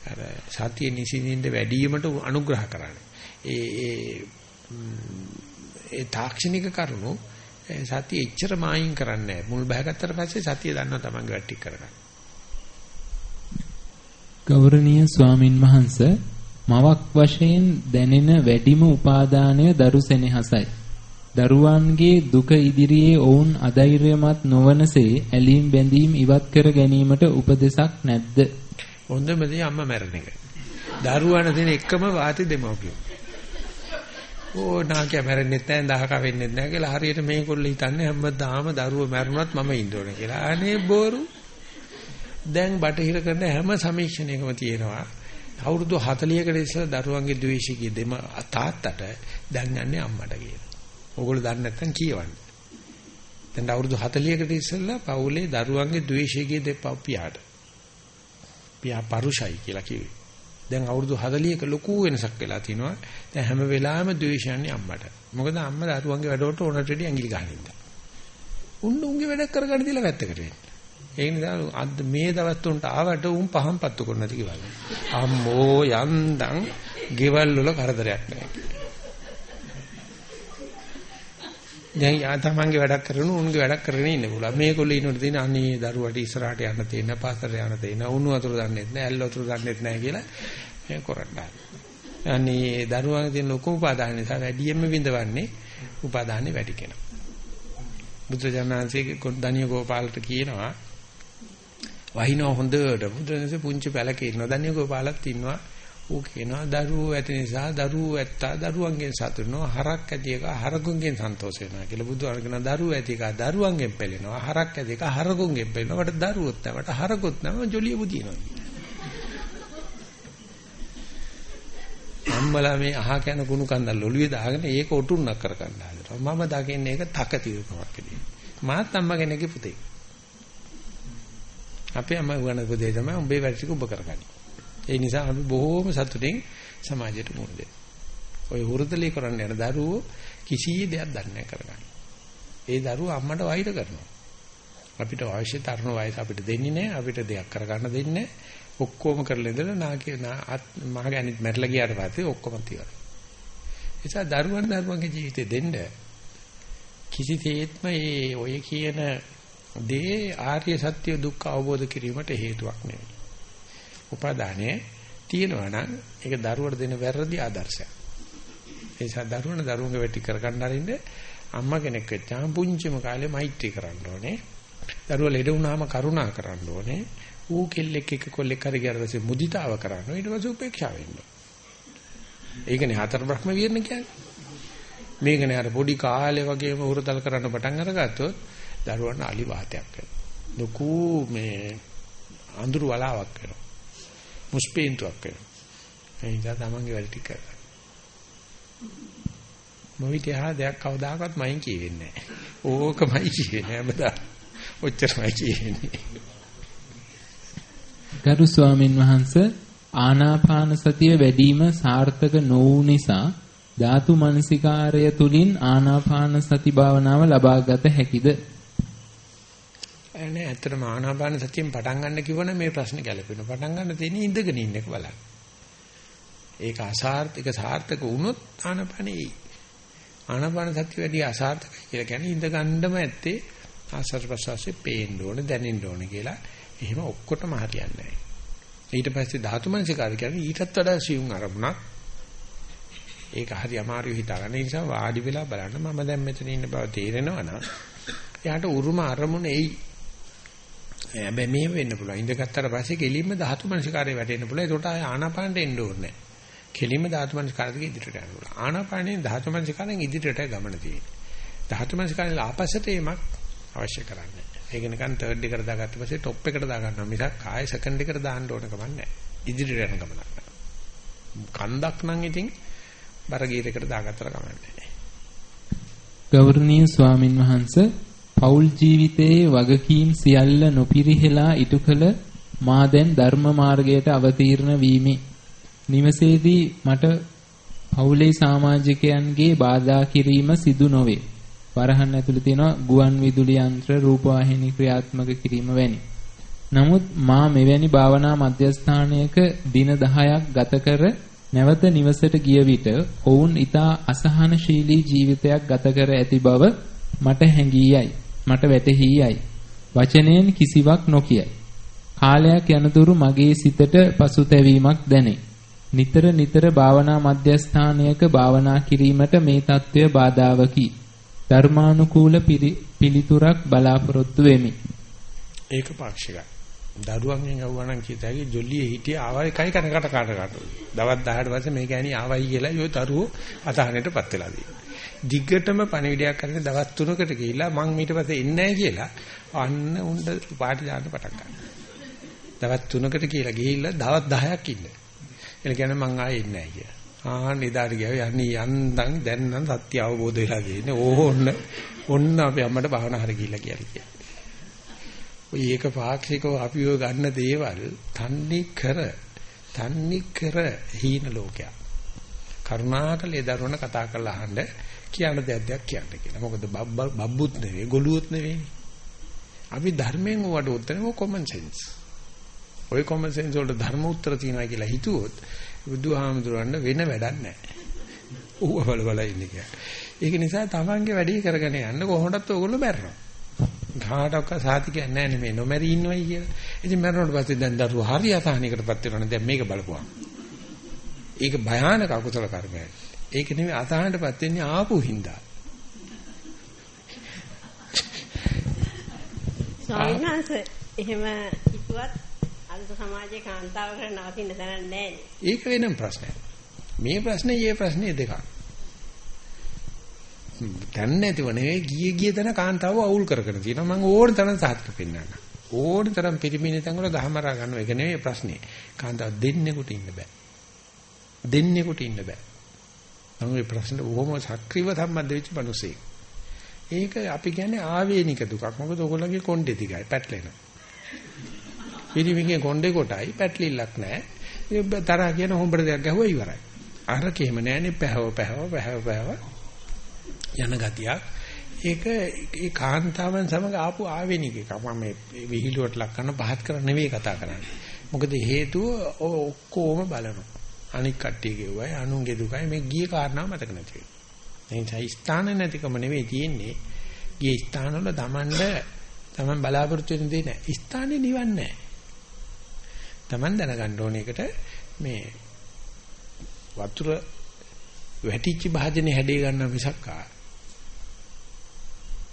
Speaker 1: අර සතිය නිසින්ින්ද වැඩිවීමට අනුග්‍රහ කරන්නේ. ඒ ඒ ඒ තාක්ෂණික කරුණු සතිය එච්චර මායින් කරන්නේ නැහැ. මුල් බහගත්තට පස්සේ සතිය දන්නවා තමන්ගේ වැටි කරගන්න.
Speaker 2: ගෞරවනීය ස්වාමින් වහන්සේ මවක් වශයෙන් දැනෙන වැඩිම උපාදානය දරු සෙනෙහසයි. දරුවන්ගේ දුක ඉදිරියේ ඔවුන් අධෛර්යමත් නොවනසේ ඇලීම් බැඳීම් ඉවත් කර ගැනීමට උපදෙසක් නැද්ද?
Speaker 1: හොඳම දේ අම්මා මැරණ එක. දරුවන් දෙන එකම වාති දෙමව්පියෝ. ඕ නාකිය මැරෙන්නෙත් නැහැ දහක වෙන්නෙත් නැහැ කියලා හරියට මේගොල්ලෝ හිතන්නේ හැමදාම දරුවෝ මැරුණත් මම ඉන්න ඕනේ කියලා. අනේ බොරු. දැන් බටහිර කරන හැම සමීක්ෂණයකම තියෙනවා. අවුරුදු 40කට ඉස්සෙල්ලා දරුවන්ගේ ද්වේෂිකී දෙම තාත්තට දැන් යන්නේ අම්මට කියලා. ඕගොල්ලෝ දන්නේ නැත්නම් කියවන්න. දැන් අවුරුදු 40කට ඉස්සෙල්ලා පවුලේ දරුවන්ගේ ද්වේෂයේ දෙපව් පියාට. පියා පරුෂයි කියලා කිව්වේ. දැන් අවුරුදු 40ක ලොකු වෙනසක් වෙලා තිනවා. දැන් හැම වෙලාවෙම ද්වේෂයන්නේ අම්මට. මොකද අම්මා දරුවන්ගේ වැඩවලට ඕනට වැඩි ඇඟිලි ගහනින්ද. උන්න උන්ගේ වැඩක් කරගන්න දීලා වැත්තකට වෙන්න. ඒ නිසා අද මේ දවස් තුනට ආවට උන් පහන් පත්තු කරන නැති කිව්වා. අම්මෝ යන්දන් ගෙවල් වල කරදරයක් නැහැ. දැන් යා තමන්ගේ වැඩක් කරන උන්ගේ වැඩක් කරගෙන ඉන්න පුළුවන්. මේගොල්ලෝ ඉන්නකොට තියෙන අනේ දරුවට ඉස්සරහට යන්න තියෙන, පාසලට යන්න තියෙන, උණු වතුර දන්නෙත් නැහැ, ඇල් වතුර දන්නෙත් නැහැ කියලා මේ කරන්නේ. අනේ දරුවන් තියෙන ලොකු උපාදාන නිසා වැඩියෙන්ම විඳවන්නේ උපාදානේ වැඩි කෙනා. බුදුජානනාංශයේ දනිය ගෝපාලට කියනවා වහිනව හොඳට බුදුන්සේ පුංචි පැලකේ ඉන්නවා. දනිය ගෝපාලත් ඉන්නවා. ඌ කියනවා දරුවෝ ඇති නිසා දරුවෝ ඇත්තා දරුවන්ගෙන් සතුටු වෙනවා හරක් ඇති එක හරකුන්ගෙන් සන්තෝෂ වෙනවා. කියලා බුදුහාම කියනවා දරුවෝ ඇති එක දරුවන්ගෙන් පෙළෙනවා හරක් ඇති එක හරකුන්ගෙන් පෙළෙනවා. වට දරුවොත් නැහැ වට හරකුත් නැහැ ජොලිය බුදිනවා. අම්මලා මේ අහ කන කුණු කන්දල් ඔළුවේ දාගෙන ඒක ඔටුන්නක් කර ගන්න හදනවා මම දකින්නේ ඒක තකතිරකමක් කියලා. මාත් අම්මා කෙනෙක්ගේ පුතේ. අපේ අම්මා වුණ පුතේ තමයි උඹේ වැඩ ටික ඔබ කරගන්නේ. ඒ නිසා අපි බොහෝම සතුටින් සමාජයට මුහුණ දෙනවා. ඔය හුරුතලී කරන්න යන දරුවෝ කිසි දෙයක් දන්නේ නැහැ කරගන්න. ඒ දරුවෝ අම්මට වෛර කරනවා. අපිට අවශ්‍ය තරුණ වයස අපිට දෙන්නේ නැහැ. අපිට දෙයක් කරගන්න දෙන්නේ ඔක්කොම කරලා ඉඳලා නාකිය මහගැනිත් මැරලා ගියාට පස්සේ ඔක්කොම තියනවා. නිසා දරුවන් දරුවන්ගේ ජීවිතේ දෙන්න කිසිසේත්ම මේ ඔය කියන දේ ආර්ය සත්‍ය දුක්ඛ අවබෝධ කිරීමට හේතුවක් නෙවෙයි. උපාදානය තියෙනවා නම් ඒක දරුවට දෙන වැරදි ආදර්ශයක්. ඒ නිසා දරුවන දරුවන්ගේ වැටි කරගන්න අරින්න අම්මා කෙනෙක් වෙච්චාම පුංචිම කාලේ මෛත්‍රී කරන්න ඕනේ. දරුවා ලෙඩ වුණාම කරුණා කරන්න ඕනේ. ඌ කෙල්ලෙක් එක්ක කොල්ලෙක් හරි ගියරසේ මුදිතාව කරන්න. ඊට පස්සේ උපේක්ෂා වෙන්න. ඒකනේ හතර බ්‍රහ්ම විහරණ කියන්නේ. මේකනේ අර පොඩි කාලේ වගේම උරතල් කරන්න පටන් අරගත්තොත් දරුවන්ට අලි වාතයක් වෙනවා. ලොකු මේ අඳුරු වලාවක් වෙනවා. මුස්පේන්තුවක් වෙනවා. ඒ නිසා තමන්ගේ වැඩ ටික කරගන්න. මොවිතහා දෙයක් කවදාකවත් මයින් කියෙන්නේ නැහැ. ඕකමයි කියන්නේ හැමදාම. ඔච්චරමයි කියන්නේ.
Speaker 2: ගරු ස්වාමින් වහන්සේ ආනාපාන සතිය වැඩිම සාර්ථක නොවු නිසා ධාතු මනසිකාරය තුලින් ආනාපාන සති භාවනාව ලබාගත හැකිද?
Speaker 1: නෑ ඇත්තටම ආනාපාන සතියෙන් පටන් ගන්න කිව්වනම් මේ ප්‍රශ්නේ ගැලපෙනවා. පටන් ගන්න තියෙන්නේ ඉඳගෙන ඉන්න එක බලන්න. ඒක අසාර්ථක සාර්ථක වුණොත් ආනාපානේ ආනාපාන සතිය වැඩි අසාර්ථකයි කියලා කියන්නේ ඉඳ ගන්නම ඇත්තේ ආස්වාද ප්‍රසවාසයේ පේන්න ඕනේ දැනෙන්න ඕනේ කියලා. එහෙම ඔක්කොටම හරියන්නේ නැහැ. ඊට පස්සේ ධාතු මනසිකාරය කියන්නේ ඊටත් වඩා සියුම් අරමුණක්. ඒක හරි අමාරුයි හිතාගන්න. ඒ නිසා වාඩි වෙලා බලන්න මම දැන් මෙතන ඉන්න බව තේරෙනවා නම් එයාට උරුම අරමුණ එයි. හැබැයි මෙහෙම වෙන්න පුළුවන්. ඉඳගත්තර පස්සේ කෙලින්ම ධාතු මනසිකාරය වැටෙන්න පුළුවන්. ඒකට ආය ආනාපානට එන්න ඕනේ නැහැ. කෙලින්ම ධාතු මනසිකාරයක ඉදිරියට යන්න පුළුවන්. ආනාපානේ ධාතු මනසිකාරයෙන් ඉදිරියට ගමන තියෙන්නේ. ධාතු මනසිකාරයෙන් ආපස්සට එීමක් අවශ්‍ය කරන්නේ. ඒක නිකන් තර්ඩ් එකට දාගත්ත පස්සේ টොප් එකට දාගන්නවා මිසක් ආයෙ සෙකන්ඩ් එකට දාන්න ඕන කමක් නැහැ. ඉදිරියට යන ගමනක්. කන්දක් නම් ඉතින් බර ගීරයකට දාගත්තට කමක් නැහැ.
Speaker 2: ගෞරවනීය ස්වාමින් වහන්සේ පෞල් ජීවිතයේ වගකීම් සියල්ල නොපිරිහෙලා ඉටු කළ මා දැන් ධර්ම මාර්ගයට අවතීර්ණ වීමි. නිවසේදී මට පවුලේ සමාජිකයන්ගේ බාධා කිරීම සිදු නොවේ. වරහන් ඇතුළේ තියෙනවා ගුවන් විදුලි යන්ත්‍ර රූපවාහිනී ක්‍රියාත්මක කිරීම වැනි. නමුත් මා මෙවැනි භාවනා මධ්‍යස්ථානයක දින 10ක් ගත කර නැවත නිවසට ගිය විට ඔවුන් ඊතා අසහනශීලී ජීවිතයක් ගත කර ඇති බව මට හැඟියයි. මට වැටහියයි. වචනයෙන් කිසිවක් නොකියයි. කාලයක් යනතුරු මගේ සිතට පසුතැවීමක් දැනේ. නිතර නිතර භාවනා මධ්‍යස්ථානයක භාවනා කිරීමට මේ తත්වය බාධාවකි. ධර්මානුකූල පිළිතුරක් බලාපොරොත්තු වෙමි.
Speaker 1: ඒක පාක්ෂිකයි. දරුවන්ගෙන් අහුවනම් කියතයි ජොලියේ හිටිය ආවයි කයි කනකට කාට කාට. දවස් 10ට පස්සේ මේ ගෑණි ආවයි කියලා යෝ දරුවෝ අසහනෙටපත් වෙලා තියෙනවා. දිග්ගටම පණිවිඩයක් කරගෙන දවස් 3කට ගිහිල්ලා මං ඊට පස්සේ එන්නේ නැහැ කියලා අන්න උණ්ඩ පාටි දාන්න පටන් ගන්නවා. දවස් 3කට කියලා ගිහිල්ලා දවස් 10ක් ඉන්න. එල කියන්නේ මං ආයේ එන්නේ නැහැ කියලා. ආ නිදාට ගියා යන්නේ යන්දන් දැන් නම් සත්‍ය අවබෝධ වෙලා තියෙන්නේ ඕන්න ඔන්න අපි අම්මට භාවනා හරි ගිහිල්ලා කියලා කියන්නේ. ඔය ඒක පාක්ෂිකව අපි ඔය ගන්න දේවල් තන්නේ කර තන්නේ කර හීන ලෝකයක්. කරුණාකරලා ඒ දරුවන කතා කරලා අහන්න කියන දෙයක් කියන්න කියලා. මොකද බබ්බුත් නෙවෙයි ගොළුත් නෙවෙයි. අපි ධර්මයෙන් උවට උත්තරේ කොමන් සෙන්ස්. ඔය කොමන් සෙන්ස් වලට ධර්ම උත්තර තියනවා කියලා හිතුවොත් බුදුහාමුදුරන්න වෙන වැඩක් නැහැ. ඌව බල බල ඉන්නේ කියලා. ඒක නිසා තමන්ගේ වැඩේ කරගෙන යන්න කොහොමදත් ඕගොල්ලෝ මැරෙනවා. කාටවත් සාතිකයක් නැහැ නෙමෙයි නොමැරි ඉන්නවයි කියලා. ඉතින් මැරුණාට පස්සේ දැන් දරුවෝ හරි අසහනයකටපත් වෙනවනේ දැන් මේක බලපුවා. ඒක භයානක අකුසල කර්මයක්. ඒක නෙමෙයි අසහනටපත් වෙන්නේ ආපු හින්දා.
Speaker 8: ස්වාමීන් වහන්සේ එහෙම හිතුවත් අද සමාජයේ කාන්තාවකට නවතින්න තැනක් නැහැ
Speaker 1: ඒක වෙනම ප්‍රශ්නයක්. මේ ප්‍රශ්නේ ඊයේ ප්‍රශ්නේ දෙකක්. දැන් නැතිව නෙවෙයි ගියේ ගිය තැන කාන්තාව අවුල් කරගෙන තියෙනවා මම ඕන තරම් සාහිත්‍ය පෙන්නන්න. ඕන තරම් පිරිමින තැන් වල ගහමරා ගන්නවා. ඒක නෙවෙයි ප්‍රශ්නේ. කාන්තාව දෙන්නෙකුට ඉන්න බෑ. දෙන්නෙකුට ඉන්න බෑ. මම මේ ප්‍රශ්නේ බොහොම සක්‍රීයව සම්බන්ධ වෙච්ච මිනිසෙක්. ඒක අපි කියන්නේ ආවේනික දුකක්. මොකද ඔයගොල්ලෝගේ කොණ්ඩේ දිගයි පැටලෙනවා. පිරිමිගේ කොණ්ඩේ කොටයි පැටලිල්ලක් නැහැ. ඒ තරහ කියන හොඹර දෙයක් ගැහුවා ඉවරයි. අර කේම නැහනේ පැහව පැහව පැහව පැහව යන ගතියක්. ඒක ඒ කාන්තාවන් සමග ආපු ආවේනික එකක්. මම මේ විහිළුවට ලක් කරන පහත් කර නෙවෙයි කතා කරන්නේ. මොකද හේතුව ඔක්කොම බලනවා. අනික් කට්ටිය ගෙවුවයි අනුන්ගේ දුකයි මේ ගිය කාරණා මතක නැති වෙනවා. ඒ නිසා ස්ථාන නැතිකම නෙවෙයි තියෙන්නේ. ගිය ස්ථානවල Tamand Taman බලාපොරොත්තු වෙන දේ නැහැ. ස්ථානේ නිවන්නේ නැහැ. Taman දැනගන්න ඕන එකට මේ වතුර වැටිච්ච භාජනේ හැඩේ ගන්න මිසක් ආ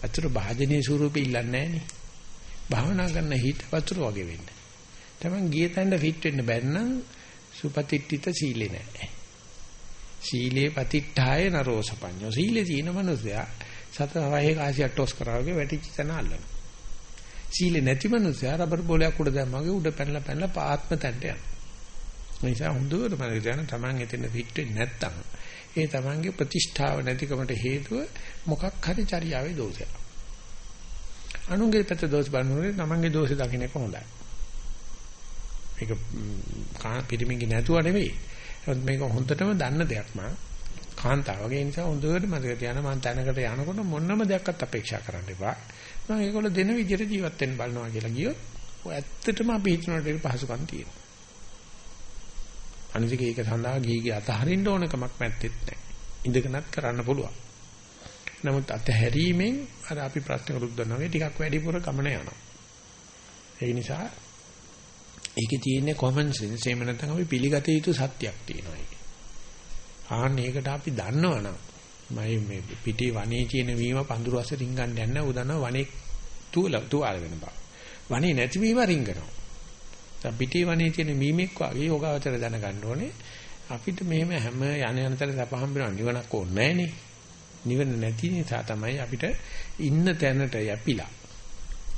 Speaker 1: වතුර භාජනයේ ස්වරූපේ ඉල්ලන්නේ නැහනේ. භාවනා කරන හිත වතුර වගේ වෙන්න. Taman ගිය තැනට ෆිට වෙන්න බැරි නම් සුපතිට්ඨිත සීලේ නැහැ. සීලේ පතිට්ඨාය නරෝසපඤ්ඤෝ. සීලේ තියෙන මනුස්සයා සත වහේ කාසියක් ටොස් කරා වගේ වැටිච්ච තැන අල්ලනවා. සීලේ නැති මනුස්සයා රබර් බෝලයක් උඩ දැම්මගේ උඩ පැනලා පැනලා පාත්ම තැනට යනවා. ඒ නිසා හොඳට මම කියන තමන් එතන ෆිට වෙන්නේ නැත්තම් ඒ තමන්ගේ ප්‍රතිෂ්ඨාව නැතිකමට හේතුව මොකක් හරි චර්යාවේ දෝෂයක්. අනුන්ගේ පැත්ත දෝෂ බලනකොට තමන්ගේ දෝෂේ දකින්න එක හොඳයි. මේක පිරිමින්ගේ නැතුව නෙවෙයි. මේක හොඳටම දන්න දෙයක් මම. කාන්තාවගේ නිසා හොඳට මතක තියාගන්න මම තැනකට යනකොට මොනම දෙයක්වත් අපේක්ෂා කරන්න එපා. මම ඒගොල්ලෝ දෙන විදිහට ජීවත් වෙන්න බලනවා කියලා ගියොත් ඔය ඇත්තටම අපි හිතනට පහසුකම් තියෙනවා. අනිතික ඒක සඳහා ගිහිගේ අතහරින්න ඕන කමක් නැත්තේත් නැහැ. ඉඳගෙනත් කරන්න පුළුවන්. නමුත් අතහැරීමෙන් අර අපි ප්‍රශ්න කරුද්දනවා වගේ ටිකක් වැඩිපුර ගමන යනවා. ඒ නිසා ඒකේ තියෙන්නේ common sense එහෙම නැත්නම් අපි පිළිගත යුතු සත්‍යයක් තියෙනවා ඒකේ. ආන්න ඒකට අපි දන්නවනම් මම මේ පිටි වනේ කියන වීම පඳුරු අස්සේ රින්ගන්න යන්න උදන වනේ තුල තුවාල වෙන බව. වනේ නැති වීම රින්ගනවා. දැන් පිටි වනේ තියෙන මීමෙක් වගේ යෝගාවචර දැනගන්න ඕනේ. අපිට මෙහෙම හැම යන යන තැන සපහම් වෙනවා නිවනක් ඕනේ නැහනේ. නිවන නැති නිසා තමයි අපිට ඉන්න තැනට යපිලා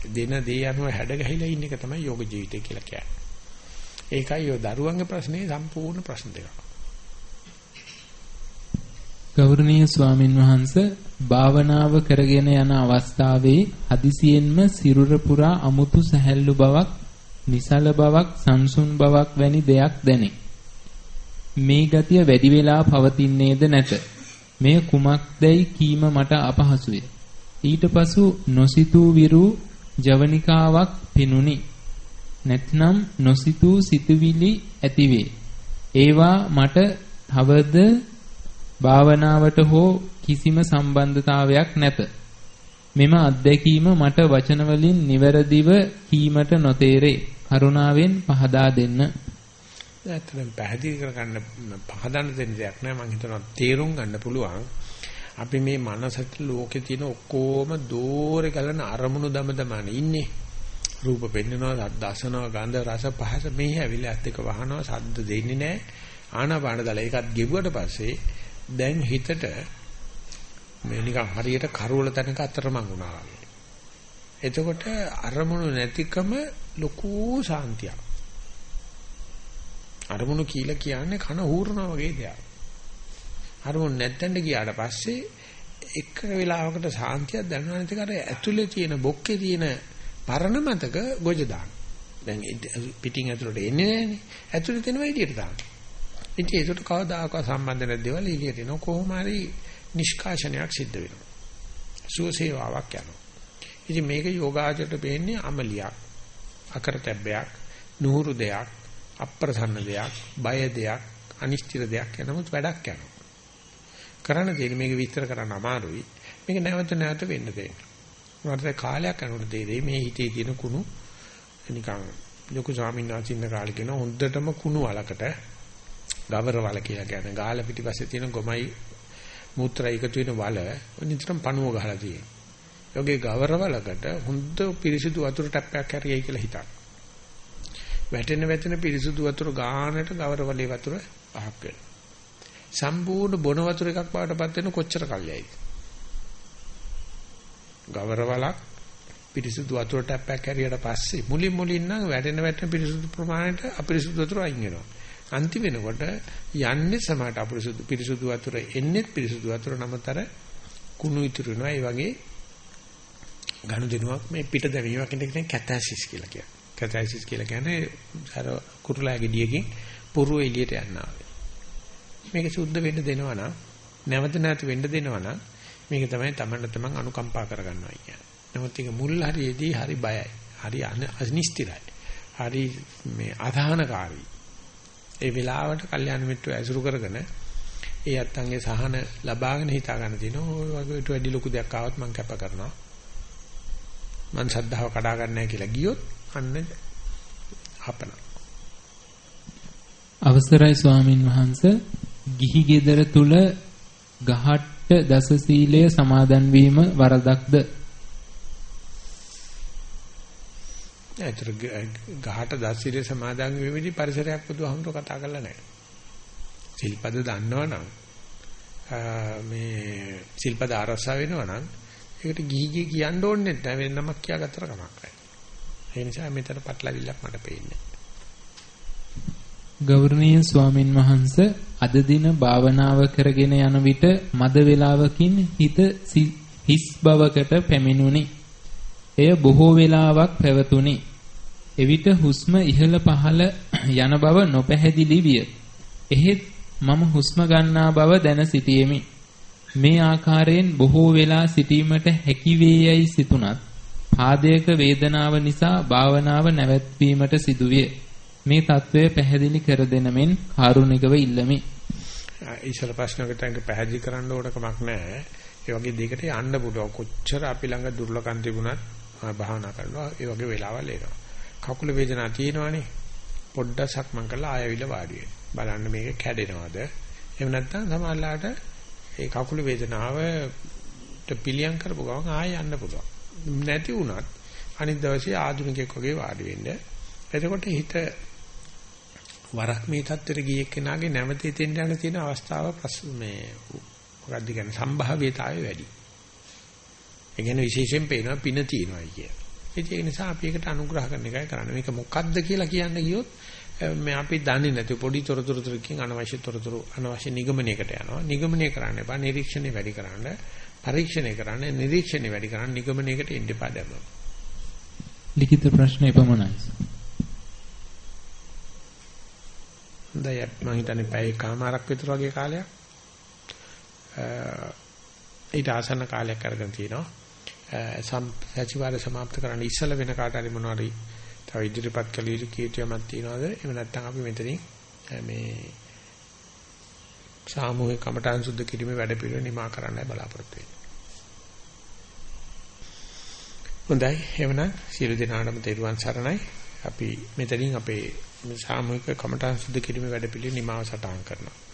Speaker 1: දෙන දේ අනුව හැඩ ගැහිලා ඉන්න එක තමයි යෝග ජීවිතය කියලා කියන්නේ. ඒකයි ඔය දරුවන්ගේ ප්‍රශ්නේ සම්පූර්ණ ප්‍රශ්න දෙකක්.
Speaker 2: ගෞරවනීය ස්වාමින් වහන්සේ භාවනාව කරගෙන යන අවස්ථාවේ හදිසියෙන්ම සිරුර පුරා අමුතු සැහැල්ලු බවක්, නිසල බවක්, සංසුන් බවක් වැනි දෙයක් දැනේ. මේ ගතිය වැඩි වෙලා පවතින්නේද නැත. මෙය කුමක්දයි කීම මට අපහසුය. ඊට පසු නොසිතූ විරු ජවනිකාවක් පිනුනි. නැත්නම් නොසිතූ සිතුවිලි ඇතිවේ. ඒවා මට තවද භාවනාවට හෝ කිසිම සම්බන්ධතාවයක් නැත. මෙම අත්දැකීම මට වචන වලින් නිවැරදිව කීමට නොතේරේ. කරුණාවෙන් පහදා දෙන්න.
Speaker 1: ඇත්තටම පැහැදිලි කරගන්න පහදන්න දෙන්න දෙයක් නෑ මම හිතනවා තේරුම් ගන්න පුළුවන්. අපි මේ මනසට ලෝකේ තියෙන ඔක්කොම දෝරේ ගලන අරමුණු දම දමන ඉන්නේ. රූප පෙන්නනවා, දසනවා, ගන්ධ, රස, පහස මේ ඇවිල්ලා ඇත් එක වහනවා, සද්ද දෙන්නේ නැහැ. ආනාපාන දල ඒකත් ගෙවුවට පස්සේ දැන් හිතට මේ නිකන් හරියට කරවල තැනක අතරමං වුණා වගේ. එතකොට අරමුණු නැතිකම ලොකු සාන්තියක්. අරමුණු කියලා කියන්නේ කන හූරනවා වගේ දෙයක්. අරමුණු නැත්තෙන්ද ගියාට පස්සේ එක වෙලාවකට සාන්තියක් දැනෙනවා නැති කර ඇතුලේ තියෙන බොක්කේ තියෙන පරණ මතක ගොජ දාන. දැන් පිටින් ඇතුලට එන්නේ නැහනේ. ඇතුලේ තියෙනවා එළියට දාන්න. ඉතින් ඒකට කවදාකවත් සම්බන්ධ නැති දේවල් එළියට එනවා කොහොම හරි නිෂ්කාශනයක් සිද්ධ වෙනවා. සුවසේවාවක් යනවා. ඉතින් මේක යෝගාචරයට පේන්නේ අමලියක්, අකරතැබ්බයක්, නුහුරු දෙයක්, අප්‍රසන්න දෙයක්, බය දෙයක්, අනිශ්චිත දෙයක් යනමුත් වැඩක් යනවා. කරන්න තියෙන්නේ මේක විස්තර කරන්න අමාරුයි. මේක නැවත නැවත වෙන්න දෙන්න. උනාට කාලයක් යනකොට තේරෙයි මේ හිතේ තියෙන කුණු නිකන් ලොකු ස්වාමීන් වහන්සේ ඉන්න කාලේ කියන හොඳටම කුණු වලකට ගවර වල කියලා කියන්නේ ගාල පිටිපස්සේ තියෙන ගොමයි මූත්‍රා එකතු වෙන වල නිතරම පණුව ගහලා තියෙනවා. යෝගේ ගවර වලකට හොඳ පිරිසිදු වතුර ටැප්පයක් හැරියයි කියලා හිතන්න. වැටෙන වැටෙන පිරිසිදු වතුර ගානට ගවර වලේ වතුර පහක් වෙනවා. සම්පූර්ණ බොන වතුර එකක් බවටපත් වෙන කොච්චර කල්යයිද? ගවර වලක් පිරිසුදු වතුර ටැප්පයක් හැරියට පස්සේ මුලින් මුලින් නම් වැටෙන වැටෙන පිරිසුදු ප්‍රමාණයට අපිරිසුදු වතුර අයින් වෙනවා. අන්තිම වෙනකොට යන්නේ සමහරට අපිරිසුදු පිරිසුදු වතුර එන්නේ පිරිසුදු වතුර නමතර කුණු ඉතුරු වෙනවා. ඒ වගේ ගනුදෙනුවක් මේ පිට දැමීමක් කියන කැතැසිස් කියලා කියනවා. කැතැසිස් කියලා කියන්නේ අර කුරුලා ගෙඩියකින් පුරු එළියට යනවා. මේක සුද්ධ වෙන්න දෙනවා නම් නැවත නැවත වෙන්න දෙනවා නම් මේක තමයි තමන්ට තමන් අනුකම්පා කරගන්නවා කියන්නේ. නමුත් ඒක මුල් හරියේදී හරි බයයි. හරි අනිශ්චිතයි. හරි මේ අධානකාරී. ඒ වෙලාවට කල්යාණ මිත්‍ර ඇසුරු කරගෙන ඒ අත්තන්ගේ සහන ලබාගෙන හිතා ගන්න තියෙනවා. ඔය වගේ ඊට වැඩි ලොකු දෙයක් ආවත් මම කැප කරනවා. මං ශ්‍රද්ධාව කඩා ගන්නෑ කියලා ගියොත් අන්න අපන.
Speaker 2: අවසරයි ස්වාමින් වහන්සේ ගිහි ගෙදර තුල ගහට්ට දස සීලය සමාදන් වීම වරදක්ද?
Speaker 1: ඒතර ගහට දස සීලය සමාදන් වීමේදී පරිසරයක් බුදුහමර කතා කරලා නැහැ. සිල්පද දන්නවනම් මේ සිල්පද ආරසා වෙනවනම් ඒකට ගිහි ගිහි කියන්න ඕනේ නැහැ වෙන නමක් කියාගත්තට කමක් නැහැ. ඒ නිසා මෙතන පටලවිල්ලක් මට පේන්නේ.
Speaker 2: ගෞරවනීය ස්වාමින් වහන්ස අද දින භාවනාව කරගෙන යන විට මද වේලාවකින් හිත හිස් බවකට පැමිණුනි. එය බොහෝ වේලාවක් පැවතුණි. එවිට හුස්ම ඉහළ පහළ යන බව නොපැහැදිලි විය. එහෙත් මම හුස්ම ගන්නා බව දැන සිටියෙමි. මේ ආකාරයෙන් බොහෝ වෙලා සිටීමට හැකි වේයයි සිතුණත් පාදයක වේදනාව නිසා භාවනාව නැවැත්වීමට සිදුවිය. මේ తත්වය පැහැදිලි කර දෙන මෙන් කාරුණිකව ඉල්ලමි.
Speaker 1: ඉස්සල ප්‍රශ්නකට අංග පැහැදිලි කරන්න ඕන කමක් නැහැ. ඒ වගේ දෙයකට යන්න පුළුවන්. කොච්චර අපි ළඟ දුර්ලකම් තිබුණත් භාවනා කරනවා ඒ වගේ වෙලාවල් එනවා. කකුල වේදනාව තියෙනවානේ. පොඩ්ඩක් සක්මන් කරලා ආයෙවිල වාඩි වෙන්න. බලන්න මේක කැඩෙනවද? එහෙම නැත්නම් සමහරලාට ඒ කකුල වේදනාවට පිළියම් කරපු ගමන් ආයෙ යන්න පුළුවන්. නැති වුණත් අනිත් දවසේ ආධුනිකයෙක් වගේ වාඩි වෙන්න. එතකොට හිත වරක් මේ தත්තර ගියේ කෙනාගේ නැවත එතෙන් යන තියෙන අවස්ථාව මේ මොකක්ද කියන්නේ සම්භාව්‍යතාවය වැඩි. ඒ කියන්නේ විශේෂයෙන් පේනවා පින තියෙනවා කිය. ඒ නිසා අපි ඒකට අනුග්‍රහ කරන එකයි කරන්නේ. මේක මොකද්ද කියලා කියන්න ගියොත් මේ අපි දන්නේ නැති පොඩි තොරතුරු ටිකකින් අනවශ්‍ය තොරතුරු අනවශ්‍ය නිගමනයකට යනවා. නිගමනය කරන්න එපා. නිරීක්ෂණය වැඩි කරන්න. පරීක්ෂණය කරන්න. නිරීක්ෂණය වැඩි කරන්න. නිගමනයකට එන්න එපා දැම්මම.
Speaker 2: ලිඛිත ප්‍රශ්න එපමණයි.
Speaker 1: දැන් මම හිතන්නේ පැය කමාරක් විතර වගේ කාලයක්. ඊට ආසන්න කාලයක් අරගෙන තිනවා. සම් සතිವಾರ સમાપ્ત කරන්න ඉස්සල වෙන කාට හරි මොනවාරි තව ඉදිරිපත් කළ යුතු කීර්තියමක් තියනවාද? එහෙම නැත්නම් අපි මෙතනින් මේ සාමූහික කමඨාන් සුද්ධ කිරීමේ වැඩ පිළිවෙල නිමා කරන්නයි බලාපොරොත්තු වෙන්නේ. හොඳයි. එවනම් සියලු දෙනාටම තෙරුවන් සරණයි. අපි මෙතනින් අපේ සාමූහික කමඨාන් සුද්ධ කිරීමේ වැඩ පිළිවෙල නිමාව සටහන් කරනවා.